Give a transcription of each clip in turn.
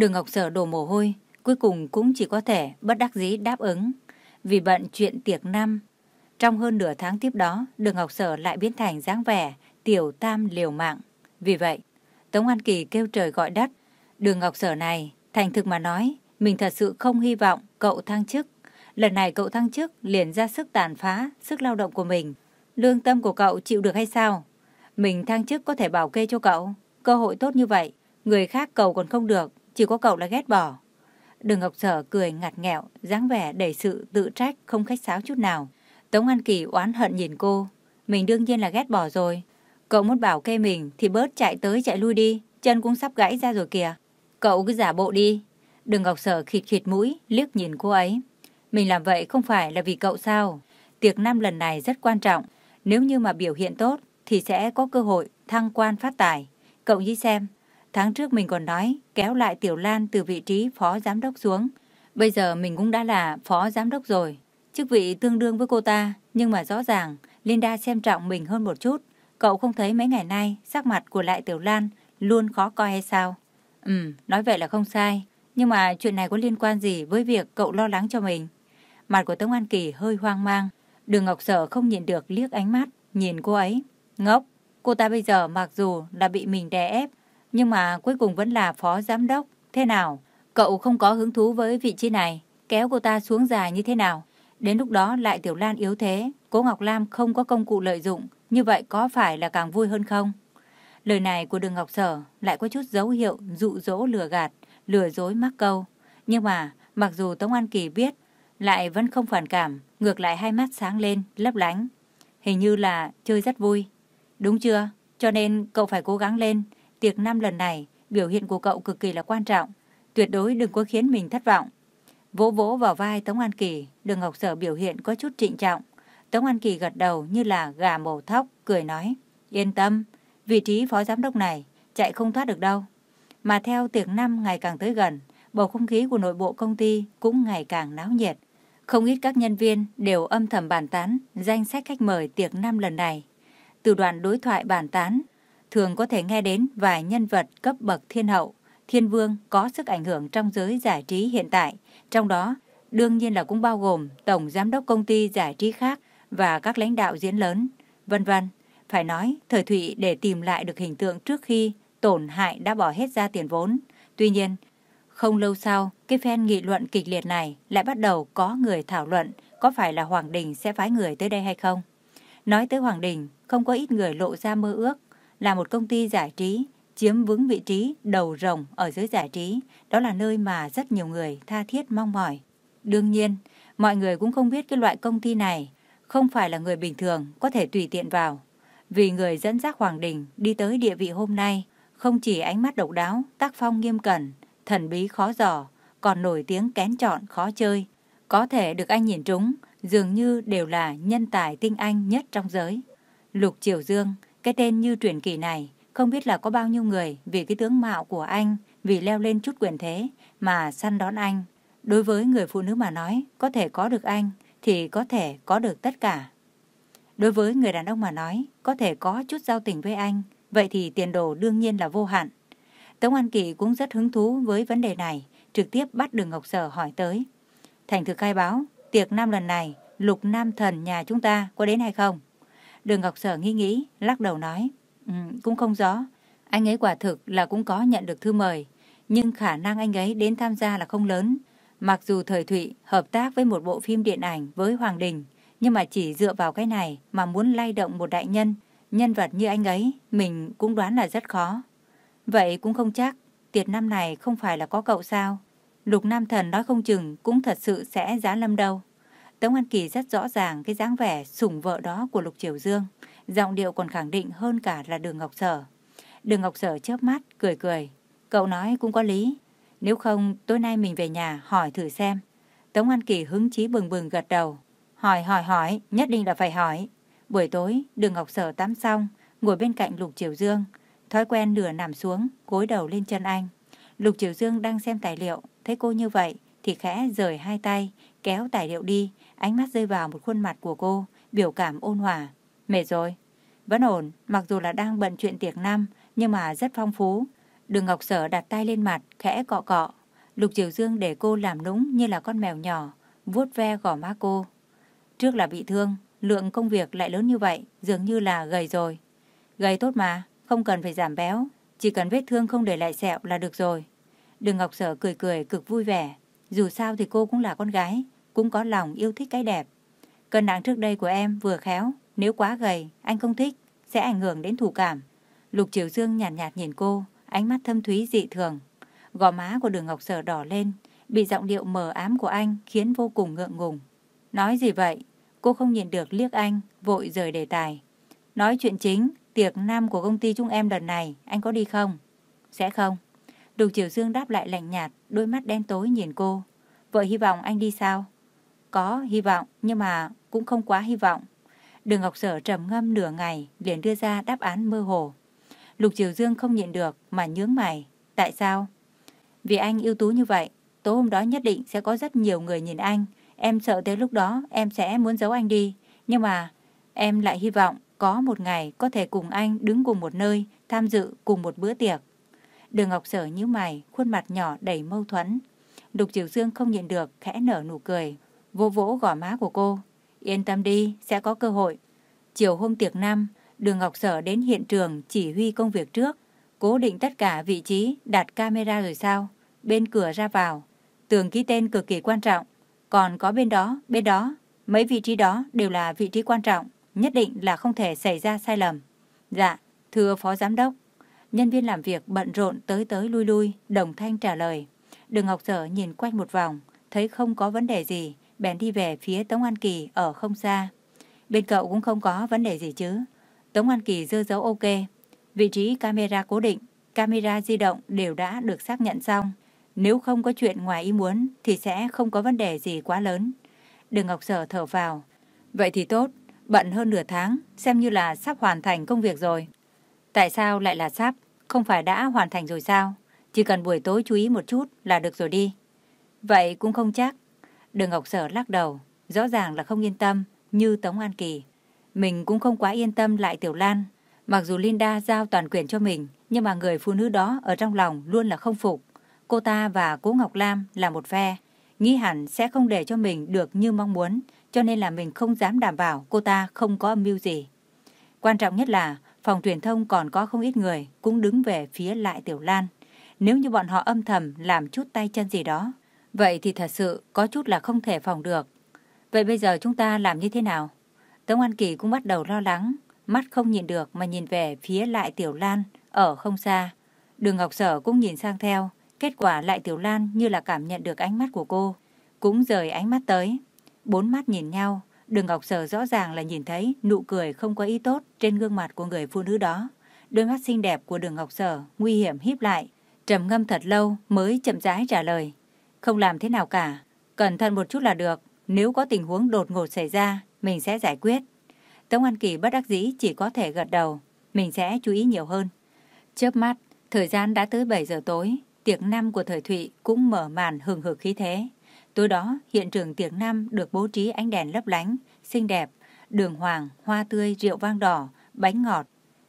Đường Ngọc Sở đổ mồ hôi, cuối cùng cũng chỉ có thể bất đắc dĩ đáp ứng. Vì bận chuyện tiệc năm, trong hơn nửa tháng tiếp đó, Đường Ngọc Sở lại biến thành dáng vẻ tiểu tam liều mạng. Vì vậy, Tống An Kỳ kêu trời gọi đất. Đường Ngọc Sở này, thành thực mà nói, mình thật sự không hy vọng cậu thăng chức. Lần này cậu thăng chức liền ra sức tàn phá sức lao động của mình. Lương tâm của cậu chịu được hay sao? Mình thăng chức có thể bảo kê cho cậu. Cơ hội tốt như vậy, người khác cầu còn không được, chỉ có cậu là ghét bỏ. Đường Ngọc Sở cười ngặt nghẹo, dáng vẻ đầy sự tự trách không khách sáo chút nào. Tống An Kỳ oán hận nhìn cô. Mình đương nhiên là ghét bỏ rồi. Cậu muốn bảo kê mình thì bớt chạy tới chạy lui đi, chân cũng sắp gãy ra rồi kìa. Cậu cứ giả bộ đi. Đường Ngọc Sở khịt khịt mũi, liếc nhìn cô ấy. Mình làm vậy không phải là vì cậu sao. Tiệc năm lần này rất quan trọng. Nếu như mà biểu hiện tốt thì sẽ có cơ hội thăng quan phát tài. Cậu nghĩ xem, tháng trước mình còn nói kéo lại Tiểu Lan từ vị trí phó giám đốc xuống. Bây giờ mình cũng đã là phó giám đốc rồi. Chức vị tương đương với cô ta, nhưng mà rõ ràng Linda xem trọng mình hơn một chút. Cậu không thấy mấy ngày nay sắc mặt của lại Tiểu Lan luôn khó coi hay sao? Ừ, nói vậy là không sai. Nhưng mà chuyện này có liên quan gì với việc cậu lo lắng cho mình? Mặt của Tống An Kỳ hơi hoang mang. Đường Ngọc Sở không nhìn được liếc ánh mắt, nhìn cô ấy. Ngốc, cô ta bây giờ mặc dù là bị mình đè ép, nhưng mà cuối cùng vẫn là phó giám đốc. Thế nào? Cậu không có hứng thú với vị trí này, kéo cô ta xuống dài như thế nào? Đến lúc đó lại Tiểu Lan yếu thế, Cố Ngọc Lam không có công cụ lợi dụng, như vậy có phải là càng vui hơn không? Lời này của Đường Ngọc Sở lại có chút dấu hiệu dụ dỗ lừa gạt, lừa dối mắc câu. Nhưng mà, mặc dù Tống An Kỳ biết, lại vẫn không phản cảm, ngược lại hai mắt sáng lên, lấp lánh. Hình như là chơi rất vui. Đúng chưa? Cho nên cậu phải cố gắng lên. Tiệc năm lần này, biểu hiện của cậu cực kỳ là quan trọng. Tuyệt đối đừng có khiến mình thất vọng. Vỗ vỗ vào vai Tống An Kỳ, Đường Ngọc Sở biểu hiện có chút trịnh trọng. Tống An Kỳ gật đầu như là gà mổ thóc, cười nói. Yên tâm, vị trí phó giám đốc này chạy không thoát được đâu. Mà theo tiệc năm ngày càng tới gần, bầu không khí của nội bộ công ty cũng ngày càng náo nhiệt. Không ít các nhân viên đều âm thầm bàn tán danh sách khách mời tiệc năm lần này. Từ đoạn đối thoại bàn tán, thường có thể nghe đến vài nhân vật cấp bậc thiên hậu, thiên vương có sức ảnh hưởng trong giới giải trí hiện tại, trong đó, đương nhiên là cũng bao gồm tổng giám đốc công ty giải trí khác và các lãnh đạo diễn lớn, vân vân. Phải nói, thời Thụy để tìm lại được hình tượng trước khi tổn hại đã bỏ hết ra tiền vốn. Tuy nhiên, không lâu sau, cái phen nghị luận kịch liệt này lại bắt đầu có người thảo luận có phải là Hoàng Đình sẽ phái người tới đây hay không. Nói tới Hoàng Đình, không có ít người lộ ra mơ ước là một công ty giải trí chiếm vững vị trí đầu rồng ở giới giải trí, đó là nơi mà rất nhiều người tha thiết mong mỏi. Đương nhiên, mọi người cũng không biết cái loại công ty này không phải là người bình thường có thể tùy tiện vào. Vì người dẫn dắt Hoàng Đình đi tới địa vị hôm nay, không chỉ ánh mắt độc đáo, tác phong nghiêm cẩn, thần bí khó dò, còn nổi tiếng kén chọn khó chơi. Có thể được anh nhìn trúng, dường như đều là nhân tài tinh anh nhất trong giới. Lục Triều Dương, cái tên như truyền kỳ này, không biết là có bao nhiêu người vì cái tướng mạo của anh, vì leo lên chút quyền thế mà săn đón anh. Đối với người phụ nữ mà nói, có thể có được anh thì có thể có được tất cả. Đối với người đàn ông mà nói, có thể có chút giao tình với anh, vậy thì tiền đồ đương nhiên là vô hạn. Tống An Kỳ cũng rất hứng thú với vấn đề này, trực tiếp bắt Đường Ngọc Sở hỏi tới. Thành thực khai báo, tiệc năm lần này, lục nam thần nhà chúng ta có đến hay không? Đường Ngọc Sở nghi nghĩ, lắc đầu nói. Ừ, cũng không rõ. Anh ấy quả thực là cũng có nhận được thư mời, nhưng khả năng anh ấy đến tham gia là không lớn. Mặc dù Thời Thụy hợp tác với một bộ phim điện ảnh với Hoàng Đình, nhưng mà chỉ dựa vào cái này mà muốn lay động một đại nhân, nhân vật như anh ấy, mình cũng đoán là rất khó. Vậy cũng không chắc, tiệt năm này không phải là có cậu sao? Lục Nam Thần nói không chừng cũng thật sự sẽ giá lâm đâu. Tống An Kỳ rất rõ ràng cái dáng vẻ sủng vợ đó của Lục Triều Dương giọng điệu còn khẳng định hơn cả là đường Ngọc Sở. Đường Ngọc Sở chớp mắt, cười cười. Cậu nói cũng có lý. Nếu không, tối nay mình về nhà hỏi thử xem. Tống An Kỳ hứng chí bừng bừng gật đầu. Hỏi hỏi hỏi, nhất định là phải hỏi. Buổi tối, đường Ngọc Sở tắm xong, ngồi bên cạnh Lục Triều Dương. Thói quen nửa nằm xuống, gối đầu lên chân anh. Lục Triều Dương đang xem tài liệu, thấy cô như vậy thì khẽ rời hai tay, kéo tài liệu đi, ánh mắt rơi vào một khuôn mặt của cô, biểu cảm ôn hòa. Mệt rồi. Vẫn ổn, mặc dù là đang bận chuyện tiệc năm, nhưng mà rất phong phú. Đường Ngọc Sở đặt tay lên mặt, khẽ cọ cọ. Lục Triều Dương để cô làm nũng như là con mèo nhỏ, vuốt ve gò má cô. Trước là bị thương, lượng công việc lại lớn như vậy, dường như là gầy rồi. Gầy tốt mà, không cần phải giảm béo, chỉ cần vết thương không để lại sẹo là được rồi. Đường Ngọc Sở cười cười cực vui vẻ. Dù sao thì cô cũng là con gái, cũng có lòng yêu thích cái đẹp. Cân nặng trước đây của em vừa khéo, nếu quá gầy, anh không thích, sẽ ảnh hưởng đến thủ cảm. Lục Triều Dương nhàn nhạt, nhạt nhìn cô, ánh mắt thâm thúy dị thường. Gò má của đường Ngọc Sở đỏ lên, bị giọng điệu mờ ám của anh khiến vô cùng ngượng ngùng. Nói gì vậy? Cô không nhìn được liếc anh, vội rời đề tài. Nói chuyện chính, tiệc năm của công ty chúng em lần này, anh có đi không? Sẽ không. Lục Triều Dương đáp lại lạnh nhạt, đôi mắt đen tối nhìn cô. Vợ hy vọng anh đi sao? Có hy vọng, nhưng mà cũng không quá hy vọng. Đường Ngọc Sở trầm ngâm nửa ngày, liền đưa ra đáp án mơ hồ. Lục Triều Dương không nhịn được mà nhướng mày. Tại sao? Vì anh ưu tú như vậy, tối hôm đó nhất định sẽ có rất nhiều người nhìn anh. Em sợ tới lúc đó em sẽ muốn giấu anh đi. Nhưng mà em lại hy vọng có một ngày có thể cùng anh đứng cùng một nơi, tham dự cùng một bữa tiệc. Đường Ngọc Sở nhíu mày, khuôn mặt nhỏ đầy mâu thuẫn. Lục Triều Dương không nhịn được, khẽ nở nụ cười, vô vỗ gò má của cô. Yên tâm đi, sẽ có cơ hội. Chiều hôm tiệc năm, Đường Ngọc Sở đến hiện trường chỉ huy công việc trước, cố định tất cả vị trí, đặt camera rồi sao? Bên cửa ra vào, tường ký tên cực kỳ quan trọng, còn có bên đó, bên đó, mấy vị trí đó đều là vị trí quan trọng, nhất định là không thể xảy ra sai lầm. Dạ, thưa Phó Giám đốc. Nhân viên làm việc bận rộn tới tới lui lui, đồng thanh trả lời. Đường Ngọc Sở nhìn quanh một vòng, thấy không có vấn đề gì, bèn đi về phía Tống An Kỳ ở không xa. Bên cậu cũng không có vấn đề gì chứ. Tống An Kỳ dơ dấu ok. Vị trí camera cố định, camera di động đều đã được xác nhận xong. Nếu không có chuyện ngoài ý muốn thì sẽ không có vấn đề gì quá lớn. Đường Ngọc Sở thở vào. Vậy thì tốt, bận hơn nửa tháng, xem như là sắp hoàn thành công việc rồi. Tại sao lại là sắp? Không phải đã hoàn thành rồi sao? Chỉ cần buổi tối chú ý một chút là được rồi đi. Vậy cũng không chắc. Đường Ngọc Sở lắc đầu, rõ ràng là không yên tâm như Tống An Kỳ. Mình cũng không quá yên tâm lại Tiểu Lan. Mặc dù Linda giao toàn quyền cho mình, nhưng mà người phụ nữ đó ở trong lòng luôn là không phục. Cô ta và Cố Ngọc Lam là một phe, nghĩ hẳn sẽ không để cho mình được như mong muốn, cho nên là mình không dám đảm bảo cô ta không có âm mưu gì. Quan trọng nhất là phòng truyền thông còn có không ít người cũng đứng về phía lại Tiểu Lan. Nếu như bọn họ âm thầm làm chút tay chân gì đó, vậy thì thật sự có chút là không thể phòng được. Vậy bây giờ chúng ta làm như thế nào? Tống An Kỳ cũng bắt đầu lo lắng, mắt không nhìn được mà nhìn về phía lại Tiểu Lan ở không xa. Đường Ngọc Sở cũng nhìn sang theo, kết quả lại Tiểu Lan như là cảm nhận được ánh mắt của cô, cũng rời ánh mắt tới. Bốn mắt nhìn nhau, Đường Ngọc Sở rõ ràng là nhìn thấy nụ cười không có ý tốt trên gương mặt của người phụ nữ đó. Đôi mắt xinh đẹp của Đường Ngọc Sở nguy hiểm híp lại, trầm ngâm thật lâu mới chậm rãi trả lời. Không làm thế nào cả, cẩn thận một chút là được, nếu có tình huống đột ngột xảy ra, mình sẽ giải quyết. Tống An Kỳ bất đắc dĩ chỉ có thể gật đầu, mình sẽ chú ý nhiều hơn. Chớp mắt, thời gian đã tới 7 giờ tối, tiệc năm của thời Thụy cũng mở màn hừng hực khí thế. Tối đó, hiện trường tiệc năm được bố trí ánh đèn lấp lánh, xinh đẹp, đường hoàng, hoa tươi, rượu vang đỏ, bánh ngọt.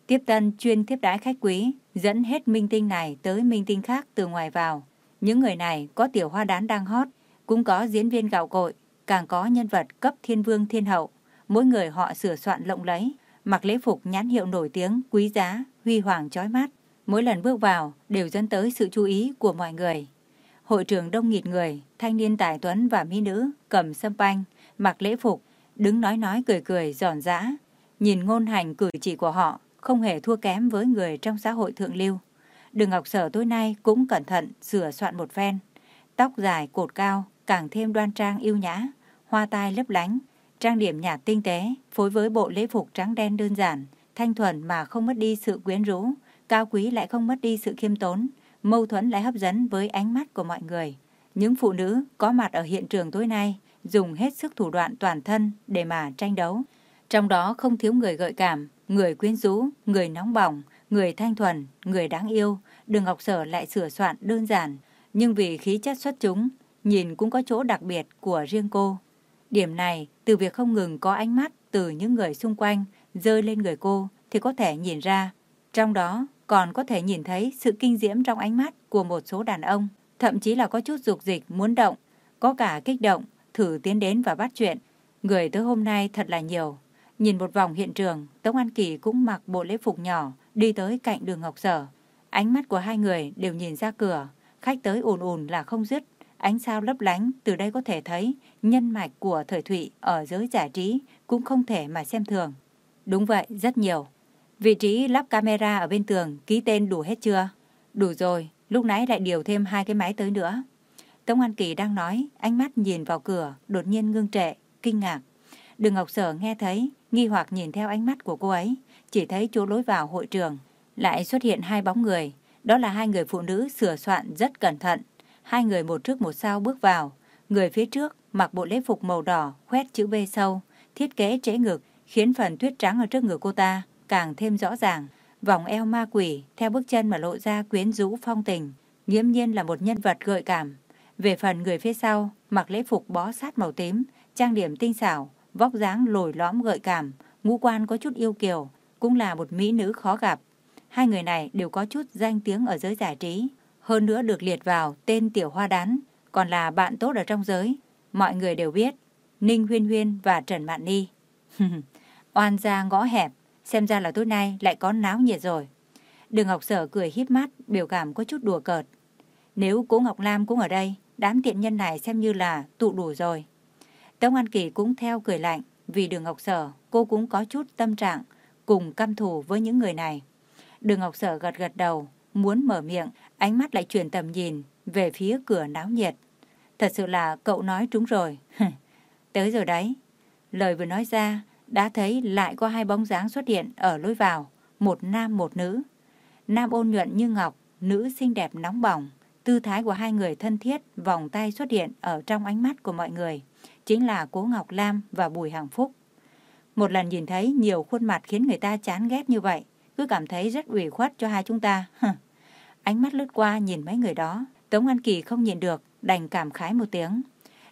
Tiếp tân chuyên tiếp đái khách quý, dẫn hết minh tinh này tới minh tinh khác từ ngoài vào. Những người này có tiểu hoa đán đang hot, cũng có diễn viên gạo cội, càng có nhân vật cấp thiên vương thiên hậu. Mỗi người họ sửa soạn lộng lẫy, mặc lễ phục nhãn hiệu nổi tiếng, quý giá, huy hoàng chói mắt. Mỗi lần bước vào đều dẫn tới sự chú ý của mọi người. Hội trường đông nghịt người, thanh niên tài tuấn và mỹ nữ cầm sâm panh, mặc lễ phục, đứng nói nói cười cười giòn giã. Nhìn ngôn hành cử chỉ của họ không hề thua kém với người trong xã hội thượng lưu. Đường Ngọc Sở tối nay cũng cẩn thận sửa soạn một phen. Tóc dài cột cao, càng thêm đoan trang yêu nhã, hoa tai lấp lánh, trang điểm nhạt tinh tế, phối với bộ lễ phục trắng đen đơn giản, thanh thuần mà không mất đi sự quyến rũ, cao quý lại không mất đi sự khiêm tốn, mâu thuẫn lại hấp dẫn với ánh mắt của mọi người. Những phụ nữ có mặt ở hiện trường tối nay dùng hết sức thủ đoạn toàn thân để mà tranh đấu. Trong đó không thiếu người gợi cảm, người quyến rũ, người nóng bỏng, người thanh thuần, người đáng yêu. Đường Ngọc Sở lại sửa soạn đơn giản, nhưng vì khí chất xuất chúng, nhìn cũng có chỗ đặc biệt của riêng cô. Điểm này, từ việc không ngừng có ánh mắt từ những người xung quanh rơi lên người cô thì có thể nhìn ra. Trong đó còn có thể nhìn thấy sự kinh diễm trong ánh mắt của một số đàn ông, thậm chí là có chút dục dịch muốn động, có cả kích động, thử tiến đến và bắt chuyện. Người tới hôm nay thật là nhiều. Nhìn một vòng hiện trường, Tống An Kỳ cũng mặc bộ lễ phục nhỏ, đi tới cạnh đường Ngọc Sở. Ánh mắt của hai người đều nhìn ra cửa, khách tới ồn ồn là không dứt. Ánh sao lấp lánh, từ đây có thể thấy nhân mạch của thời thụy ở giới giải trí cũng không thể mà xem thường. Đúng vậy, rất nhiều. Vị trí lắp camera ở bên tường, ký tên đủ hết chưa? Đủ rồi, lúc nãy lại điều thêm hai cái máy tới nữa. Tống An Kỳ đang nói, ánh mắt nhìn vào cửa, đột nhiên ngưng trệ, kinh ngạc. Đường Ngọc Sở nghe thấy, nghi hoặc nhìn theo ánh mắt của cô ấy, chỉ thấy chỗ lối vào hội trường. Lại xuất hiện hai bóng người, đó là hai người phụ nữ sửa soạn rất cẩn thận. Hai người một trước một sau bước vào. Người phía trước mặc bộ lễ phục màu đỏ, khoét chữ B sâu, thiết kế trễ ngực, khiến phần tuyết trắng ở trước ngực cô ta càng thêm rõ ràng. Vòng eo ma quỷ, theo bước chân mà lộ ra quyến rũ phong tình, nghiễm nhiên là một nhân vật gợi cảm. Về phần người phía sau, mặc lễ phục bó sát màu tím, trang điểm tinh xảo, vóc dáng lồi lõm gợi cảm, ngũ quan có chút yêu kiều, cũng là một mỹ nữ khó gặp. Hai người này đều có chút danh tiếng ở giới giải trí, hơn nữa được liệt vào tên tiểu hoa đán, còn là bạn tốt ở trong giới. Mọi người đều biết, Ninh Huyên Huyên và Trần Mạn Ni. Oan ra ngõ hẹp, xem ra là tối nay lại có náo nhiệt rồi. Đường Ngọc Sở cười híp mắt, biểu cảm có chút đùa cợt. Nếu cố Ngọc Lam cũng ở đây, đám tiện nhân này xem như là tụ đủ rồi. Tống An Kỳ cũng theo cười lạnh, vì đường Ngọc Sở, cô cũng có chút tâm trạng, cùng căm thù với những người này. Đường Ngọc Sở gật gật đầu, muốn mở miệng, ánh mắt lại chuyển tầm nhìn về phía cửa náo nhiệt. Thật sự là cậu nói trúng rồi. Tới rồi đấy. Lời vừa nói ra, đã thấy lại có hai bóng dáng xuất hiện ở lối vào, một nam một nữ. Nam ôn nhuận như ngọc, nữ xinh đẹp nóng bỏng. Tư thái của hai người thân thiết, vòng tay xuất hiện ở trong ánh mắt của mọi người. Chính là Cố Ngọc Lam và Bùi Hằng Phúc. Một lần nhìn thấy nhiều khuôn mặt khiến người ta chán ghét như vậy, cứ cảm thấy rất ủy khuất cho hai chúng ta. Ánh mắt lướt qua nhìn mấy người đó, Tống An Kỳ không nhìn được, đành cảm khái một tiếng.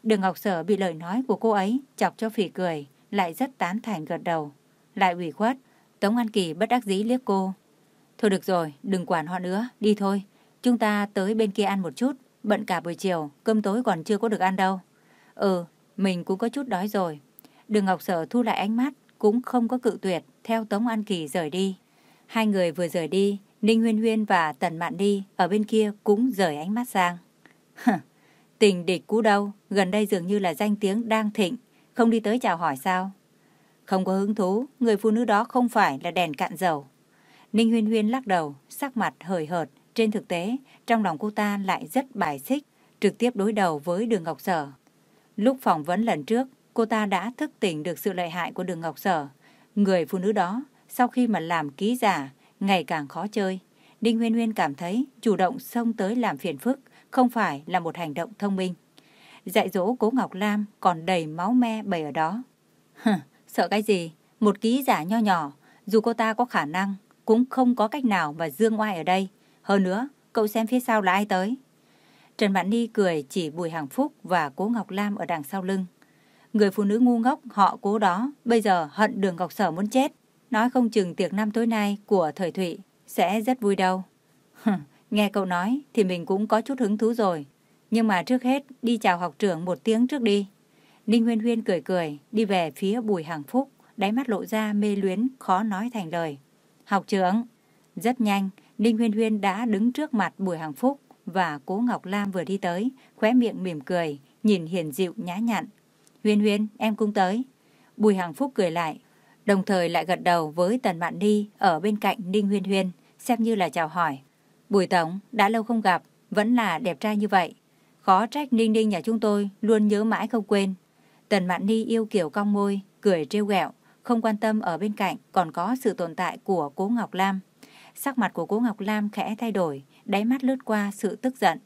Đường Ngọc Sở bị lời nói của cô ấy chọc cho phỉ cười, lại rất tán thành gật đầu. Lại ủy khuất, Tống An Kỳ bất đắc dĩ liếc cô. Thôi được rồi, đừng quản họ nữa, đi thôi. Chúng ta tới bên kia ăn một chút, bận cả buổi chiều, cơm tối còn chưa có được ăn đâu. Ừ, mình cũng có chút đói rồi. Đường Ngọc Sở thu lại ánh mắt, cũng không có cự tuyệt, theo Tống An Kỳ rời đi. Hai người vừa rời đi, Ninh Huyên Huyên và Tần Mạn Đi ở bên kia cũng rời ánh mắt sang. Tình địch cũ đâu, gần đây dường như là danh tiếng đang thịnh, không đi tới chào hỏi sao? Không có hứng thú, người phụ nữ đó không phải là đèn cạn dầu. Ninh Huyên Huyên lắc đầu, sắc mặt hời hợt. Trên thực tế, trong lòng cô ta lại rất bài xích, trực tiếp đối đầu với đường Ngọc Sở. Lúc phỏng vấn lần trước, cô ta đã thức tỉnh được sự lợi hại của đường Ngọc Sở. Người phụ nữ đó, sau khi mà làm ký giả, ngày càng khó chơi. Đinh Huyên Huyên cảm thấy chủ động xông tới làm phiền phức không phải là một hành động thông minh. Dạy dỗ cố Ngọc Lam còn đầy máu me bầy ở đó. Hừ, sợ cái gì? Một ký giả nho nhỏ, dù cô ta có khả năng, cũng không có cách nào mà dương oai ở đây. Hơn nữa, cậu xem phía sau là ai tới. Trần Mạn Ni cười chỉ Bùi Hằng Phúc và cố Ngọc Lam ở đằng sau lưng. Người phụ nữ ngu ngốc họ cố đó, bây giờ hận đường Ngọc Sở muốn chết. Nói không chừng tiệc năm tối nay của thời Thụy sẽ rất vui đâu. Nghe cậu nói thì mình cũng có chút hứng thú rồi. Nhưng mà trước hết đi chào học trưởng một tiếng trước đi. Ninh Huyên Huyên cười cười, đi về phía Bùi Hằng Phúc, đáy mắt lộ ra mê luyến, khó nói thành lời. Học trưởng! Rất nhanh, Ninh Huyên Huyên đã đứng trước mặt Bùi Hằng Phúc và Cố Ngọc Lam vừa đi tới, khóe miệng mỉm cười, nhìn hiền dịu nhã nhặn. Huyên Huyên, em cũng tới. Bùi Hằng Phúc cười lại, đồng thời lại gật đầu với Tần Mạn Đi ở bên cạnh Ninh Huyên Huyên, xem như là chào hỏi. Bùi Tổng, đã lâu không gặp, vẫn là đẹp trai như vậy. Khó trách Ninh Ninh nhà chúng tôi luôn nhớ mãi không quên. Tần Mạn Ni yêu kiểu cong môi, cười trêu ghẹo, không quan tâm ở bên cạnh còn có sự tồn tại của Cố Ngọc Lam. Sắc mặt của Cố Ngọc Lam khẽ thay đổi, đáy mắt lướt qua sự tức giận.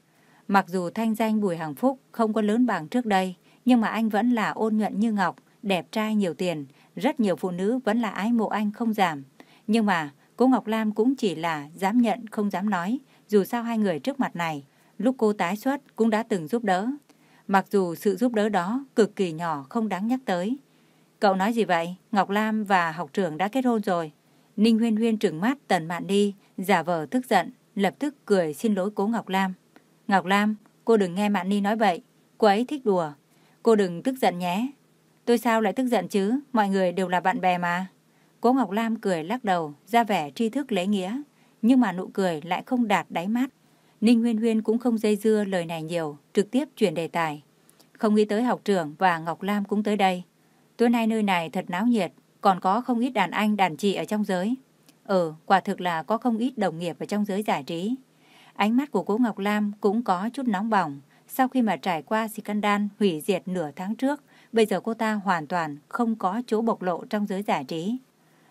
Mặc dù thanh danh Bùi Hằng Phúc không có lớn bằng trước đây, nhưng mà anh vẫn là ôn nhuận như ngọc, đẹp trai nhiều tiền, rất nhiều phụ nữ vẫn là ái mộ anh không giảm. Nhưng mà cô Ngọc Lam cũng chỉ là dám nhận không dám nói, dù sao hai người trước mặt này, lúc cô tái xuất cũng đã từng giúp đỡ. Mặc dù sự giúp đỡ đó cực kỳ nhỏ không đáng nhắc tới. Cậu nói gì vậy? Ngọc Lam và học trưởng đã kết hôn rồi. Ninh Huyên Huyên trừng mắt Tần Mạn đi, giả vờ tức giận, lập tức cười xin lỗi cố Ngọc Lam. Ngọc Lam, cô đừng nghe Mạn Ni nói vậy. Cô ấy thích đùa. Cô đừng tức giận nhé. Tôi sao lại tức giận chứ? Mọi người đều là bạn bè mà. Cố Ngọc Lam cười lắc đầu, ra vẻ tri thức lễ nghĩa. Nhưng mà nụ cười lại không đạt đáy mắt. Ninh Huyên Huyên cũng không dây dưa lời này nhiều, trực tiếp chuyển đề tài. Không nghĩ tới học trưởng và Ngọc Lam cũng tới đây. Tối nay nơi này thật náo nhiệt, còn có không ít đàn anh đàn chị ở trong giới. Ừ, quả thực là có không ít đồng nghiệp ở trong giới giải trí. Ánh mắt của cô Ngọc Lam cũng có chút nóng bỏng. Sau khi mà trải qua scandal hủy diệt nửa tháng trước, bây giờ cô ta hoàn toàn không có chỗ bộc lộ trong giới giải trí.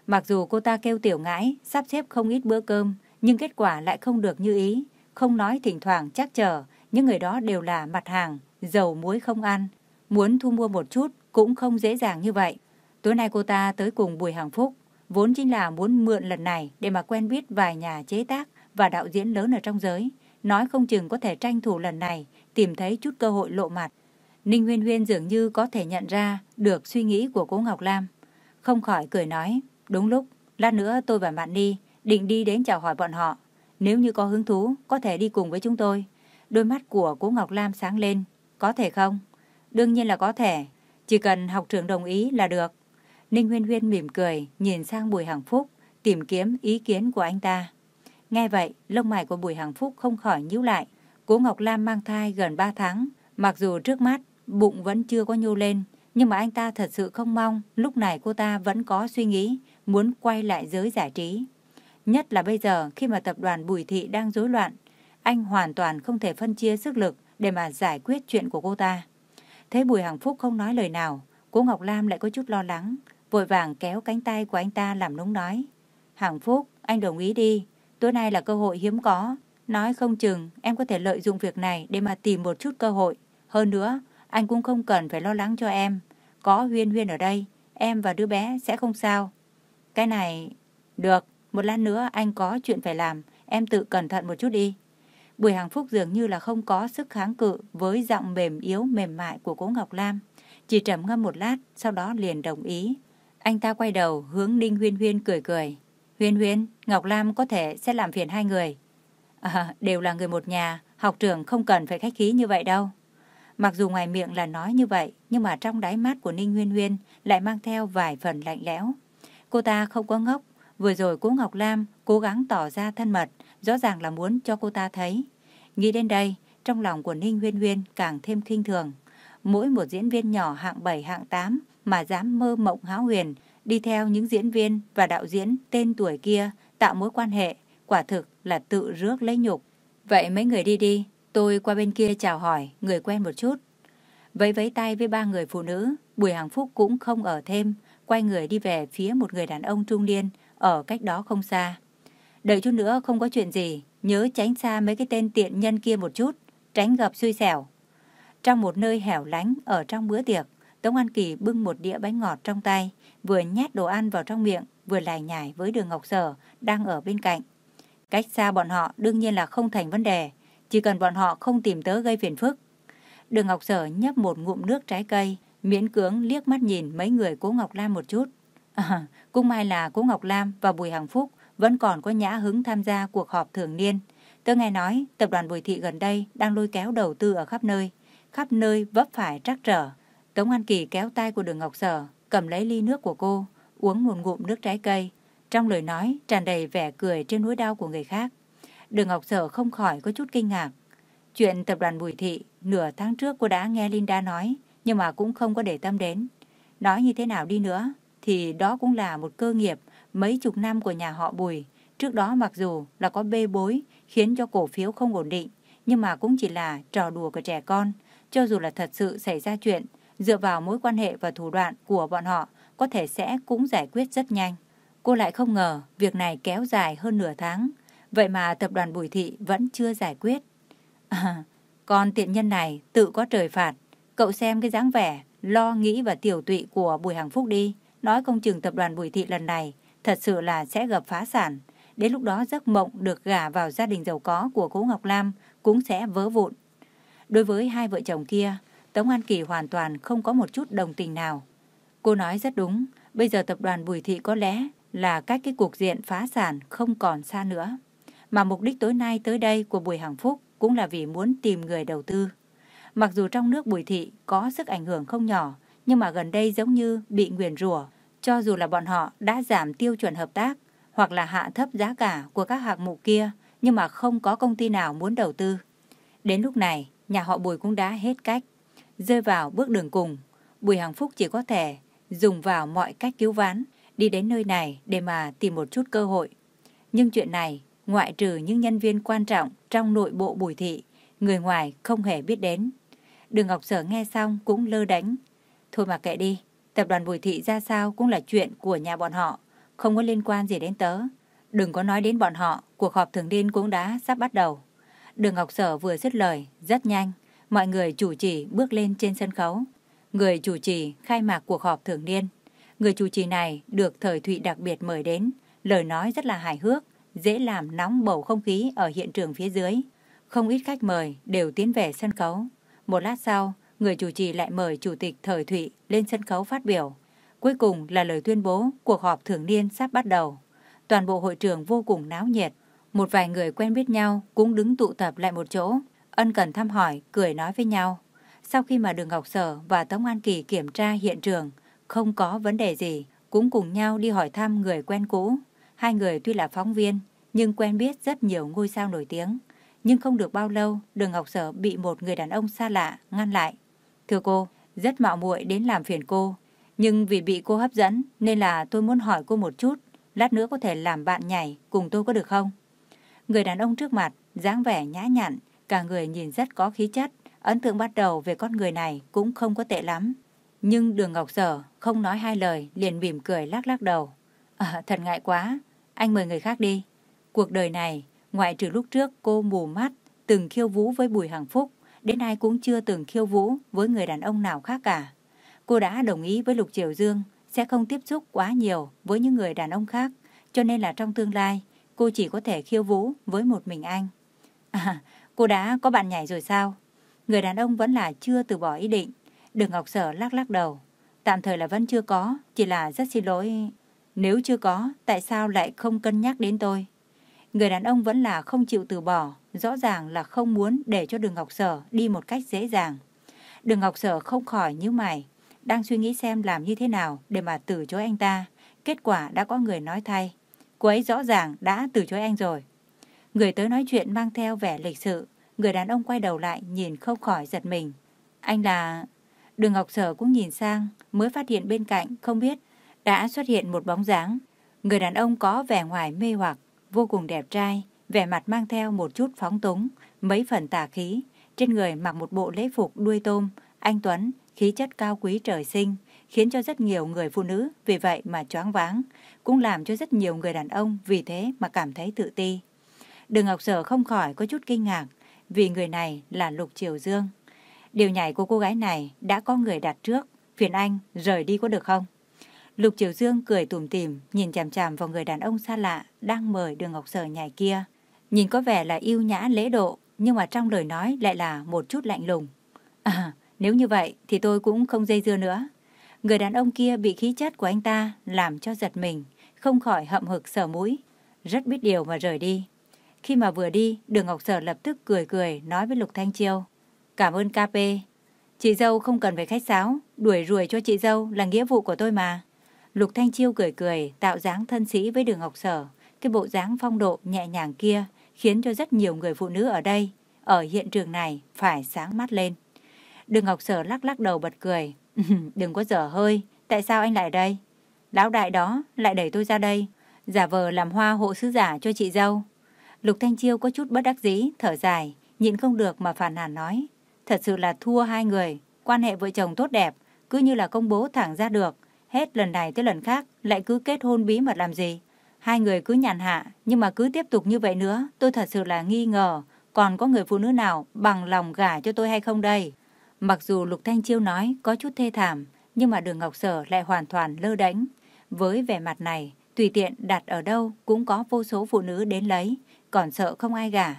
Mặc dù cô ta kêu tiểu ngãi, sắp xếp không ít bữa cơm, nhưng kết quả lại không được như ý. Không nói thỉnh thoảng chắc chờ, những người đó đều là mặt hàng, dầu muối không ăn. Muốn thu mua một chút cũng không dễ dàng như vậy. Tối nay cô ta tới cùng Bùi Hằng Phúc, vốn chính là muốn mượn lần này để mà quen biết vài nhà chế tác và đạo diễn lớn ở trong giới. Nói không chừng có thể tranh thủ lần này, tìm thấy chút cơ hội lộ mặt. Ninh Huyên Huyên dường như có thể nhận ra được suy nghĩ của cô Ngọc Lam. Không khỏi cười nói, đúng lúc, lát nữa tôi và bạn đi, định đi đến chào hỏi bọn họ. Nếu như có hứng thú, có thể đi cùng với chúng tôi. Đôi mắt của cô Ngọc Lam sáng lên, có thể không? Đương nhiên là có thể, chỉ cần học trưởng đồng ý là được. Ninh Huyên Huyên mỉm cười, nhìn sang Bùi Hằng Phúc, tìm kiếm ý kiến của anh ta. Nghe vậy, lông mày của Bùi Hằng Phúc không khỏi nhíu lại. Cố Ngọc Lam mang thai gần 3 tháng, mặc dù trước mắt bụng vẫn chưa có nhô lên, nhưng mà anh ta thật sự không mong lúc này cô ta vẫn có suy nghĩ muốn quay lại giới giải trí. Nhất là bây giờ khi mà tập đoàn Bùi Thị đang rối loạn, anh hoàn toàn không thể phân chia sức lực để mà giải quyết chuyện của cô ta. Thấy Bùi Hằng Phúc không nói lời nào, cô Ngọc Lam lại có chút lo lắng, vội vàng kéo cánh tay của anh ta làm núng nói. Hằng Phúc, anh đồng ý đi, tối nay là cơ hội hiếm có. Nói không chừng em có thể lợi dụng việc này để mà tìm một chút cơ hội. Hơn nữa, anh cũng không cần phải lo lắng cho em. Có Huyên Huyên ở đây, em và đứa bé sẽ không sao. Cái này... Được, một lát nữa anh có chuyện phải làm, em tự cẩn thận một chút đi. Bùi Hằng Phúc dường như là không có sức kháng cự với giọng mềm yếu mềm mại của cố Ngọc Lam. Chỉ trầm ngâm một lát, sau đó liền đồng ý. Anh ta quay đầu hướng Ninh Huyên Huyên cười cười. Huyên Huyên, Ngọc Lam có thể sẽ làm phiền hai người. À, đều là người một nhà, học trưởng không cần phải khách khí như vậy đâu. Mặc dù ngoài miệng là nói như vậy, nhưng mà trong đáy mắt của Ninh Huyên Huyên lại mang theo vài phần lạnh lẽo. Cô ta không có ngốc, vừa rồi cô Ngọc Lam cố gắng tỏ ra thân mật, rõ ràng là muốn cho cô ta thấy. Nghĩ đến đây, trong lòng của Ninh Huyên Huyên càng thêm khinh thường. Mỗi một diễn viên nhỏ hạng 7 hạng 8 mà dám mơ mộng háo huyền, đi theo những diễn viên và đạo diễn tên tuổi kia tạo mối quan hệ, quả thực là tự rước lấy nhục. Vậy mấy người đi đi, tôi qua bên kia chào hỏi, người quen một chút. Vẫy vẫy tay với ba người phụ nữ, Bùi Hàng Phúc cũng không ở thêm, quay người đi về phía một người đàn ông trung niên ở cách đó không xa. Đợi chút nữa không có chuyện gì, nhớ tránh xa mấy cái tên tiện nhân kia một chút, tránh gặp xui xẻo. Trong một nơi hẻo lánh ở trong bữa tiệc, Tống An Kỳ bưng một đĩa bánh ngọt trong tay, vừa nhét đồ ăn vào trong miệng, vừa lải nhải với đường Ngọc Sở đang ở bên cạnh. Cách xa bọn họ đương nhiên là không thành vấn đề, chỉ cần bọn họ không tìm tớ gây phiền phức. Đường Ngọc Sở nhấp một ngụm nước trái cây, miễn cưỡng liếc mắt nhìn mấy người cố Ngọc Lam một chút. À, cũng may là cú Ngọc Lam và Bùi Hằng Phúc vẫn còn có nhã hứng tham gia cuộc họp thường niên. Tớ nghe nói tập đoàn Bùi Thị gần đây đang lôi kéo đầu tư ở khắp nơi, khắp nơi vấp phải trắc trở. Tống An Kỳ kéo tay của đường Ngọc Sở, cầm lấy ly nước của cô, uống một ngụm nước trái cây. Trong lời nói tràn đầy vẻ cười trên nỗi đau của người khác. Đường Ngọc Sở không khỏi có chút kinh ngạc. Chuyện tập đoàn Bùi Thị, nửa tháng trước cô đã nghe Linda nói, nhưng mà cũng không có để tâm đến. Nói như thế nào đi nữa, thì đó cũng là một cơ nghiệp mấy chục năm của nhà họ Bùi. Trước đó mặc dù là có bê bối khiến cho cổ phiếu không ổn định, nhưng mà cũng chỉ là trò đùa của trẻ con. Cho dù là thật sự xảy ra chuyện, dựa vào mối quan hệ và thủ đoạn của bọn họ, có thể sẽ cũng giải quyết rất nhanh. Cô lại không ngờ việc này kéo dài hơn nửa tháng, vậy mà tập đoàn Bùi Thị vẫn chưa giải quyết. À, con tiện nhân này tự có trời phạt, cậu xem cái dáng vẻ, lo nghĩ và tiểu tụy của Bùi Hằng Phúc đi. Nói công chừng tập đoàn Bùi Thị lần này thật sự là sẽ gặp phá sản. Đến lúc đó giấc mộng được gả vào gia đình giàu có của cố Ngọc Lam cũng sẽ vỡ vụn. Đối với hai vợ chồng kia, Tống An Kỳ hoàn toàn không có một chút đồng tình nào. Cô nói rất đúng, bây giờ tập đoàn Bùi Thị có lẽ là cách cái cuộc diện phá sản không còn xa nữa. Mà mục đích tối nay tới đây của Bùi Hằng Phúc cũng là vì muốn tìm người đầu tư. Mặc dù trong nước Bùi Thị có sức ảnh hưởng không nhỏ, nhưng mà gần đây giống như bị nguyền rủa. Cho dù là bọn họ đã giảm tiêu chuẩn hợp tác hoặc là hạ thấp giá cả của các hạng mục kia, nhưng mà không có công ty nào muốn đầu tư. Đến lúc này, nhà họ Bùi cũng đã hết cách. Rơi vào bước đường cùng, Bùi Hằng Phúc chỉ có thể dùng vào mọi cách cứu vãn, đi đến nơi này để mà tìm một chút cơ hội. Nhưng chuyện này, ngoại trừ những nhân viên quan trọng trong nội bộ Bùi Thị, người ngoài không hề biết đến. Đường Ngọc Sở nghe xong cũng lơ đánh. Thôi mà kệ đi, tập đoàn Bùi Thị ra sao cũng là chuyện của nhà bọn họ, không có liên quan gì đến tớ. Đừng có nói đến bọn họ, cuộc họp thường niên cũng đã sắp bắt đầu. Đường Ngọc Sở vừa dứt lời, rất nhanh, mọi người chủ trì bước lên trên sân khấu. Người chủ trì khai mạc cuộc họp thường niên. Người chủ trì này được Thời Thụy đặc biệt mời đến, lời nói rất là hài hước, dễ làm nóng bầu không khí ở hiện trường phía dưới. Không ít khách mời đều tiến về sân khấu. Một lát sau, người chủ trì lại mời Chủ tịch Thời Thụy lên sân khấu phát biểu. Cuối cùng là lời tuyên bố cuộc họp thường niên sắp bắt đầu. Toàn bộ hội trường vô cùng náo nhiệt. Một vài người quen biết nhau cũng đứng tụ tập lại một chỗ, ân cần thăm hỏi, cười nói với nhau. Sau khi mà Đường Ngọc Sở và Tống An Kỳ kiểm tra hiện trường, không có vấn đề gì, cũng cùng nhau đi hỏi thăm người quen cũ. Hai người tuy là phóng viên, nhưng quen biết rất nhiều ngôi sao nổi tiếng. Nhưng không được bao lâu, Đường Ngọc Sở bị một người đàn ông xa lạ ngăn lại. Thưa cô, rất mạo muội đến làm phiền cô, nhưng vì bị cô hấp dẫn nên là tôi muốn hỏi cô một chút, lát nữa có thể làm bạn nhảy cùng tôi có được không? Người đàn ông trước mặt, dáng vẻ nhã nhặn, cả người nhìn rất có khí chất, ấn tượng bắt đầu về con người này cũng không có tệ lắm. Nhưng đường Ngọc Sở không nói hai lời, liền mỉm cười lắc lắc đầu. À, thật ngại quá, anh mời người khác đi. Cuộc đời này, ngoại trừ lúc trước cô mù mắt, từng khiêu vũ với Bùi Hằng Phúc, đến nay cũng chưa từng khiêu vũ với người đàn ông nào khác cả. Cô đã đồng ý với Lục Triều Dương sẽ không tiếp xúc quá nhiều với những người đàn ông khác, cho nên là trong tương lai, cô chỉ có thể khiêu vũ với một mình anh. À, cô đã có bạn nhảy rồi sao? Người đàn ông vẫn là chưa từ bỏ ý định. Đường Ngọc Sở lắc lắc đầu. Tạm thời là vẫn chưa có, chỉ là rất xin lỗi. Nếu chưa có, tại sao lại không cân nhắc đến tôi? Người đàn ông vẫn là không chịu từ bỏ, rõ ràng là không muốn để cho đường Ngọc Sở đi một cách dễ dàng. Đường Ngọc Sở không khỏi như mày, đang suy nghĩ xem làm như thế nào để mà từ chối anh ta. Kết quả đã có người nói thay. Cô ấy rõ ràng đã từ chối anh rồi. Người tới nói chuyện mang theo vẻ lịch sự. Người đàn ông quay đầu lại nhìn không khỏi giật mình. Anh là... Đường Ngọc Sở cũng nhìn sang, mới phát hiện bên cạnh không biết đã xuất hiện một bóng dáng. Người đàn ông có vẻ ngoài mê hoặc, vô cùng đẹp trai, vẻ mặt mang theo một chút phóng túng, mấy phần tà khí. Trên người mặc một bộ lễ phục đuôi tôm, anh Tuấn, khí chất cao quý trời sinh, khiến cho rất nhiều người phụ nữ vì vậy mà choáng váng, cũng làm cho rất nhiều người đàn ông vì thế mà cảm thấy tự ti. Đường Ngọc Sở không khỏi có chút kinh ngạc, vì người này là Lục Triều Dương. Điều nhảy của cô gái này đã có người đặt trước, phiền anh rời đi có được không? Lục Triều Dương cười tủm tỉm, nhìn chằm chằm vào người đàn ông xa lạ đang mời Đường Ngọc Sở nhảy kia. Nhìn có vẻ là yêu nhã lễ độ, nhưng mà trong lời nói lại là một chút lạnh lùng. À, nếu như vậy thì tôi cũng không dây dưa nữa. Người đàn ông kia bị khí chất của anh ta làm cho giật mình, không khỏi hậm hực sờ mũi, rất biết điều mà rời đi. Khi mà vừa đi, Đường Ngọc Sở lập tức cười cười nói với Lục Thanh Chiêu. Cảm ơn KP. Chị dâu không cần phải khách sáo, đuổi ruồi cho chị dâu là nghĩa vụ của tôi mà. Lục Thanh Chiêu cười cười, tạo dáng thân sĩ với Đường Ngọc Sở. Cái bộ dáng phong độ nhẹ nhàng kia khiến cho rất nhiều người phụ nữ ở đây, ở hiện trường này phải sáng mắt lên. Đường Ngọc Sở lắc lắc đầu bật cười. Đừng có dở hơi, tại sao anh lại đây? Lão đại đó lại đẩy tôi ra đây, giả vờ làm hoa hộ sứ giả cho chị dâu. Lục Thanh Chiêu có chút bất đắc dĩ, thở dài, nhịn không được mà phản nàn nói. Thật sự là thua hai người, quan hệ vợ chồng tốt đẹp, cứ như là công bố thẳng ra được. Hết lần này tới lần khác, lại cứ kết hôn bí mật làm gì. Hai người cứ nhàn hạ, nhưng mà cứ tiếp tục như vậy nữa, tôi thật sự là nghi ngờ. Còn có người phụ nữ nào bằng lòng gả cho tôi hay không đây? Mặc dù Lục Thanh Chiêu nói có chút thê thảm, nhưng mà đường Ngọc Sở lại hoàn toàn lơ đánh. Với vẻ mặt này, tùy tiện đặt ở đâu cũng có vô số phụ nữ đến lấy, còn sợ không ai gả.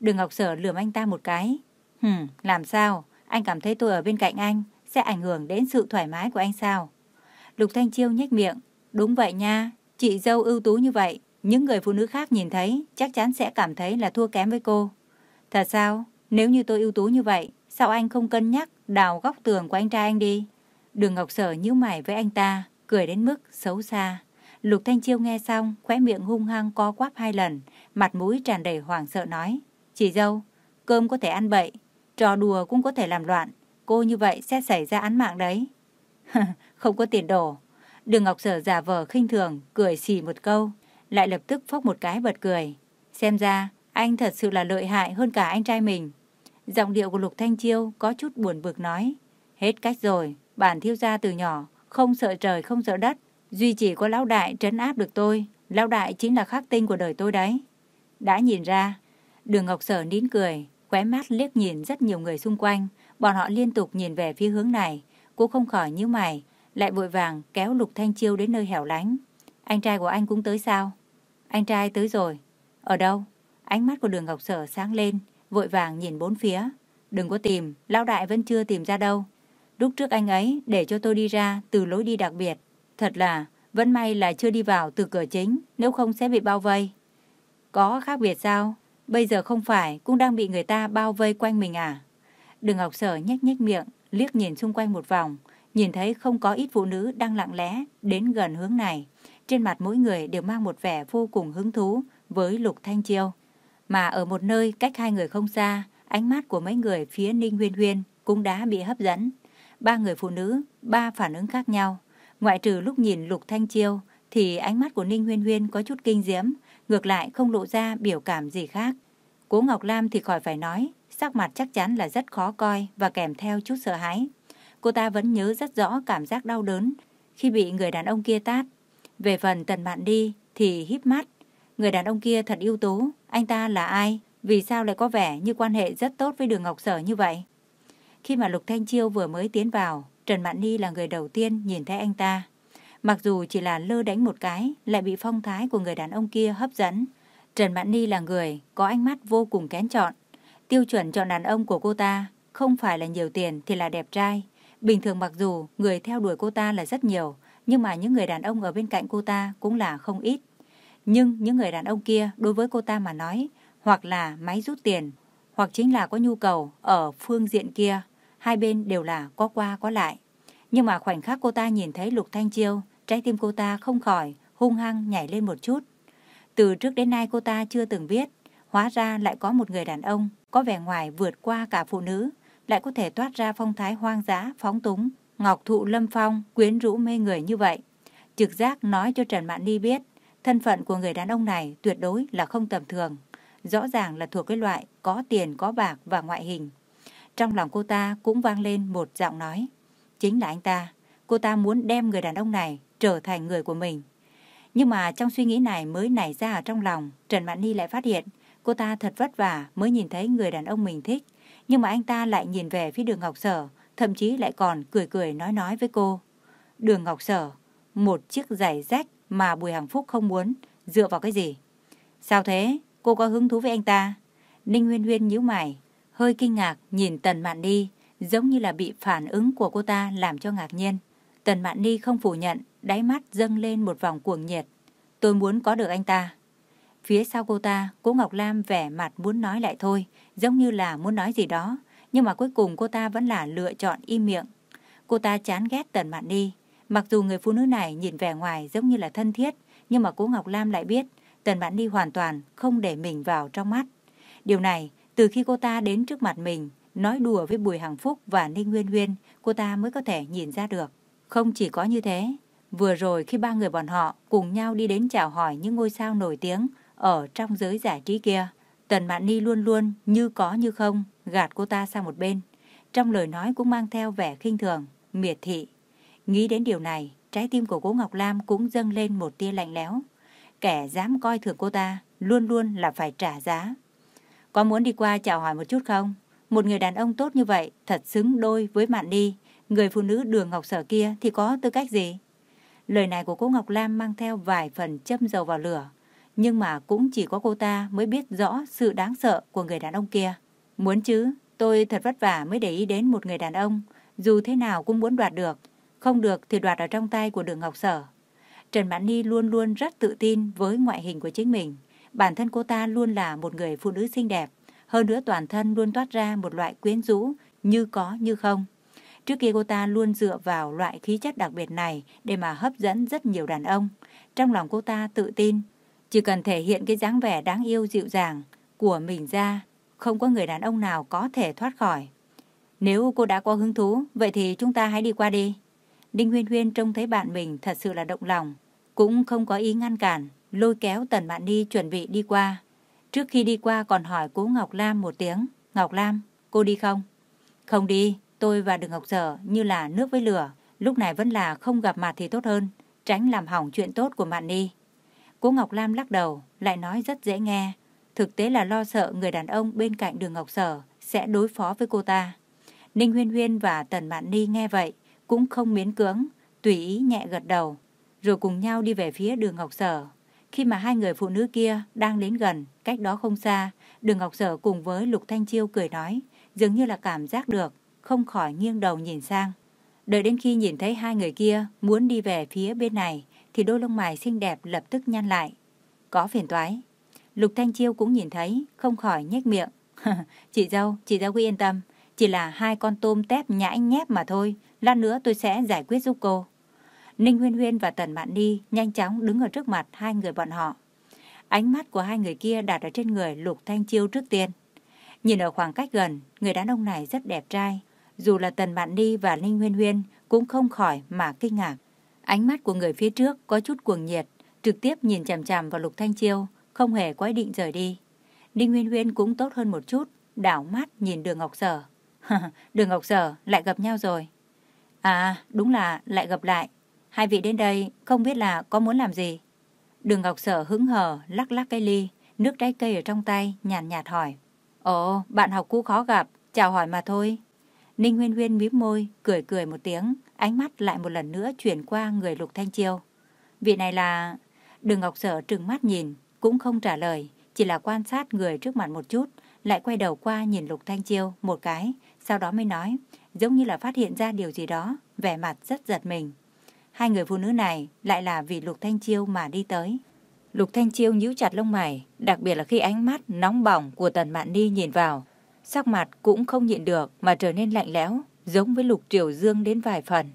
Đường Ngọc Sở lườm anh ta một cái. Hừm, làm sao? Anh cảm thấy tôi ở bên cạnh anh sẽ ảnh hưởng đến sự thoải mái của anh sao? Lục Thanh Chiêu nhếch miệng. Đúng vậy nha, chị dâu ưu tú như vậy, những người phụ nữ khác nhìn thấy chắc chắn sẽ cảm thấy là thua kém với cô. Thật sao? Nếu như tôi ưu tú như vậy, sao anh không cân nhắc đào góc tường của anh trai anh đi? Đường Ngọc Sở nhíu mày với anh ta, cười đến mức xấu xa. Lục Thanh Chiêu nghe xong, khóe miệng hung hăng co quắp hai lần, mặt mũi tràn đầy hoảng sợ nói. Chị dâu, cơm có thể ăn bậy, trò đùa cũng có thể làm loạn, cô như vậy sẽ xảy ra án mạng đấy. không có tiền đổ. Đường Ngọc Sở giả vờ khinh thường, cười xì một câu, lại lập tức phốc một cái bật cười. Xem ra, anh thật sự là lợi hại hơn cả anh trai mình. Giọng điệu của Lục Thanh Chiêu có chút buồn bực nói. Hết cách rồi, bản thiêu gia từ nhỏ, không sợ trời không sợ đất. Duy chỉ có lão đại trấn áp được tôi. Lão đại chính là khắc tinh của đời tôi đấy. Đã nhìn ra, đường Ngọc Sở nín cười, khóe mắt liếc nhìn rất nhiều người xung quanh. Bọn họ liên tục nhìn về phía hướng này. Cô không khỏi nhíu mày, lại vội vàng kéo Lục Thanh Chiêu đến nơi hẻo lánh. Anh trai của anh cũng tới sao? Anh trai tới rồi. Ở đâu? Ánh mắt của đường Ngọc Sở sáng lên, vội vàng nhìn bốn phía. Đừng có tìm, lão đại vẫn chưa tìm ra đâu. Lúc trước anh ấy để cho tôi đi ra từ lối đi đặc biệt. Thật là, vẫn may là chưa đi vào từ cửa chính, nếu không sẽ bị bao vây. Có khác biệt sao? Bây giờ không phải cũng đang bị người ta bao vây quanh mình à? Đường Ngọc Sở nhếch nhếch miệng, liếc nhìn xung quanh một vòng, nhìn thấy không có ít phụ nữ đang lặng lẽ đến gần hướng này. Trên mặt mỗi người đều mang một vẻ vô cùng hứng thú với Lục Thanh Chiêu. Mà ở một nơi cách hai người không xa, ánh mắt của mấy người phía Ninh Huyên Huyên cũng đã bị hấp dẫn. Ba người phụ nữ, ba phản ứng khác nhau. Ngoại trừ lúc nhìn Lục Thanh Chiêu, thì ánh mắt của Ninh Huyên Huyên có chút kinh diễm, ngược lại không lộ ra biểu cảm gì khác. Cố Ngọc Lam thì khỏi phải nói, sắc mặt chắc chắn là rất khó coi và kèm theo chút sợ hãi. Cô ta vẫn nhớ rất rõ cảm giác đau đớn khi bị người đàn ông kia tát. Về phần Tần Mạn Đi thì híp mắt. Người đàn ông kia thật ưu tú, anh ta là ai? Vì sao lại có vẻ như quan hệ rất tốt với đường Ngọc Sở như vậy? Khi mà Lục Thanh Chiêu vừa mới tiến vào, Trần Mạn Ni là người đầu tiên nhìn thấy anh ta. Mặc dù chỉ là lơ đánh một cái, lại bị phong thái của người đàn ông kia hấp dẫn. Trần Mạn Ni là người có ánh mắt vô cùng kén chọn. Tiêu chuẩn chọn đàn ông của cô ta không phải là nhiều tiền thì là đẹp trai. Bình thường mặc dù người theo đuổi cô ta là rất nhiều, nhưng mà những người đàn ông ở bên cạnh cô ta cũng là không ít. Nhưng những người đàn ông kia đối với cô ta mà nói, hoặc là máy rút tiền, hoặc chính là có nhu cầu ở phương diện kia, hai bên đều là có qua có lại. Nhưng mà khoảnh khắc cô ta nhìn thấy Lục Thanh Chiêu, trái tim cô ta không khỏi hung hăng nhảy lên một chút. Từ trước đến nay cô ta chưa từng biết, hóa ra lại có một người đàn ông có vẻ ngoài vượt qua cả phụ nữ, lại có thể toát ra phong thái hoang dã, phóng túng, ngọc thụ lâm phong, quyến rũ mê người như vậy. Trực giác nói cho Trần Mạn Ni biết, thân phận của người đàn ông này tuyệt đối là không tầm thường. Rõ ràng là thuộc cái loại có tiền, có bạc và ngoại hình. Trong lòng cô ta cũng vang lên một giọng nói. Chính là anh ta. Cô ta muốn đem người đàn ông này trở thành người của mình. Nhưng mà trong suy nghĩ này mới nảy ra ở trong lòng, Trần Mạn Ni lại phát hiện cô ta thật vất vả mới nhìn thấy người đàn ông mình thích. Nhưng mà anh ta lại nhìn về phía đường Ngọc Sở, thậm chí lại còn cười cười nói nói với cô. Đường Ngọc Sở, một chiếc giày rách mà Bùi Hằng Phúc không muốn, dựa vào cái gì? Sao thế? Cô có hứng thú với anh ta? Ninh Huyên Huyên nhíu mày, hơi kinh ngạc nhìn Tần Mạn Ni, giống như là bị phản ứng của cô ta làm cho ngạc nhiên. Tần Mạn Ni không phủ nhận, đáy mắt dâng lên một vòng cuồng nhiệt. Tôi muốn có được anh ta. Phía sau cô ta, cô Ngọc Lam vẻ mặt muốn nói lại thôi, giống như là muốn nói gì đó, nhưng mà cuối cùng cô ta vẫn là lựa chọn im miệng. Cô ta chán ghét Tần Mạn Ni, mặc dù người phụ nữ này nhìn vẻ ngoài giống như là thân thiết, nhưng mà cô Ngọc Lam lại biết Tần Mạn Ni hoàn toàn không để mình vào trong mắt. Điều này, từ khi cô ta đến trước mặt mình, nói đùa với Bùi Hằng Phúc và Ninh Nguyên Nguyên, cô ta mới có thể nhìn ra được. Không chỉ có như thế, vừa rồi khi ba người bọn họ cùng nhau đi đến chào hỏi những ngôi sao nổi tiếng ở trong giới giải trí kia, Tần Mạn Ni luôn luôn như có như không, gạt cô ta sang một bên. Trong lời nói cũng mang theo vẻ khinh thường, miệt thị. Nghĩ đến điều này, trái tim của cố Ngọc Lam cũng dâng lên một tia lạnh lẽo. Kẻ dám coi thường cô ta, luôn luôn là phải trả giá. Có muốn đi qua chào hỏi một chút không? Một người đàn ông tốt như vậy, thật xứng đôi với Mạn Ni. Người phụ nữ đường Ngọc Sở kia thì có tư cách gì? Lời này của cô Ngọc Lam mang theo vài phần châm dầu vào lửa. Nhưng mà cũng chỉ có cô ta mới biết rõ sự đáng sợ của người đàn ông kia. Muốn chứ, tôi thật vất vả mới để ý đến một người đàn ông. Dù thế nào cũng muốn đoạt được. không được thì đoạt ở trong tay của đường Ngọc Sở. Trần Mạn Ni luôn luôn rất tự tin với ngoại hình của chính mình. Bản thân cô ta luôn là một người phụ nữ xinh đẹp, hơn nữa toàn thân luôn toát ra một loại quyến rũ, như có như không. Trước kia cô ta luôn dựa vào loại khí chất đặc biệt này để mà hấp dẫn rất nhiều đàn ông. Trong lòng cô ta tự tin, chỉ cần thể hiện cái dáng vẻ đáng yêu dịu dàng của mình ra, không có người đàn ông nào có thể thoát khỏi. Nếu cô đã có hứng thú, vậy thì chúng ta hãy đi qua đi. Đinh Huyên Huyên trông thấy bạn mình thật sự là động lòng, cũng không có ý ngăn cản, lôi kéo Tần Mạn Ni chuẩn bị đi qua. Trước khi đi qua còn hỏi cố Ngọc Lam một tiếng, Ngọc Lam, cô đi không? Không đi, tôi và Đường Ngọc Sở như là nước với lửa, lúc này vẫn là không gặp mặt thì tốt hơn, tránh làm hỏng chuyện tốt của Mạn Ni. Cô Ngọc Lam lắc đầu, lại nói rất dễ nghe, thực tế là lo sợ người đàn ông bên cạnh Đường Ngọc Sở sẽ đối phó với cô ta. Ninh Huyên Huyên và Tần Mạn Ni nghe vậy, cũng không miễn cưỡng, tùy ý nhẹ gật đầu, rồi cùng nhau đi về phía đường Ngọc Sở. Khi mà hai người phụ nữ kia đang đến gần, cách đó không xa, đường Ngọc Sở cùng với Lục Thanh Chiêu cười nói, dường như là cảm giác được, không khỏi nghiêng đầu nhìn sang. Đợi đến khi nhìn thấy hai người kia muốn đi về phía bên này, thì đôi lông mày xinh đẹp lập tức nhăn lại. Có phiền toái. Lục Thanh Chiêu cũng nhìn thấy, không khỏi nhếch miệng. chị dâu, chị dâu cứ yên tâm, chỉ là hai con tôm tép nhãi nhép mà thôi, lát nữa tôi sẽ giải quyết giúp cô. Ninh Huyên Huyên và Tần Mạn Ni nhanh chóng đứng ở trước mặt hai người bọn họ. Ánh mắt của hai người kia đặt ở trên người Lục Thanh Chiêu trước tiên. Nhìn ở khoảng cách gần, người đàn ông này rất đẹp trai. Dù là Tần Mạn Ni và Ninh Huyên Huyên cũng không khỏi mà kinh ngạc. Ánh mắt của người phía trước có chút cuồng nhiệt, trực tiếp nhìn chằm chằm vào Lục Thanh Chiêu, không hề có ý định rời đi. Ninh Nguyên Huyên cũng tốt hơn một chút, đảo mắt nhìn đường Ngọc Sở. đường Ngọc Sở lại gặp nhau rồi. À, đúng là lại gặp lại. Hai vị đến đây không biết là có muốn làm gì. Đường Ngọc Sở hứng hờ lắc lắc cây ly, nước trái cây ở trong tay, nhàn nhạt, nhạt hỏi. Ồ, bạn học cũ khó gặp, chào hỏi mà thôi. Ninh Huyên Huyên mím môi, cười cười một tiếng, ánh mắt lại một lần nữa chuyển qua người Lục Thanh Chiêu. Vị này là... Đường Ngọc Sở trừng mắt nhìn, cũng không trả lời, chỉ là quan sát người trước mặt một chút, lại quay đầu qua nhìn Lục Thanh Chiêu một cái, sau đó mới nói, giống như là phát hiện ra điều gì đó, vẻ mặt rất giật mình. Hai người phụ nữ này lại là vì Lục Thanh Chiêu mà đi tới. Lục Thanh Chiêu nhíu chặt lông mày, đặc biệt là khi ánh mắt nóng bỏng của Tần Mạn Ni nhìn vào, sắc mặt cũng không nhịn được mà trở nên lạnh lẽo, giống với Lục Triều Dương đến vài phần.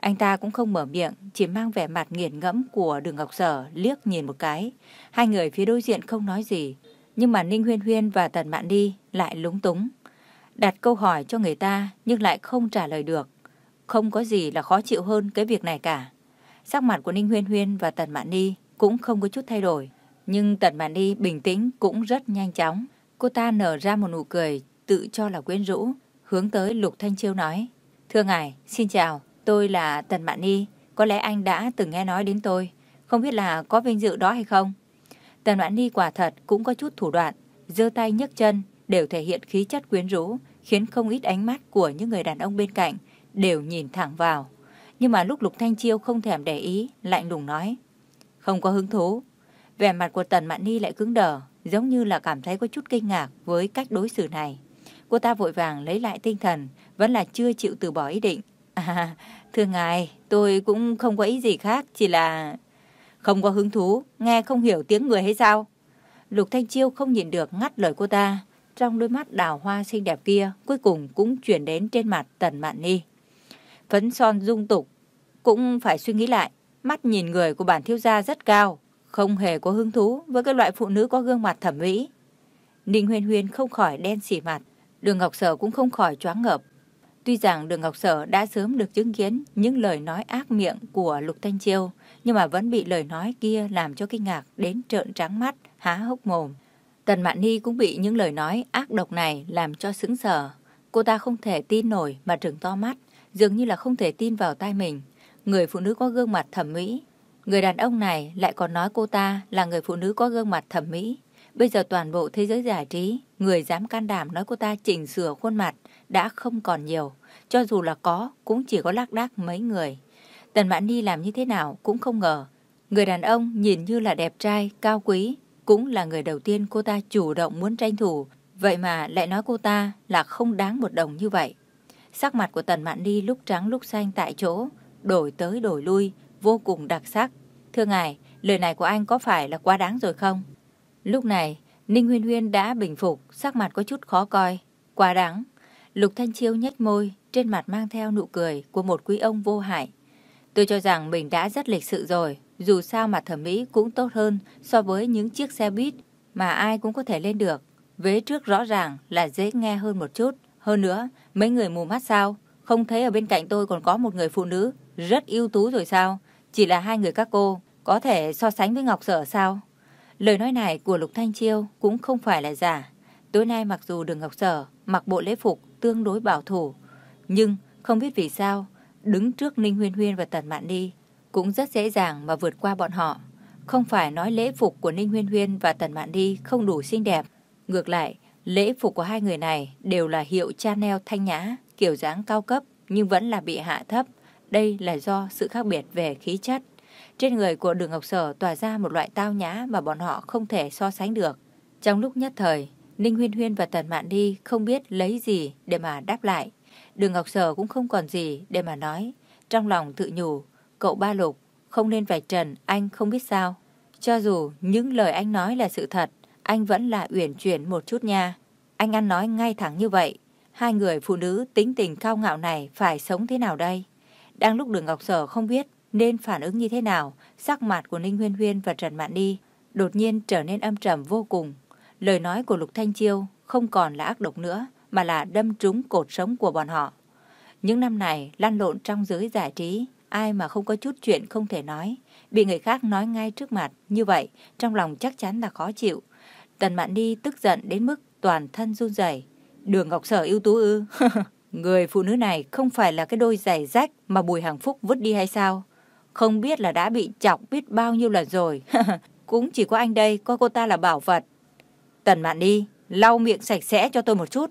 Anh ta cũng không mở miệng, chỉ mang vẻ mặt nghiền ngẫm của Đường Ngọc Sở liếc nhìn một cái. Hai người phía đối diện không nói gì, nhưng mà Ninh Huyên Huyên và Tần Mạn Đi lại lúng túng. Đặt câu hỏi cho người ta nhưng lại không trả lời được. Không có gì là khó chịu hơn cái việc này cả. Sắc mặt của Ninh Huyên Huyên và Tần Mạn đi cũng không có chút thay đổi. Nhưng Tần Mạn đi bình tĩnh cũng rất nhanh chóng. Cô ta nở ra một nụ cười tự cho là quyến rũ, hướng tới Lục Thanh Chiêu nói. Thưa ngài, xin chào, tôi là Tần Mạn Ni. Có lẽ anh đã từng nghe nói đến tôi. Không biết là có vinh dự đó hay không? Tần Mạn Ni quả thật cũng có chút thủ đoạn, giơ tay nhấc chân đều thể hiện khí chất quyến rũ, khiến không ít ánh mắt của những người đàn ông bên cạnh đều nhìn thẳng vào. Nhưng mà lúc Lục Thanh Chiêu không thèm để ý, lạnh lùng nói. Không có hứng thú. Vẻ mặt của Tần Mạn Ni lại cứng đờ, giống như là cảm thấy có chút kinh ngạc với cách đối xử này. Cô ta vội vàng lấy lại tinh thần, vẫn là chưa chịu từ bỏ ý định. À, thưa ngài, tôi cũng không có ý gì khác, chỉ là... Không có hứng thú, nghe không hiểu tiếng người hay sao? Lục Thanh Chiêu không nhìn được ngắt lời cô ta. Trong đôi mắt đào hoa xinh đẹp kia, cuối cùng cũng chuyển đến trên mặt Tần Mạn Ni. Phấn son dung tục, cũng phải suy nghĩ lại. Mắt nhìn người của bản thiếu gia rất cao, không hề có hứng thú với cái loại phụ nữ có gương mặt thẩm mỹ. Ninh huyền huyền không khỏi đen xỉ mặt, Đường Ngọc Sở cũng không khỏi choáng ngợp. Tuy rằng Đường Ngọc Sở đã sớm được chứng kiến những lời nói ác miệng của Lục Thanh Chiêu, nhưng mà vẫn bị lời nói kia làm cho kinh ngạc đến trợn trắng mắt, há hốc mồm. Tần Mạn Ni cũng bị những lời nói ác độc này làm cho sững sờ. Cô ta không thể tin nổi mà trừng to mắt, dường như là không thể tin vào tai mình. Người phụ nữ có gương mặt thẩm mỹ. Người đàn ông này lại còn nói cô ta là người phụ nữ có gương mặt thẩm mỹ. Bây giờ toàn bộ thế giới giải trí, người dám can đảm nói cô ta chỉnh sửa khuôn mặt đã không còn nhiều. Cho dù là có, cũng chỉ có lác đác mấy người. Tần Mạn Ni làm như thế nào cũng không ngờ. Người đàn ông nhìn như là đẹp trai, cao quý, cũng là người đầu tiên cô ta chủ động muốn tranh thủ. Vậy mà lại nói cô ta là không đáng một đồng như vậy. Sắc mặt của Tần Mạn Ni lúc trắng lúc xanh tại chỗ, đổi tới đổi lui, vô cùng đặc sắc. Thưa ngài, lời này của anh có phải là quá đáng rồi không? Lúc này, Ninh Huyên Huyên đã bình phục, sắc mặt có chút khó coi. Quá đáng. Lục Thanh Chiêu nhếch môi, trên mặt mang theo nụ cười của một quý ông vô hại. Tôi cho rằng mình đã rất lịch sự rồi, dù sao mặt thẩm mỹ cũng tốt hơn so với những chiếc xe buýt mà ai cũng có thể lên được. Vế trước rõ ràng là dễ nghe hơn một chút. Hơn nữa, mấy người mù mắt sao? Không thấy ở bên cạnh tôi còn có một người phụ nữ rất ưu tú rồi sao? Chỉ là hai người các cô có thể so sánh với Ngọc Sở sao? Lời nói này của Lục Thanh Chiêu cũng không phải là giả. Tối nay mặc dù đường Ngọc Sở mặc bộ lễ phục tương đối bảo thủ, nhưng không biết vì sao, đứng trước Ninh Huyên Huyên và Tần Mạn Đi cũng rất dễ dàng mà vượt qua bọn họ. Không phải nói lễ phục của Ninh Huyên Huyên và Tần Mạn Đi không đủ xinh đẹp. Ngược lại, lễ phục của hai người này đều là hiệu Chanel thanh nhã, kiểu dáng cao cấp nhưng vẫn là bị hạ thấp. Đây là do sự khác biệt về khí chất. Trên người của đường Ngọc Sở tỏa ra một loại tao nhã mà bọn họ không thể so sánh được. Trong lúc nhất thời, Ninh Huyên Huyên và Tần Mạn Đi không biết lấy gì để mà đáp lại. Đường Ngọc Sở cũng không còn gì để mà nói. Trong lòng tự nhủ, cậu ba lục, không nên vạch trần, anh không biết sao. Cho dù những lời anh nói là sự thật, anh vẫn là uyển chuyển một chút nha. Anh ăn nói ngay thẳng như vậy. Hai người phụ nữ tính tình cao ngạo này phải sống thế nào đây? Đang lúc đường Ngọc Sở không biết nên phản ứng như thế nào, sắc mặt của Ninh Huyên Huyên và Trần Mạn Ni đột nhiên trở nên âm trầm vô cùng. Lời nói của Lục Thanh Chiêu không còn là ác độc nữa, mà là đâm trúng cột sống của bọn họ. Những năm này lăn lộn trong giới giải trí, ai mà không có chút chuyện không thể nói. Bị người khác nói ngay trước mặt, như vậy trong lòng chắc chắn là khó chịu. Tần Mạn Ni tức giận đến mức toàn thân run rẩy. Đường Ngọc Sở ưu tú ư? Người phụ nữ này không phải là cái đôi giày rách mà Bùi Hằng Phúc vứt đi hay sao? Không biết là đã bị chọc biết bao nhiêu lần rồi. Cũng chỉ có anh đây coi cô ta là bảo vật. Tần Mạn đi, lau miệng sạch sẽ cho tôi một chút.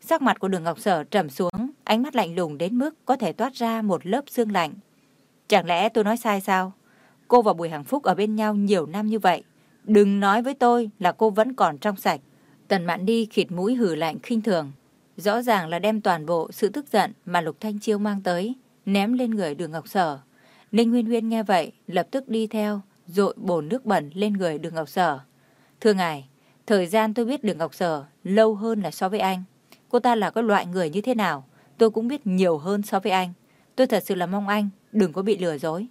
Sắc mặt của đường Ngọc Sở trầm xuống, ánh mắt lạnh lùng đến mức có thể toát ra một lớp xương lạnh. Chẳng lẽ tôi nói sai sao? Cô và Bùi Hằng Phúc ở bên nhau nhiều năm như vậy. Đừng nói với tôi là cô vẫn còn trong sạch. Tần Mạn đi khịt mũi hử lạnh khinh thường. Rõ ràng là đem toàn bộ sự tức giận mà Lục Thanh Chiêu mang tới, ném lên người đường Ngọc Sở. Ninh Nguyên Nguyên nghe vậy, lập tức đi theo, rội bồn nước bẩn lên người đường Ngọc Sở. Thưa ngài, thời gian tôi biết đường Ngọc Sở lâu hơn là so với anh. Cô ta là cái loại người như thế nào, tôi cũng biết nhiều hơn so với anh. Tôi thật sự là mong anh đừng có bị lừa dối.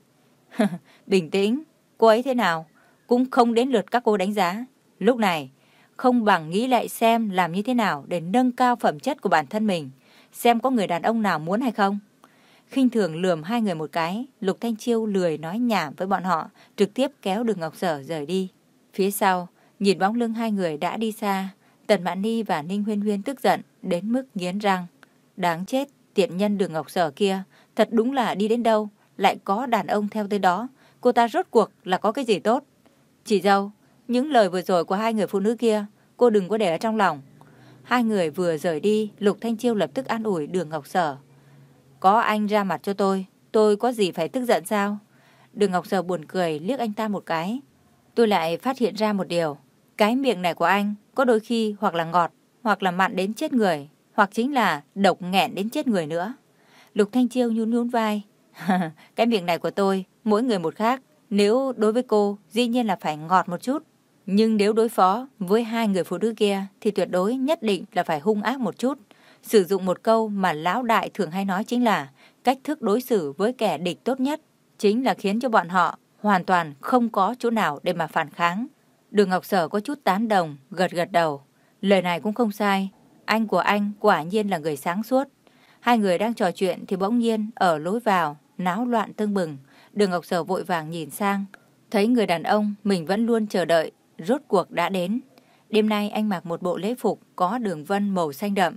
Bình tĩnh, cô ấy thế nào? Cũng không đến lượt các cô đánh giá. Lúc này, không bằng nghĩ lại xem làm như thế nào để nâng cao phẩm chất của bản thân mình. Xem có người đàn ông nào muốn hay không khinh thường lườm hai người một cái, Lục Thanh Chiêu lười nói nhảm với bọn họ, trực tiếp kéo đường Ngọc Sở rời đi. Phía sau, nhìn bóng lưng hai người đã đi xa, Tần Mạn Ni và Ninh Huyên Huyên tức giận đến mức nghiến răng. Đáng chết, tiện nhân đường Ngọc Sở kia, thật đúng là đi đến đâu, lại có đàn ông theo tới đó. Cô ta rốt cuộc là có cái gì tốt? Chị dâu, những lời vừa rồi của hai người phụ nữ kia, cô đừng có để ở trong lòng. Hai người vừa rời đi, Lục Thanh Chiêu lập tức an ủi đường Ngọc Sở. Có anh ra mặt cho tôi, tôi có gì phải tức giận sao? Đường Ngọc Sở buồn cười liếc anh ta một cái. Tôi lại phát hiện ra một điều. Cái miệng này của anh có đôi khi hoặc là ngọt, hoặc là mặn đến chết người, hoặc chính là độc nghẹn đến chết người nữa. Lục Thanh Chiêu nhún nhún vai. cái miệng này của tôi, mỗi người một khác. Nếu đối với cô, dĩ nhiên là phải ngọt một chút. Nhưng nếu đối phó với hai người phụ nữ kia thì tuyệt đối nhất định là phải hung ác một chút. Sử dụng một câu mà lão đại thường hay nói chính là cách thức đối xử với kẻ địch tốt nhất chính là khiến cho bọn họ hoàn toàn không có chỗ nào để mà phản kháng. Đường Ngọc Sở có chút tán đồng, gật gật đầu. Lời này cũng không sai. Anh của anh quả nhiên là người sáng suốt. Hai người đang trò chuyện thì bỗng nhiên ở lối vào, náo loạn tương bừng. Đường Ngọc Sở vội vàng nhìn sang. Thấy người đàn ông mình vẫn luôn chờ đợi, rốt cuộc đã đến. Đêm nay anh mặc một bộ lễ phục có đường vân màu xanh đậm,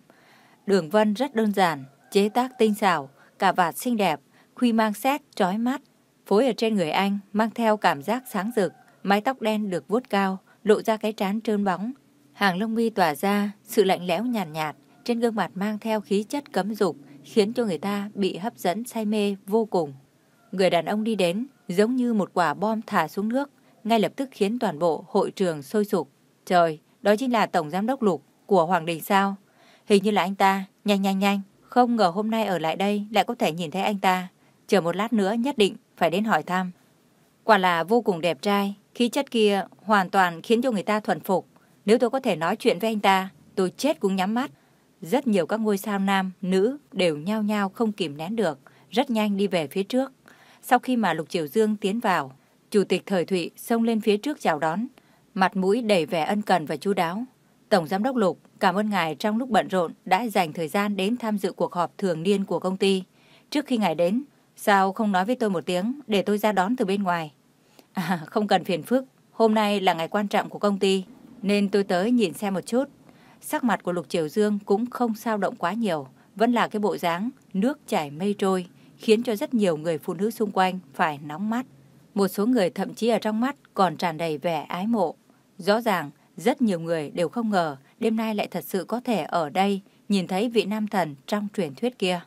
Đường vân rất đơn giản, chế tác tinh xảo, cả vạt xinh đẹp, khuy mang xét, trói mắt. Phối ở trên người anh mang theo cảm giác sáng rực, mái tóc đen được vuốt cao, lộ ra cái trán trơn bóng. Hàng lông mi tỏa ra, sự lạnh lẽo nhàn nhạt, nhạt, trên gương mặt mang theo khí chất cấm dục, khiến cho người ta bị hấp dẫn say mê vô cùng. Người đàn ông đi đến, giống như một quả bom thả xuống nước, ngay lập tức khiến toàn bộ hội trường sôi sục. Trời, đó chính là Tổng Giám đốc Lục của Hoàng Đình sao? Hình như là anh ta, nhanh nhanh nhanh. Không ngờ hôm nay ở lại đây lại có thể nhìn thấy anh ta. chờ một lát nữa nhất định phải đến hỏi thăm. Quả là vô cùng đẹp trai, khí chất kia hoàn toàn khiến cho người ta thuần phục. Nếu tôi có thể nói chuyện với anh ta, tôi chết cũng nhắm mắt. Rất nhiều các ngôi sao nam, nữ đều nhao nhao không kìm nén được, rất nhanh đi về phía trước. Sau khi mà Lục Triều Dương tiến vào, Chủ tịch Thời Thụy xông lên phía trước chào đón, mặt mũi đầy vẻ ân cần và chú đáo. Tổng Giám đốc Lục cảm ơn ngài trong lúc bận rộn đã dành thời gian đến tham dự cuộc họp thường niên của công ty. Trước khi ngài đến, sao không nói với tôi một tiếng để tôi ra đón từ bên ngoài? À, không cần phiền phức, hôm nay là ngày quan trọng của công ty, nên tôi tới nhìn xem một chút. Sắc mặt của Lục Triều Dương cũng không sao động quá nhiều, vẫn là cái bộ dáng nước chảy mây trôi, khiến cho rất nhiều người phụ nữ xung quanh phải nóng mắt. Một số người thậm chí ở trong mắt còn tràn đầy vẻ ái mộ. Rõ ràng, rất nhiều người đều không ngờ đêm nay lại thật sự có thể ở đây nhìn thấy vị nam thần trong truyền thuyết kia.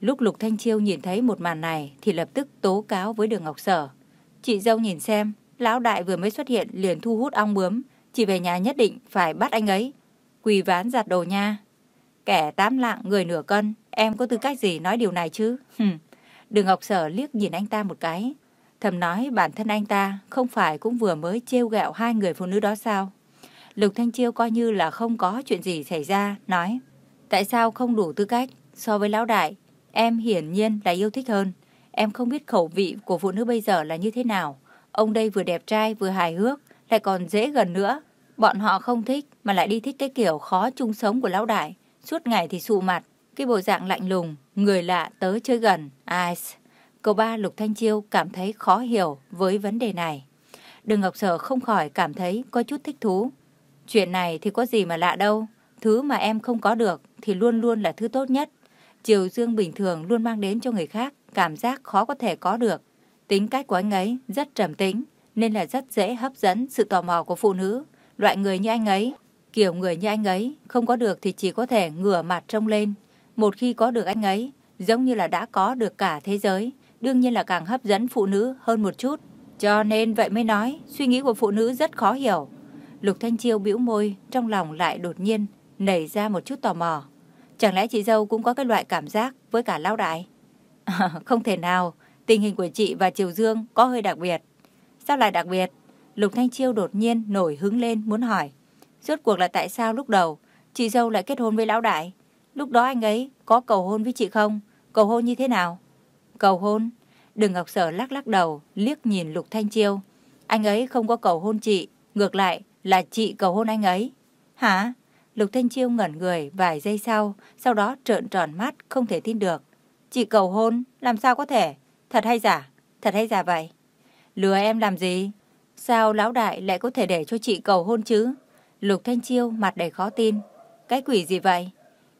Lúc Lục Thanh Chiêu nhìn thấy một màn này thì lập tức tố cáo với Đường Ngọc Sở. Chị dâu nhìn xem, lão đại vừa mới xuất hiện liền thu hút ong bướm, chị về nhà nhất định phải bắt anh ấy. Quỳ ván giặt đồ nha. Kẻ tám lạng người nửa cân, em có tư cách gì nói điều này chứ? Hừm. Đường Ngọc Sở liếc nhìn anh ta một cái, thầm nói bản thân anh ta không phải cũng vừa mới trêu ghẹo hai người phụ nữ đó sao? Lục Thanh Chiêu coi như là không có chuyện gì xảy ra, nói Tại sao không đủ tư cách so với lão đại? Em hiển nhiên là yêu thích hơn. Em không biết khẩu vị của phụ nữ bây giờ là như thế nào. Ông đây vừa đẹp trai vừa hài hước, lại còn dễ gần nữa. Bọn họ không thích mà lại đi thích cái kiểu khó chung sống của lão đại. Suốt ngày thì sụ mặt, cái bộ dạng lạnh lùng, người lạ tới chơi gần. Ai... Cậu ba Lục Thanh Chiêu cảm thấy khó hiểu với vấn đề này. Đường Ngọc Sở không khỏi cảm thấy có chút thích thú. Chuyện này thì có gì mà lạ đâu. Thứ mà em không có được thì luôn luôn là thứ tốt nhất. Triều Dương bình thường luôn mang đến cho người khác cảm giác khó có thể có được. Tính cách của anh ấy rất trầm tính, nên là rất dễ hấp dẫn sự tò mò của phụ nữ. Loại người như anh ấy, kiểu người như anh ấy, không có được thì chỉ có thể ngửa mặt trông lên. Một khi có được anh ấy, giống như là đã có được cả thế giới, đương nhiên là càng hấp dẫn phụ nữ hơn một chút. Cho nên vậy mới nói, suy nghĩ của phụ nữ rất khó hiểu. Lục Thanh Chiêu bĩu môi, trong lòng lại đột nhiên nảy ra một chút tò mò. Chẳng lẽ chị dâu cũng có cái loại cảm giác với cả lão đại? À, không thể nào, tình hình của chị và Triều Dương có hơi đặc biệt. Sao lại đặc biệt? Lục Thanh Chiêu đột nhiên nổi hứng lên muốn hỏi. Rốt cuộc là tại sao lúc đầu chị dâu lại kết hôn với lão đại? Lúc đó anh ấy có cầu hôn với chị không? Cầu hôn như thế nào? Cầu hôn? Đừng Ngọc Sở lắc lắc đầu, liếc nhìn Lục Thanh Chiêu. Anh ấy không có cầu hôn chị, ngược lại là chị cầu hôn anh ấy. Hả? Lục Thanh Chiêu ngẩn người vài giây sau, sau đó trợn tròn mắt không thể tin được. Chị cầu hôn, làm sao có thể? Thật hay giả? Thật hay giả vậy? Lừa em làm gì? Sao lão đại lại có thể để cho chị cầu hôn chứ? Lục Thanh Chiêu mặt đầy khó tin. Cái quỷ gì vậy?